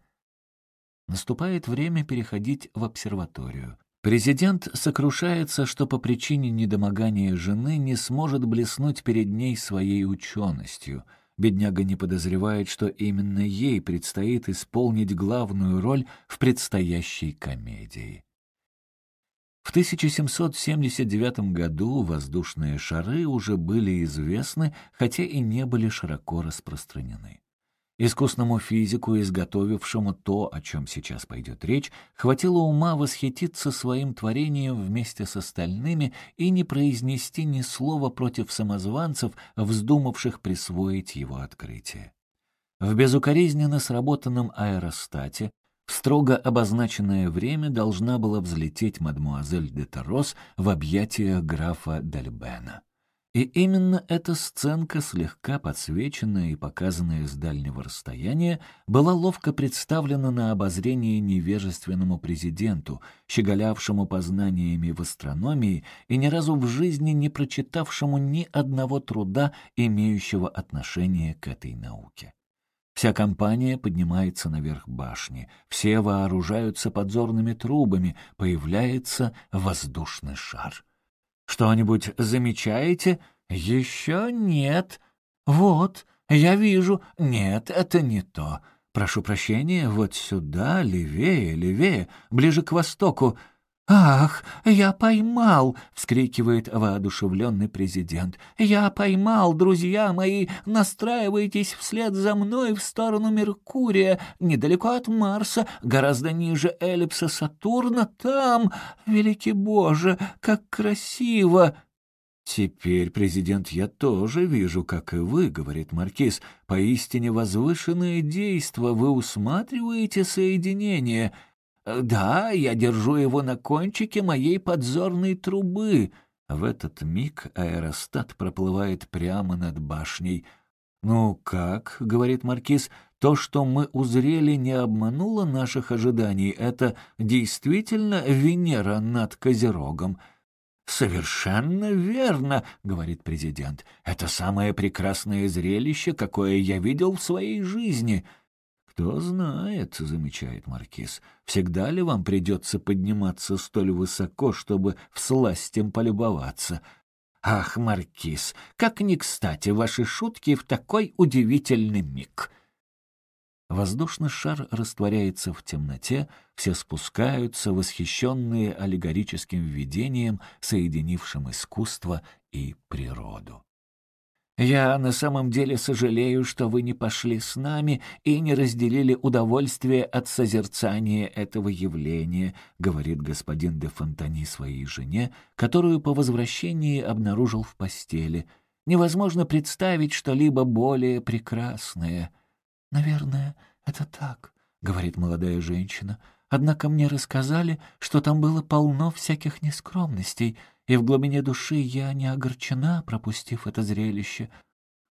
Наступает время переходить в обсерваторию. Президент сокрушается, что по причине недомогания жены не сможет блеснуть перед ней своей ученостью. Бедняга не подозревает, что именно ей предстоит исполнить главную роль в предстоящей комедии. В 1779 году воздушные шары уже были известны, хотя и не были широко распространены. Искусному физику, изготовившему то, о чем сейчас пойдет речь, хватило ума восхититься своим творением вместе с остальными и не произнести ни слова против самозванцев, вздумавших присвоить его открытие. В безукоризненно сработанном аэростате строго обозначенное время должна была взлететь мадмуазель де Тарос в объятиях графа Дальбена. И именно эта сценка, слегка подсвеченная и показанная с дальнего расстояния, была ловко представлена на обозрение невежественному президенту, щеголявшему познаниями в астрономии и ни разу в жизни не прочитавшему ни одного труда, имеющего отношение к этой науке. Вся компания поднимается наверх башни, все вооружаются подзорными трубами, появляется воздушный шар. «Что-нибудь замечаете?» «Еще нет». «Вот, я вижу. Нет, это не то. Прошу прощения, вот сюда, левее, левее, ближе к востоку. «Ах, я поймал!» — вскрикивает воодушевленный президент. «Я поймал, друзья мои! Настраивайтесь вслед за мной в сторону Меркурия, недалеко от Марса, гораздо ниже эллипса Сатурна, там! Великий Боже, как красиво!» «Теперь, президент, я тоже вижу, как и вы, — говорит Маркиз, — поистине возвышенное действо, вы усматриваете соединение». «Да, я держу его на кончике моей подзорной трубы». В этот миг аэростат проплывает прямо над башней. «Ну как?» — говорит Маркиз. То, что мы узрели, не обмануло наших ожиданий. Это действительно Венера над Козерогом. «Совершенно верно», — говорит президент. «Это самое прекрасное зрелище, какое я видел в своей жизни». «Кто знает», — замечает Маркиз, — «всегда ли вам придется подниматься столь высоко, чтобы всластем полюбоваться?» «Ах, Маркиз, как не кстати ваши шутки в такой удивительный миг!» Воздушный шар растворяется в темноте, все спускаются, восхищенные аллегорическим видением, соединившим искусство и природу. «Я на самом деле сожалею, что вы не пошли с нами и не разделили удовольствие от созерцания этого явления», говорит господин де Фонтани своей жене, которую по возвращении обнаружил в постели. «Невозможно представить что-либо более прекрасное». «Наверное, это так», — говорит молодая женщина. «Однако мне рассказали, что там было полно всяких нескромностей, и в глубине души я не огорчена, пропустив это зрелище.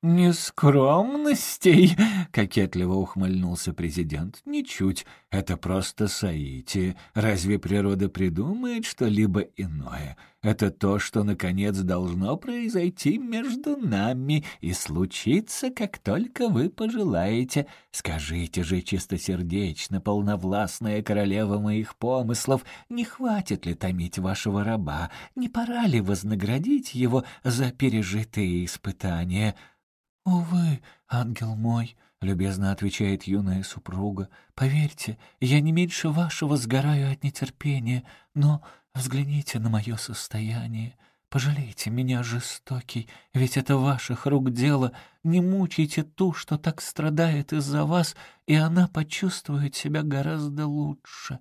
«Нескромностей!» — кокетливо ухмыльнулся президент. «Ничуть. Это просто соитие. Разве природа придумает что-либо иное? Это то, что, наконец, должно произойти между нами и случиться, как только вы пожелаете. Скажите же чистосердечно, полновластная королева моих помыслов, не хватит ли томить вашего раба? Не пора ли вознаградить его за пережитые испытания?» «Увы, ангел мой», — любезно отвечает юная супруга, — «поверьте, я не меньше вашего сгораю от нетерпения, но взгляните на мое состояние». Пожалейте меня, жестокий, ведь это ваших рук дело. Не мучайте ту, что так страдает из-за вас, и она почувствует себя гораздо лучше».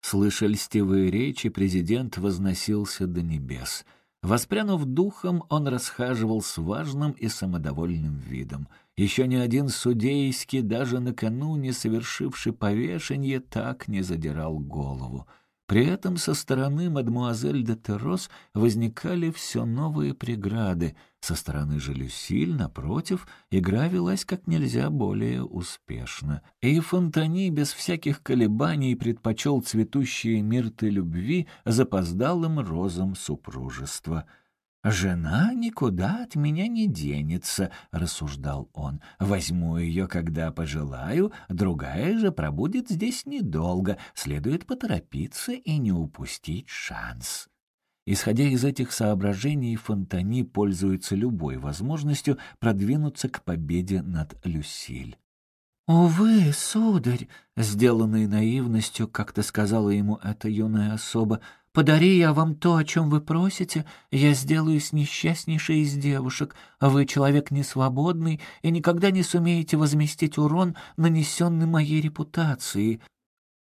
Слыша льстивые речи, президент возносился до небес — Воспрянув духом, он расхаживал с важным и самодовольным видом. Еще ни один судейский, даже накануне совершивший повешение, так не задирал голову. При этом со стороны мадмуазель де Террос возникали все новые преграды. Со стороны же Люсиль, напротив, игра велась как нельзя более успешно. И Фонтани без всяких колебаний предпочел цветущие мирты любви запоздалым розам супружества — «Жена никуда от меня не денется», — рассуждал он. «Возьму ее, когда пожелаю, другая же пробудет здесь недолго. Следует поторопиться и не упустить шанс». Исходя из этих соображений, Фонтани пользуется любой возможностью продвинуться к победе над Люсиль. «Увы, сударь», — сделанной наивностью, как-то сказала ему эта юная особа, — Подари я вам то, о чем вы просите, я сделаюсь несчастнейшей из девушек, а вы человек несвободный и никогда не сумеете возместить урон, нанесенный моей репутации.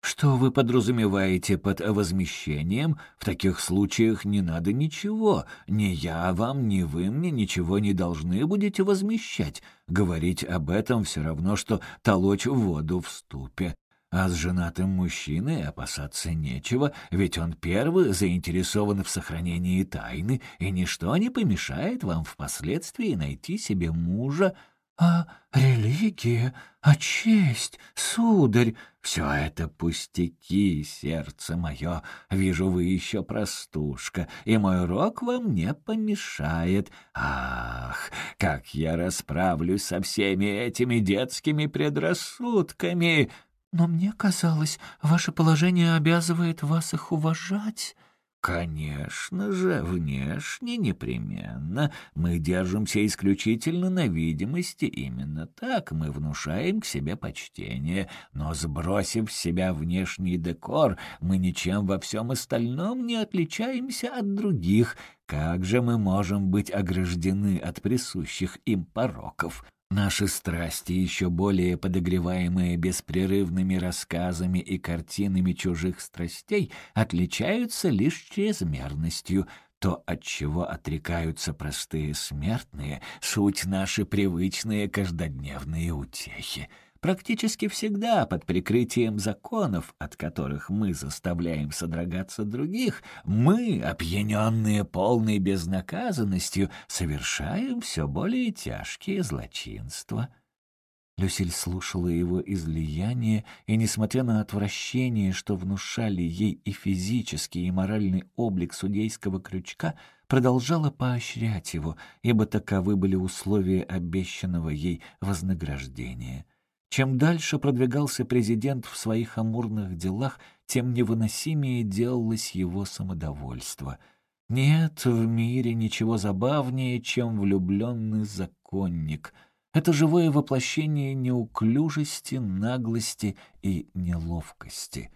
Что вы подразумеваете под возмещением? В таких случаях не надо ничего. Ни я вам, ни вы мне ничего не должны будете возмещать. Говорить об этом все равно, что толочь воду в ступе. А с женатым мужчиной опасаться нечего, ведь он первый заинтересован в сохранении тайны, и ничто не помешает вам впоследствии найти себе мужа. А религия, а честь, сударь, все это пустяки, сердце мое. Вижу, вы еще простушка, и мой рок вам не помешает. Ах, как я расправлюсь со всеми этими детскими предрассудками!» Но мне казалось, ваше положение обязывает вас их уважать. Конечно же, внешне непременно. Мы держимся исключительно на видимости. Именно так мы внушаем к себе почтение. Но, сбросив с себя внешний декор, мы ничем во всем остальном не отличаемся от других. Как же мы можем быть ограждены от присущих им пороков? Наши страсти, еще более подогреваемые беспрерывными рассказами и картинами чужих страстей, отличаются лишь чрезмерностью. То, от чего отрекаются простые смертные, суть наши привычные каждодневные утехи — Практически всегда под прикрытием законов, от которых мы заставляем содрогаться других, мы, опьяненные полной безнаказанностью, совершаем все более тяжкие злочинства. Люсиль слушала его излияние, и, несмотря на отвращение, что внушали ей и физический, и моральный облик судейского крючка, продолжала поощрять его, ибо таковы были условия обещанного ей вознаграждения. Чем дальше продвигался президент в своих амурных делах, тем невыносимее делалось его самодовольство. Нет в мире ничего забавнее, чем влюбленный законник — это живое воплощение неуклюжести, наглости и неловкости.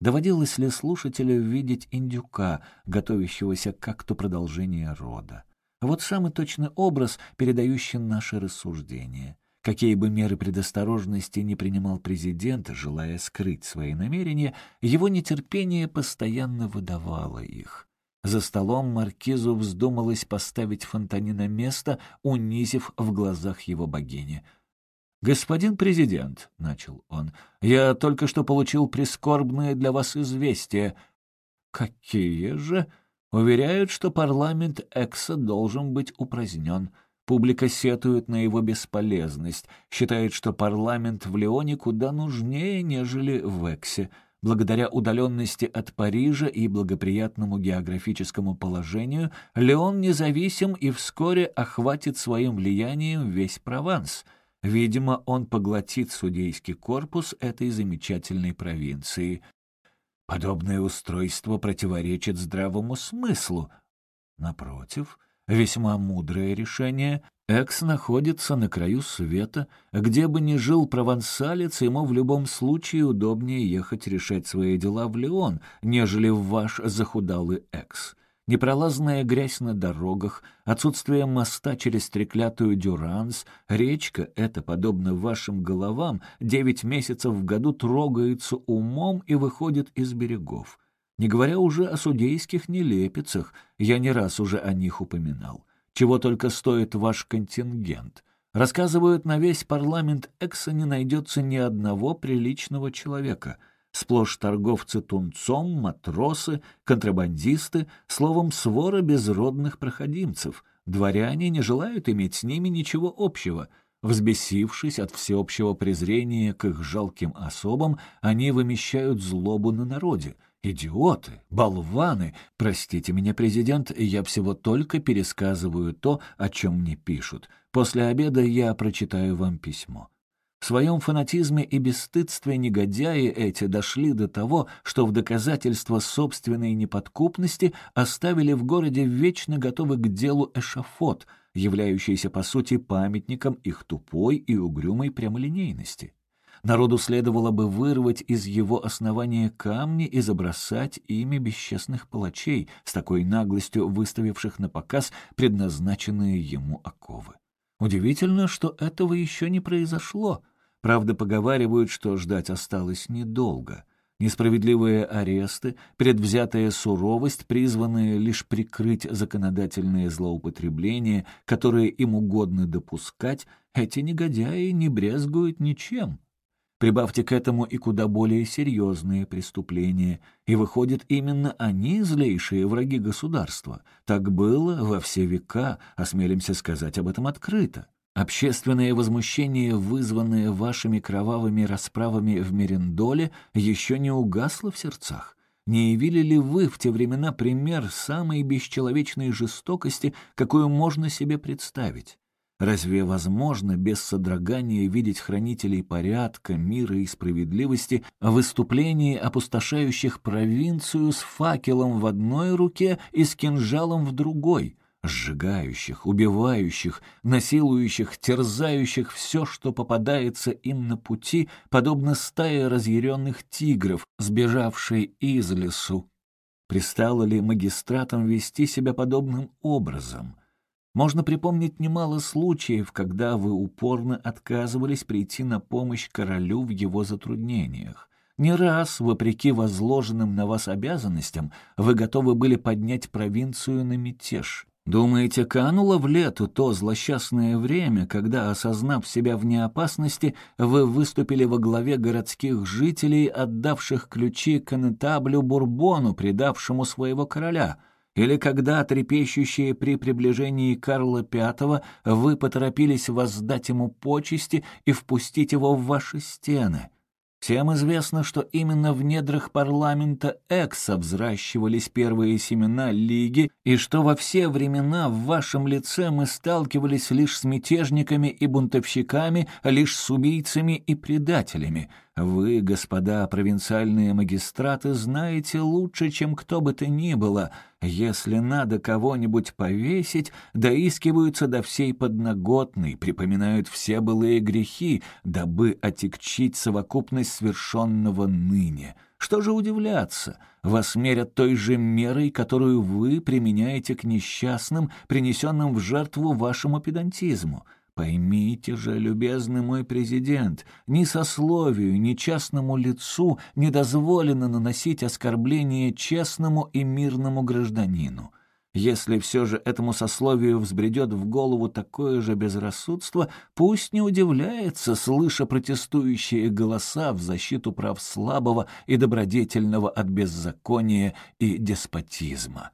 Доводилось ли слушателю видеть индюка, готовящегося к акту продолжения рода? Вот самый точный образ, передающий наши рассуждения. Какие бы меры предосторожности не принимал президент, желая скрыть свои намерения, его нетерпение постоянно выдавало их. За столом маркизу вздумалось поставить Фонтани на место, унизив в глазах его богини. «Господин президент», — начал он, — «я только что получил прискорбное для вас известие». «Какие же?» «Уверяют, что парламент Экса должен быть упразднен». Публика сетует на его бесполезность, считает, что парламент в Леоне куда нужнее, нежели в Эксе. Благодаря удаленности от Парижа и благоприятному географическому положению, Леон независим и вскоре охватит своим влиянием весь Прованс. Видимо, он поглотит судейский корпус этой замечательной провинции. Подобное устройство противоречит здравому смыслу. Напротив, весьма мудрое решение, Экс находится на краю света. Где бы ни жил провансалец, ему в любом случае удобнее ехать решать свои дела в Леон, нежели в ваш захудалый Экс. Непролазная грязь на дорогах, отсутствие моста через треклятую Дюранс, речка эта, подобно вашим головам, девять месяцев в году трогается умом и выходит из берегов. Не говоря уже о судейских нелепицах, я не раз уже о них упоминал чего только стоит ваш контингент. Рассказывают, на весь парламент Экса не найдется ни одного приличного человека. Сплошь торговцы тунцом, матросы, контрабандисты, словом, свора безродных проходимцев. Дворяне не желают иметь с ними ничего общего. Взбесившись от всеобщего презрения к их жалким особам, они вымещают злобу на народе — Идиоты, болваны. Простите меня, президент, я всего только пересказываю то, о чем мне пишут. После обеда я прочитаю вам письмо. В своем фанатизме и бесстыдстве негодяи эти дошли до того, что в доказательство собственной неподкупности оставили в городе вечно готовый к делу эшафот, являющийся по сути памятником их тупой и угрюмой прямолинейности. Народу следовало бы вырвать из его основания камни и забросать ими бесчестных палачей, с такой наглостью выставивших на показ предназначенные ему оковы. Удивительно, что этого еще не произошло. Правда, поговаривают, что ждать осталось недолго. Несправедливые аресты, предвзятая суровость, призванные лишь прикрыть законодательные злоупотребления, которые им угодно допускать, эти негодяи не брезгуют ничем. Прибавьте к этому и куда более серьезные преступления, и выходит, именно они злейшие враги государства. Так было во все века, осмелимся сказать об этом открыто. Общественное возмущение, вызванное вашими кровавыми расправами в Мерендоле, еще не угасло в сердцах. Не явили ли вы в те времена пример самой бесчеловечной жестокости, какую можно себе представить? Разве возможно без содрогания видеть хранителей порядка, мира и справедливости в выступлении опустошающих провинцию с факелом в одной руке и с кинжалом в другой, сжигающих, убивающих, насилующих, терзающих все, что попадается им на пути, подобно стае разъяренных тигров, сбежавшей из лесу? Пристало ли магистратам вести себя подобным образом? Можно припомнить немало случаев, когда вы упорно отказывались прийти на помощь королю в его затруднениях. Не раз, вопреки возложенным на вас обязанностям, вы готовы были поднять провинцию на мятеж. Думаете, кануло в лету то злосчастное время, когда, осознав себя вне опасности, вы выступили во главе городских жителей, отдавших ключи конетаблю Бурбону, предавшему своего короля — Или когда, трепещущие при приближении Карла V, вы поторопились воздать ему почести и впустить его в ваши стены? Всем известно, что именно в недрах парламента Экса взращивались первые семена Лиги, и что во все времена в вашем лице мы сталкивались лишь с мятежниками и бунтовщиками, лишь с убийцами и предателями — вы, господа провинциальные магистраты, знаете лучше, чем кто бы то ни было. Если надо кого-нибудь повесить, доискиваются до всей подноготной, припоминают все былые грехи, дабы отягчить совокупность свершенного ныне. Что же удивляться? Вас мерят той же мерой, которую вы применяете к несчастным, принесенным в жертву вашему педантизму. Поймите же, любезный мой президент, ни сословию, ни частному лицу не дозволено наносить оскорбление честному и мирному гражданину. Если все же этому сословию взбредет в голову такое же безрассудство, пусть не удивляется, слыша протестующие голоса в защиту прав слабого и добродетельного от беззакония и деспотизма.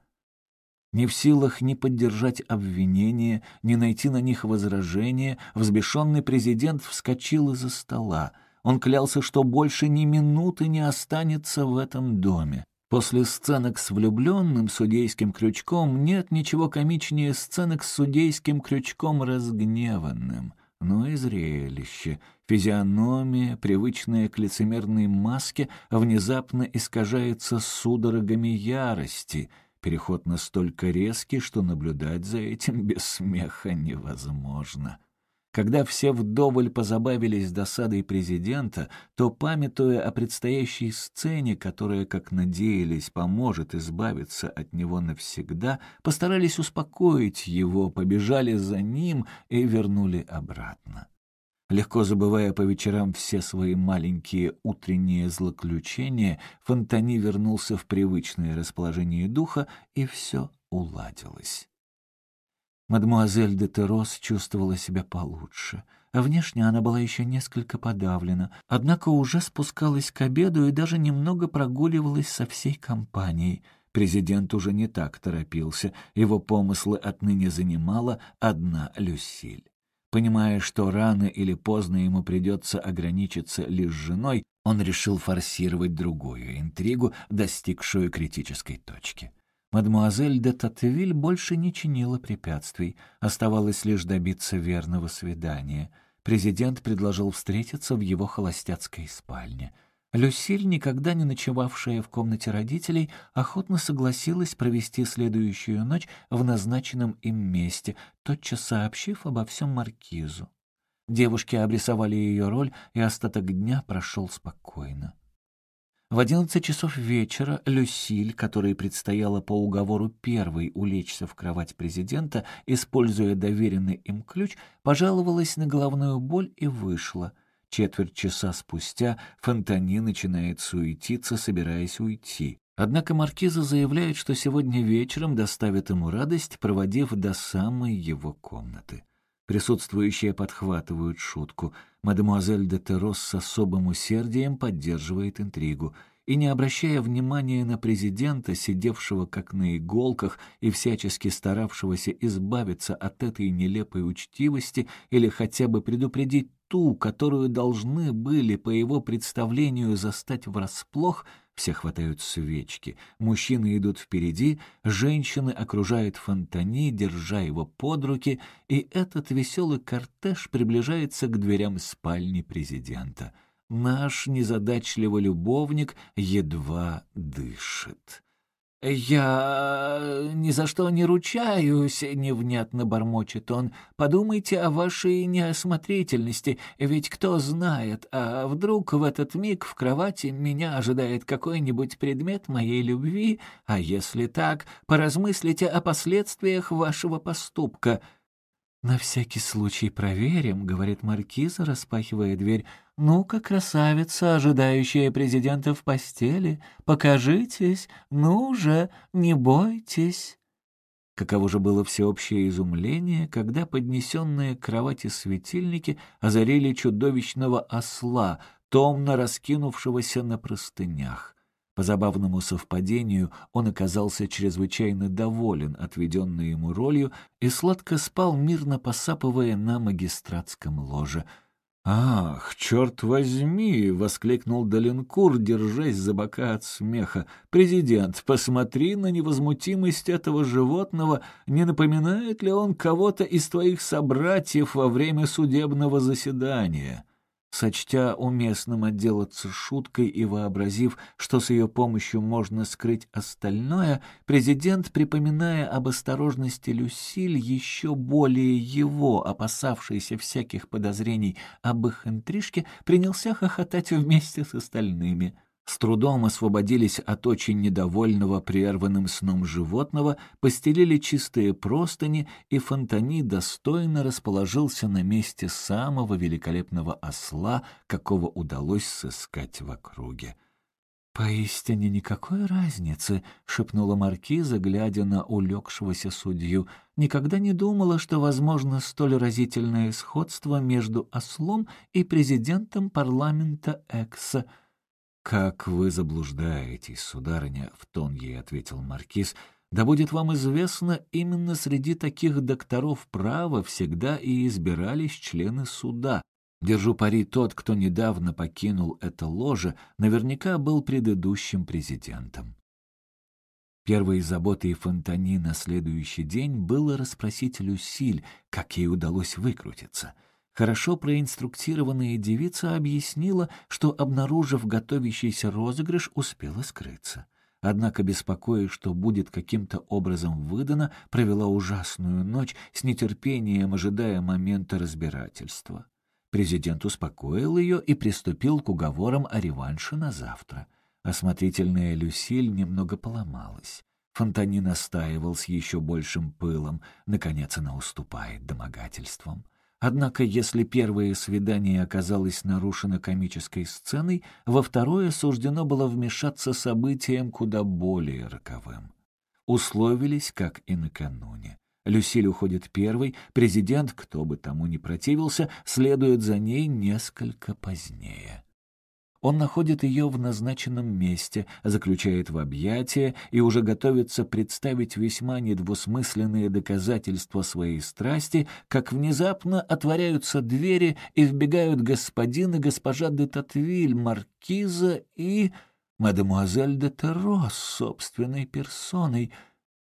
Не в силах ни поддержать обвинения, ни найти на них возражения, взбешенный президент вскочил из-за стола. Он клялся, что больше ни минуты не останется в этом доме. После сценок с влюбленным судейским крючком нет ничего комичнее сценок с судейским крючком разгневанным. Но и зрелище. Физиономия, привычная к лицемерной маске, внезапно искажается судорогами ярости — Переход настолько резкий, что наблюдать за этим [LAUGHS] без смеха невозможно. Когда все вдоволь позабавились досадой президента, то, памятуя о предстоящей сцене, которая, как надеялись, поможет избавиться от него навсегда, постарались успокоить его, побежали за ним и вернули обратно. Легко забывая по вечерам все свои маленькие утренние злоключения, Фонтани вернулся в привычное расположение духа, и все уладилось. Мадмуазель де Терос чувствовала себя получше. Внешне она была еще несколько подавлена, однако уже спускалась к обеду и даже немного прогуливалась со всей компанией. Президент уже не так торопился, его помыслы отныне занимала одна Люсиль. Понимая, что рано или поздно ему придется ограничиться лишь женой, он решил форсировать другую интригу, достигшую критической точки. Мадемуазель де Татевиль больше не чинила препятствий, оставалось лишь добиться верного свидания. Президент предложил встретиться в его холостяцкой спальне — Люсиль, никогда не ночевавшая в комнате родителей, охотно согласилась провести следующую ночь в назначенном им месте, тотчас сообщив обо всем маркизу. Девушки обрисовали ее роль, и остаток дня прошел спокойно. В одиннадцать часов вечера Люсиль, которой предстояло по уговору первой улечься в кровать президента, используя доверенный им ключ, пожаловалась на головную боль и вышла — Четверть часа спустя Фонтани начинает суетиться, собираясь уйти. Однако маркиза заявляет, что сегодня вечером доставит ему радость, проводив до самой его комнаты. Присутствующие подхватывают шутку. Мадемуазель де Терос с особым усердием поддерживает интригу — и, не обращая внимания на президента, сидевшего как на иголках и всячески старавшегося избавиться от этой нелепой учтивости или хотя бы предупредить ту, которую должны были, по его представлению, застать врасплох, все хватают свечки. Мужчины идут впереди, женщины окружают фонтани, держа его под руки, и этот веселый кортеж приближается к дверям спальни президента — наш незадачливый любовник едва дышит. «Я ни за что не ручаюсь», — невнятно бормочет он. «Подумайте о вашей неосмотрительности, ведь кто знает, а вдруг в этот миг в кровати меня ожидает какой-нибудь предмет моей любви, а если так, поразмыслите о последствиях вашего поступка». «На всякий случай проверим», — говорит маркиза, распахивая дверь. «Ну-ка, красавица, ожидающая президента в постели, покажитесь, ну же, не бойтесь». Каково же было всеобщее изумление, когда поднесенные к кровати светильники озарили чудовищного осла, томно раскинувшегося на простынях. По забавному совпадению он оказался чрезвычайно доволен отведенной ему ролью и сладко спал, мирно посапывая на магистратском ложе — «Ах, черт возьми!» — воскликнул Доленкур, держась за бока от смеха. «Президент, посмотри на невозмутимость этого животного. Не напоминает ли он кого-то из твоих собратьев во время судебного заседания?» Сочтя уместным отделаться шуткой и вообразив, что с ее помощью можно скрыть остальное, президент, припоминая об осторожности Люсиль, еще более его, опасавшийся всяких подозрений об их интрижке, принялся хохотать вместе с остальными — с трудом освободились от очень недовольного прерванным сном животного, постелили чистые простыни, и Фонтани достойно расположился на месте самого великолепного осла, какого удалось сыскать в округе. «Поистине никакой разницы», — шепнула маркиза, глядя на улегшегося судью. «Никогда не думала, что возможно столь разительное сходство между ослом и президентом парламента Экса». «Как вы заблуждаетесь, сударыня», — в тон ей ответил маркиз, «да будет вам известно, именно среди таких докторов права всегда и избирались члены суда. Держу пари, тот, кто недавно покинул это ложе, наверняка был предыдущим президентом». Первой заботой Фонтани на следующий день было расспросить Люсиль, как ей удалось выкрутиться — Хорошо проинструктированная девица объяснила, что, обнаружив готовящийся розыгрыш, успела скрыться. Однако, беспокоясь, что будет каким-то образом выдано, провела ужасную ночь с нетерпением, ожидая момента разбирательства. Президент успокоил ее и приступил к уговорам о реванше на завтра. Осмотрительная Люсиль немного поломалась. Фонтани настаивал с еще большим пылом. Наконец она уступает домогательствам. Однако, если первое свидание оказалось нарушено комической сценой, во второе суждено было вмешаться событием куда более роковым. Условились, как и накануне. Люсиль уходит первой, президент, кто бы тому ни противился, следует за ней несколько позднее. Он находит ее в назначенном месте, заключает в объятия и уже готовится представить весьма недвусмысленные доказательства своей страсти, как внезапно отворяются двери и вбегают господин и госпожа де Татвиль, маркиза и мадемуазель де Террос собственной персоной —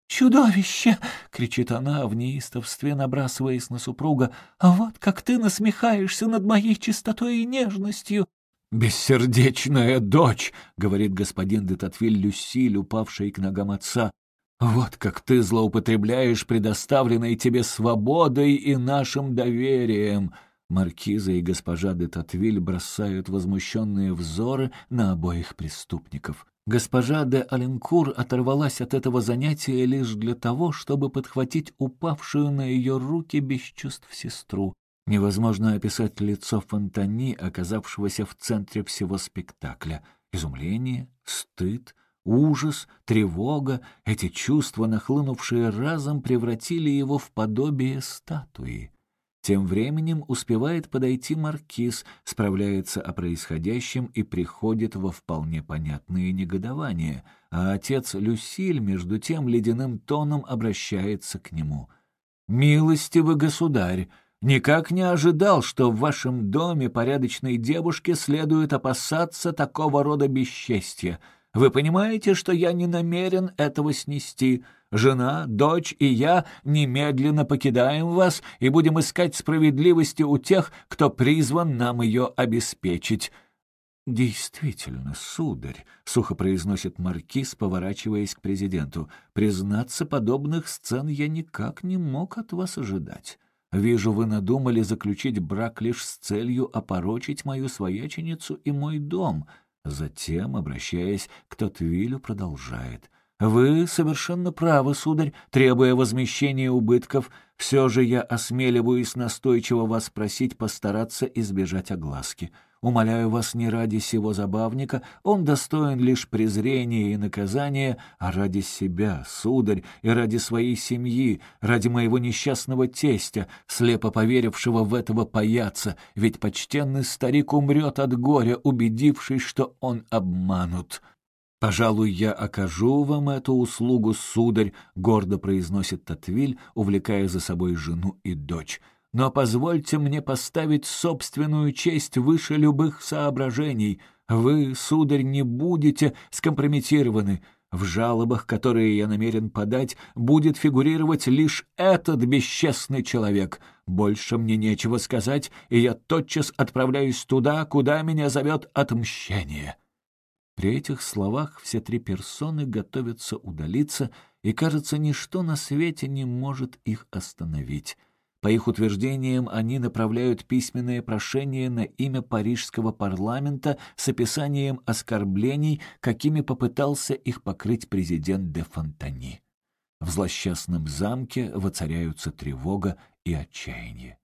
«Чудовище!» — кричит она в неистовстве, набрасываясь на супруга. «А вот как ты насмехаешься над моей чистотой и нежностью!» «Бессердечная дочь!» — говорит господин Детатвиль Люсиль, упавший к ногам отца. «Вот как ты злоупотребляешь предоставленной тебе свободой и нашим доверием!» Маркиза и госпожа де Татвиль бросают возмущенные взоры на обоих преступников. Госпожа де Аленкур оторвалась от этого занятия лишь для того, чтобы подхватить упавшую на ее руки без чувств сестру. Невозможно описать лицо Фонтани, оказавшегося в центре всего спектакля. Изумление, стыд, ужас, тревога, эти чувства, нахлынувшие разом, превратили его в подобие статуи. Тем временем успевает подойти маркиз, справляется о происходящем и приходит во вполне понятные негодования, а отец Люсиль, между тем, ледяным тоном обращается к нему. «Милостивый государь!» Никак не ожидал, что в вашем доме порядочной девушке следует опасаться такого рода бесчестья. Вы понимаете, что я не намерен этого снести. Жена, дочь и я немедленно покидаем вас и будем искать справедливости у тех, кто призван нам ее обеспечить». «Действительно, сударь», — сухо произносит маркиз, поворачиваясь к президенту, «признаться, подобных сцен я никак не мог от вас ожидать». Вижу, вы надумали заключить брак лишь с целью опорочить мою свояченицу и мой дом. Затем, обращаясь к Тотвилю, продолжает. Вы совершенно правы, сударь, требуя возмещения убытков. Все же я осмеливаюсь настойчиво вас просить постараться избежать огласки. Умоляю вас не ради сего забавника, он достоин лишь презрения и наказания, а ради себя, сударь, и ради своей семьи, ради моего несчастного тестя, слепо поверившего в этого паяца, ведь почтенный старик умрет от горя, убедившись, что он обманут». «Пожалуй, я окажу вам эту услугу, сударь», — гордо произносит Татвиль, увлекая за собой жену и дочь. «Но позвольте мне поставить собственную честь выше любых соображений. Вы, сударь, не будете скомпрометированы. В жалобах, которые я намерен подать, будет фигурировать лишь этот бесчестный человек. Больше мне нечего сказать, и я тотчас отправляюсь туда, куда меня зовет отмщение». При этих словах все три персоны готовятся удалиться, и, кажется, ничто на свете не может их остановить. По их утверждениям, они направляют письменное прошение на имя парижского парламента с описанием оскорблений, какими попытался их покрыть президент де Фонтани. В злосчастном замке воцаряются тревога и отчаяние.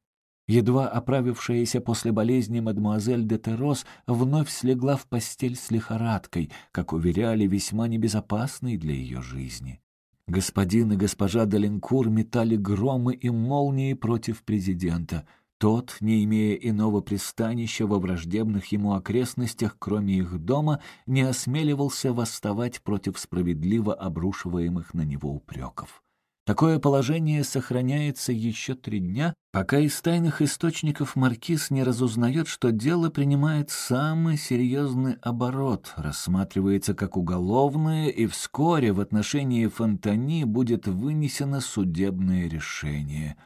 Едва оправившаяся после болезни мадемуазель де Террос вновь слегла в постель с лихорадкой, как уверяли, весьма небезопасной для ее жизни. Господин и госпожа Даленкур метали громы и молнии против президента. Тот, не имея иного пристанища во враждебных ему окрестностях, кроме их дома, не осмеливался восставать против справедливо обрушиваемых на него упреков. Такое положение сохраняется еще три дня, пока из тайных источников Маркиз не разузнает, что дело принимает самый серьезный оборот, рассматривается как уголовное, и вскоре в отношении Фонтани будет вынесено судебное решение.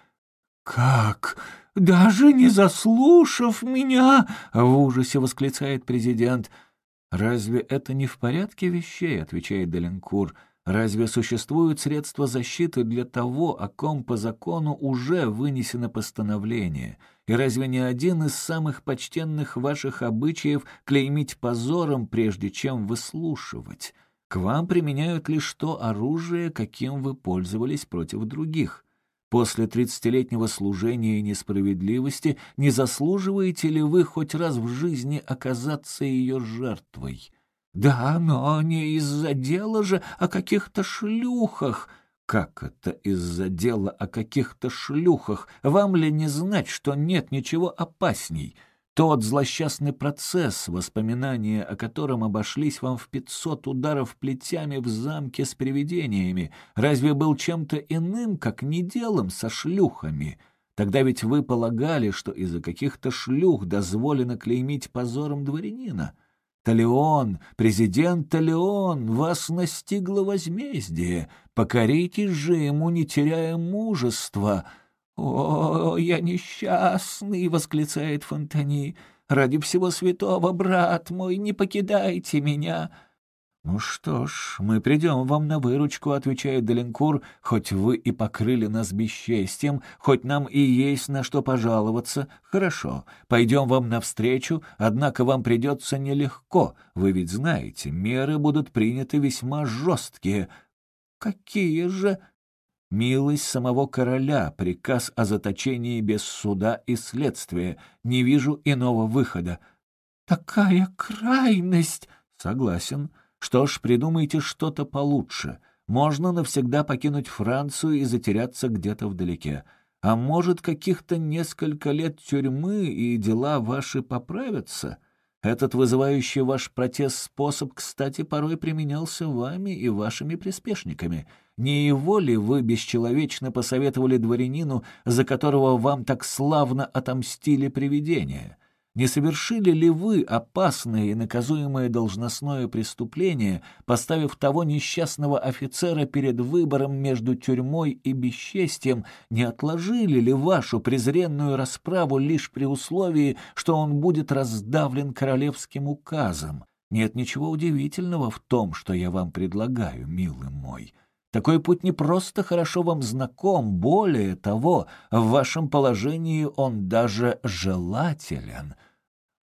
«Как? Даже не заслушав меня?» — в ужасе восклицает президент. «Разве это не в порядке вещей?» — отвечает Деленкур. Разве существуют средства защиты для того, о ком по закону уже вынесено постановление? И разве не один из самых почтенных ваших обычаев клеймить позором, прежде чем выслушивать? К вам применяют лишь то оружие, каким вы пользовались против других. После тридцатилетнего служения и несправедливости не заслуживаете ли вы хоть раз в жизни оказаться ее жертвой? Да, но не из-за дела же о каких-то шлюхах. Как это из-за дела о каких-то шлюхах? Вам ли не знать, что нет ничего опасней? Тот злосчастный процесс, воспоминания о котором обошлись вам в пятьсот ударов плетями в замке с привидениями, разве был чем-то иным, как не делом со шлюхами? Тогда ведь вы полагали, что из-за каких-то шлюх дозволено клеймить позором дворянина. Талион, президент Талион, вас настигло возмездие. Покоритесь же ему, не теряя мужества. «О, я несчастный!» — восклицает Фонтани. «Ради всего святого, брат мой, не покидайте меня!» «Ну что ж, мы придем вам на выручку», — отвечает Деленкур, «хоть вы и покрыли нас бесчестием, хоть нам и есть на что пожаловаться. Хорошо, пойдем вам навстречу, однако вам придется нелегко. Вы ведь знаете, меры будут приняты весьма жесткие». «Какие же?» «Милость самого короля, приказ о заточении без суда и следствия. Не вижу иного выхода». «Такая крайность!» «Согласен». Что ж, придумайте что-то получше. Можно навсегда покинуть Францию и затеряться где-то вдалеке. А может, каких-то несколько лет тюрьмы, и дела ваши поправятся? Этот вызывающий ваш протест способ, кстати, порой применялся вами и вашими приспешниками. Не его ли вы бесчеловечно посоветовали дворянину, за которого вам так славно отомстили привидения?» Не совершили ли вы опасное и наказуемое должностное преступление, поставив того несчастного офицера перед выбором между тюрьмой и бесчестием? Не отложили ли вашу презренную расправу лишь при условии, что он будет раздавлен королевским указом? Нет ничего удивительного в том, что я вам предлагаю, милый мой». Такой путь не просто хорошо вам знаком, более того, в вашем положении он даже желателен —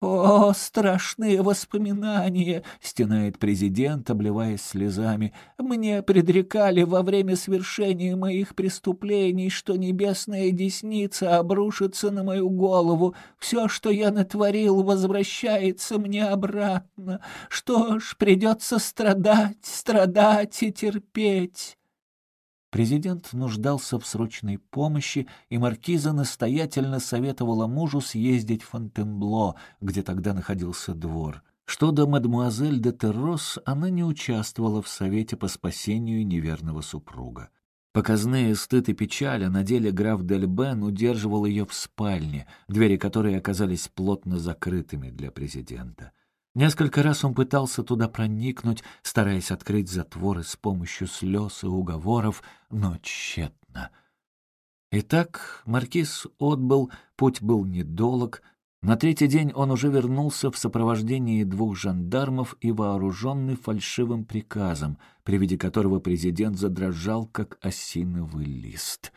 «О, страшные воспоминания!» — стенает президент, обливаясь слезами. «Мне предрекали во время свершения моих преступлений, что небесная десница обрушится на мою голову. Все, что я натворил, возвращается мне обратно. Что ж, придется страдать, страдать и терпеть». Президент нуждался в срочной помощи, и маркиза настоятельно советовала мужу съездить в Фонтенбло, где тогда находился двор. Что до мадемуазель де Террос, она не участвовала в совете по спасению неверного супруга. Показные стыд и печаль, а на деле граф Дель Бен удерживал ее в спальне, двери которой оказались плотно закрытыми для президента. Несколько раз он пытался туда проникнуть, стараясь открыть затворы с помощью слез и уговоров, но тщетно. Итак, маркиз отбыл, путь был недолг — на третий день он уже вернулся в сопровождении двух жандармов и вооруженный фальшивым приказом, при виде которого президент задрожал, как осиновый лист.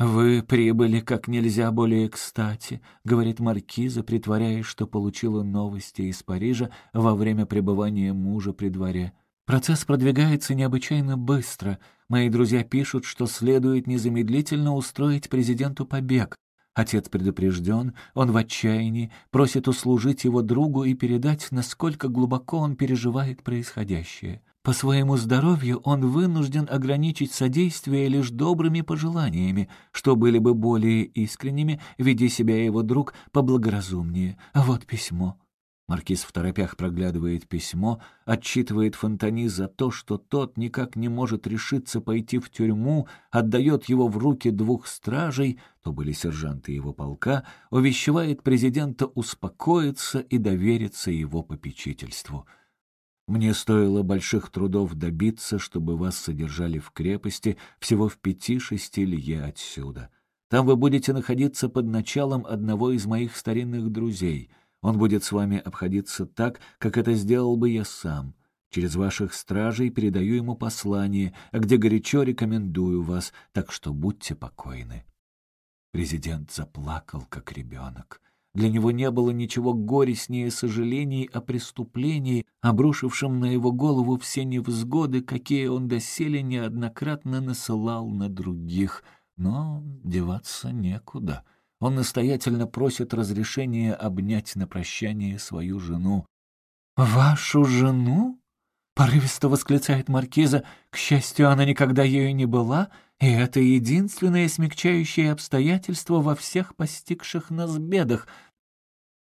«Вы прибыли как нельзя более кстати», — говорит маркиза, притворяясь, что получила новости из Парижа во время пребывания мужа при дворе. «Процесс продвигается необычайно быстро. Мои друзья пишут, что следует незамедлительно устроить президенту побег. Отец предупрежден, он в отчаянии, просит услужить его другу и передать, насколько глубоко он переживает происходящее. По своему здоровью он вынужден ограничить содействие лишь добрыми пожеланиями, что были бы более искренними, веди себя его друг поблагоразумнее. Вот письмо. Маркиз в торопях проглядывает письмо, отчитывает Фонтани за то, что тот никак не может решиться пойти в тюрьму, отдает его в руки двух стражей, то были сержанты его полка, увещевает президента успокоиться и довериться его попечительству. Мне стоило больших трудов добиться, чтобы вас содержали в крепости всего в пяти-шести лье отсюда. Там вы будете находиться под началом одного из моих старинных друзей — он будет с вами обходиться так, как это сделал бы я сам. Через ваших стражей передаю ему послание, где горячо рекомендую вас, так что будьте покойны». Президент заплакал, как ребенок. Для него не было ничего горестнее сожалений о преступлении, обрушившем на его голову все невзгоды, какие он доселе неоднократно насылал на других. Но деваться некуда. Он настоятельно просит разрешения обнять на прощание свою жену. «Вашу жену?» — порывисто восклицает маркиза. «К счастью, она никогда ею не была, и это единственное смягчающее обстоятельство во всех постигших нас бедах.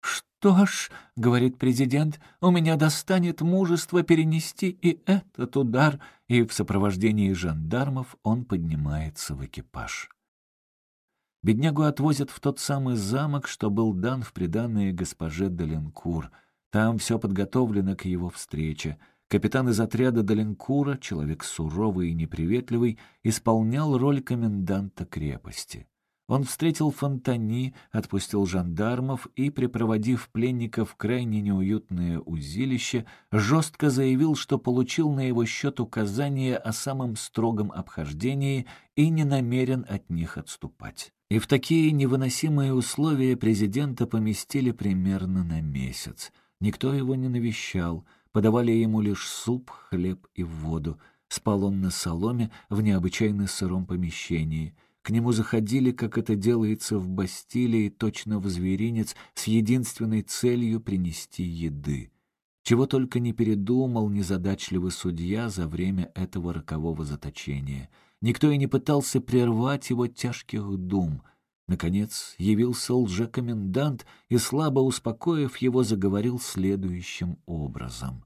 «Что ж», — говорит президент, — «у меня достанет мужество перенести и этот удар», и в сопровождении жандармов он поднимается в экипаж. Беднягу отвозят в тот самый замок, что был дан в приданное госпоже Даленкур. Там все подготовлено к его встрече. Капитан из отряда Даленкура, человек суровый и неприветливый, исполнял роль коменданта крепости. Он встретил Фонтани, отпустил жандармов и, припроводив пленников в крайне неуютное узилище, жестко заявил, что получил на его счет указания о самом строгом обхождении и не намерен от них отступать. И в такие невыносимые условия президента поместили примерно на месяц. Никто его не навещал, подавали ему лишь суп, хлеб и воду. Спал он на соломе в необычайно сыром помещении — к нему заходили, как это делается в Бастилии, точно в зверинец, с единственной целью принести еды. Чего только не передумал незадачливый судья за время этого рокового заточения. Никто и не пытался прервать его тяжких дум. Наконец явился лжекомендант и, слабо успокоив его, заговорил следующим образом.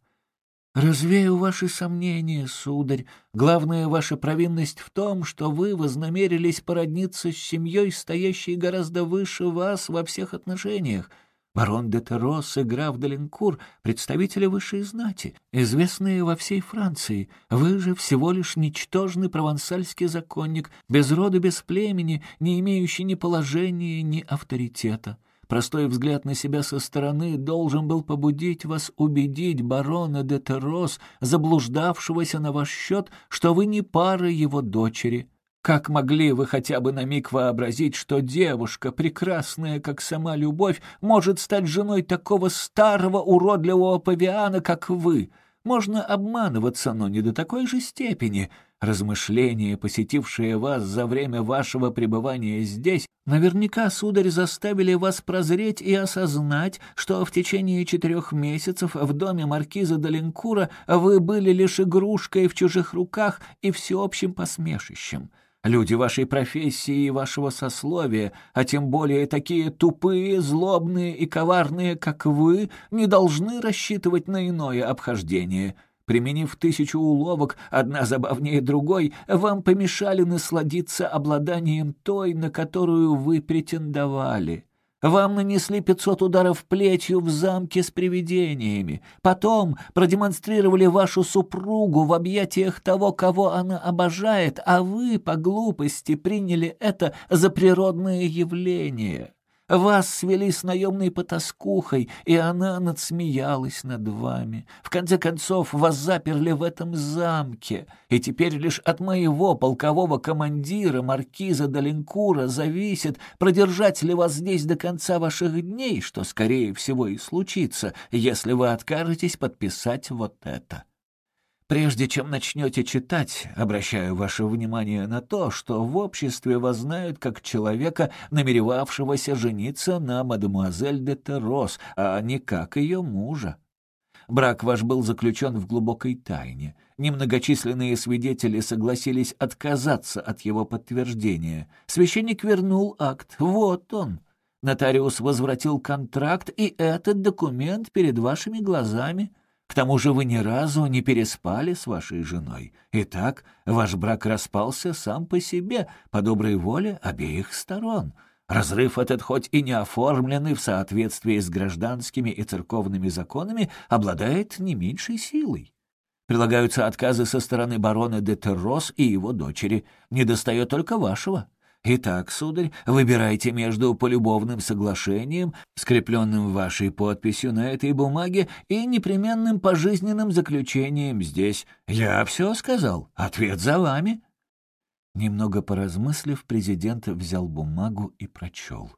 «Развею ваши сомнения, сударь. Главная ваша провинность в том, что вы вознамерились породниться с семьей, стоящей гораздо выше вас во всех отношениях. Барон де Террос и граф Даленкур — представители высшей знати, известные во всей Франции. Вы же всего лишь ничтожный провансальский законник, без рода, без племени, не имеющий ни положения, ни авторитета. Простой взгляд на себя со стороны должен был побудить вас убедить барона де Террос, заблуждавшегося на ваш счет, что вы не пара его дочери. Как могли вы хотя бы на миг вообразить, что девушка, прекрасная, как сама любовь, может стать женой такого старого уродливого павиана, как вы? Можно обманываться, но не до такой же степени. Размышления, посетившие вас за время вашего пребывания здесь, наверняка, сударь, заставили вас прозреть и осознать, что в течение четырех месяцев в доме маркиза Даленкура вы были лишь игрушкой в чужих руках и всеобщим посмешищем. Люди вашей профессии и вашего сословия, а тем более такие тупые, злобные и коварные, как вы, не должны рассчитывать на иное обхождение. Применив тысячу уловок, одна забавнее другой, вам помешали насладиться обладанием той, на которую вы претендовали. Вам нанесли пятьсот ударов плетью в замке с привидениями. Потом продемонстрировали вашу супругу в объятиях того, кого она обожает, а вы по глупости приняли это за природное явление. Вас свели с наемной потаскухой, и она надсмеялась над вами. В конце концов, вас заперли в этом замке, и теперь лишь от моего полкового командира, маркиза Даленкура, зависит, продержать ли вас здесь до конца ваших дней, что, скорее всего, и случится, если вы откажетесь подписать вот это. Прежде чем начнете читать, обращаю ваше внимание на то, что в обществе вас знают как человека, намеревавшегося жениться на мадемуазель де Террос, а не как ее мужа. Брак ваш был заключен в глубокой тайне. Немногочисленные свидетели согласились отказаться от его подтверждения. Священник вернул акт. Вот он. Нотариус возвратил контракт, и этот документ перед вашими глазами — к тому же вы ни разу не переспали с вашей женой. Итак, ваш брак распался сам по себе, по доброй воле обеих сторон. Разрыв этот, хоть и не оформленный в соответствии с гражданскими и церковными законами, обладает не меньшей силой. Прилагаются отказы со стороны барона де Террос и его дочери. Недостает только вашего. Итак, сударь, выбирайте между полюбовным соглашением, скрепленным вашей подписью на этой бумаге, и непременным пожизненным заключением здесь. Я все сказал. Ответ за вами». Немного поразмыслив, президент взял бумагу и прочел.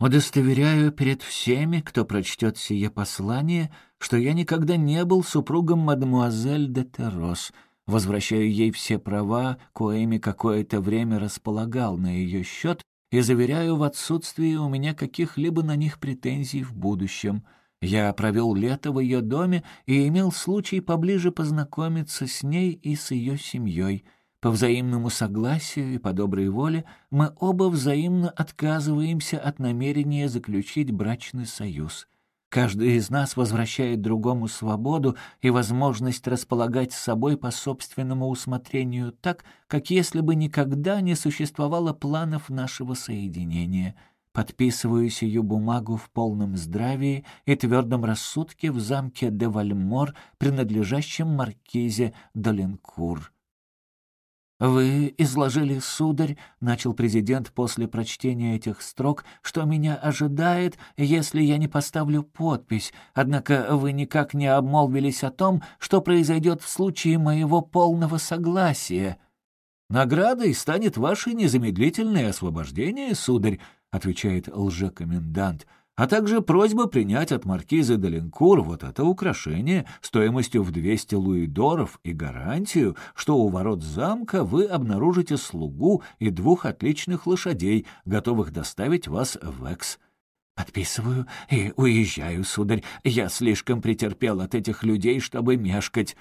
«Удостоверяю перед всеми, кто прочтет сие послание, что я никогда не был супругом мадемуазель де Террос, возвращаю ей все права, коими какое-то время располагал на ее счет, и заверяю в отсутствии у меня каких-либо на них претензий в будущем. Я провел лето в ее доме и имел случай поближе познакомиться с ней и с ее семьей. По взаимному согласию и по доброй воле мы оба взаимно отказываемся от намерения заключить брачный союз — Каждый из нас возвращает другому свободу и возможность располагать собой по собственному усмотрению так, как если бы никогда не существовало планов нашего соединения. Подписываю сию бумагу в полном здравии и твердом рассудке в замке де Вальмор, принадлежащем маркизе Доленкур. «Вы изложили, сударь, — начал президент после прочтения этих строк, — что меня ожидает, если я не поставлю подпись, однако вы никак не обмолвились о том, что произойдет в случае моего полного согласия». «Наградой станет ваше незамедлительное освобождение, сударь», — отвечает лжекомендант, — а также просьба принять от маркизы Даленкур вот это украшение стоимостью в 200 луидоров и гарантию, что у ворот замка вы обнаружите слугу и двух отличных лошадей, готовых доставить вас в Экс. «Подписываю и уезжаю, сударь. Я слишком претерпел от этих людей, чтобы мешкать».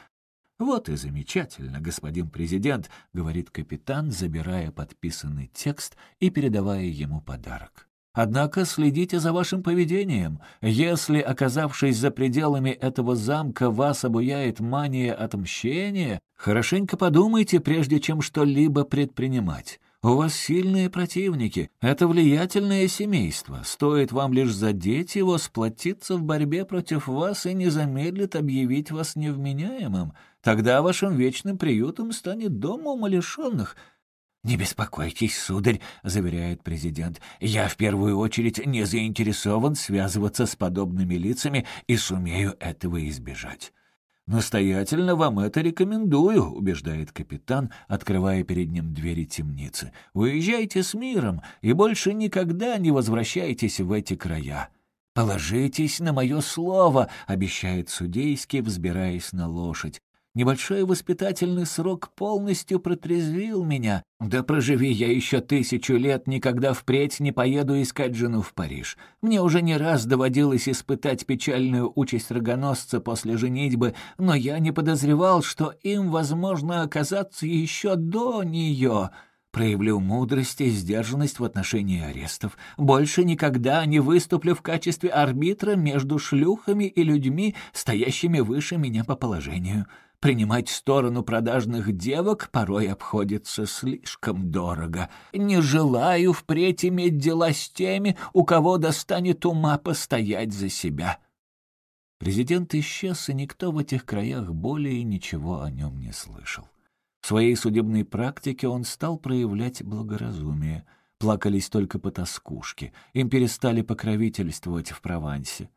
«Вот и замечательно, господин президент», — говорит капитан, забирая подписанный текст и передавая ему подарок. Однако следите за вашим поведением. Если, оказавшись за пределами этого замка, вас обуяет мания отмщения, хорошенько подумайте, прежде чем что-либо предпринимать. У вас сильные противники, это влиятельное семейство. Стоит вам лишь задеть его, сплотиться в борьбе против вас и не замедлит объявить вас невменяемым. Тогда вашим вечным приютом станет дом умалишенных — «Не беспокойтесь, сударь», — заверяет президент. «Я в первую очередь не заинтересован связываться с подобными лицами и сумею этого избежать». «Настоятельно вам это рекомендую», — убеждает капитан, открывая перед ним двери темницы. «Уезжайте с миром и больше никогда не возвращайтесь в эти края». «Положитесь на мое слово», — обещает судейский, взбираясь на лошадь. Небольшой воспитательный срок полностью протрезвил меня. Да проживи я еще тысячу лет, никогда впредь не поеду искать жену в Париж. Мне уже не раз доводилось испытать печальную участь рогоносца после женитьбы, но я не подозревал, что им возможно оказаться еще до нее. проявлю мудрость и сдержанность в отношении арестов. Больше никогда не выступлю в качестве арбитра между шлюхами и людьми, стоящими выше меня по положению. Принимать сторону продажных девок порой обходится слишком дорого. Не желаю впредь иметь дела с теми, у кого достанет ума постоять за себя». Президент исчез, и никто в этих краях более ничего о нем не слышал. В своей судебной практике он стал проявлять благоразумие. Плакались только потаскушки, им перестали покровительствовать в Провансе.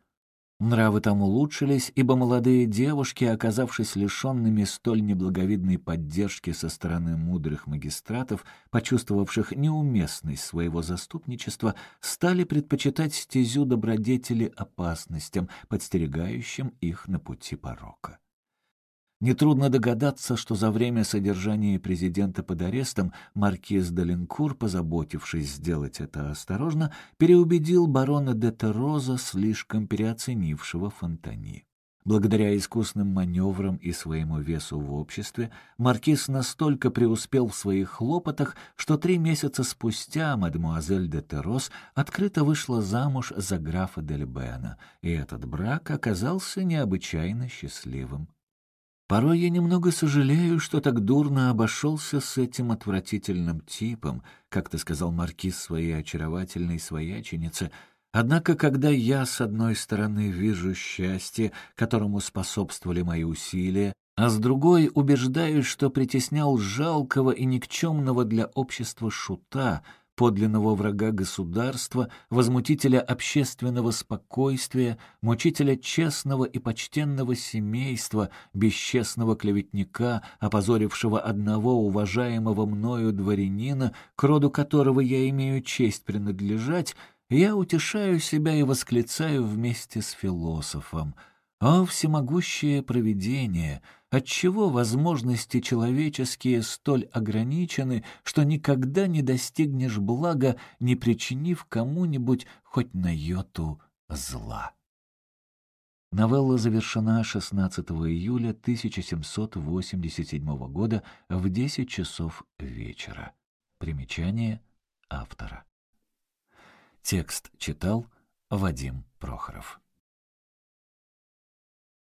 Нравы там улучшились, ибо молодые девушки, оказавшись лишенными столь неблаговидной поддержки со стороны мудрых магистратов, почувствовавших неуместность своего заступничества, стали предпочитать стезю добродетели опасностям, подстерегающим их на пути порока. Нетрудно догадаться, что за время содержания президента под арестом маркиз Даленкур, позаботившись сделать это осторожно, переубедил барона де Тероза, слишком переоценившего Фонтани. Благодаря искусным маневрам и своему весу в обществе, маркиз настолько преуспел в своих хлопотах, что три месяца спустя мадемуазель де Терос открыто вышла замуж за графа Дель Бена, и этот брак оказался необычайно счастливым. Порой я немного сожалею, что так дурно обошелся с этим отвратительным типом, как ты сказал маркиз своей очаровательной свояченице. Однако, когда я, с одной стороны, вижу счастье, которому способствовали мои усилия, а с другой убеждаюсь, что притеснял жалкого и никчемного для общества шута, подлинного врага государства, возмутителя общественного спокойствия, мучителя честного и почтенного семейства, бесчестного клеветника, опозорившего одного уважаемого мною дворянина, к роду которого я имею честь принадлежать, я утешаю себя и восклицаю вместе с философом. О, всемогущее провидение! Отчего возможности человеческие столь ограничены, что никогда не достигнешь блага, не причинив кому-нибудь хоть на йоту зла? Новелла завершена 16 июля 1787 года в 10 часов вечера. Примечание автора. Текст читал Вадим Прохоров.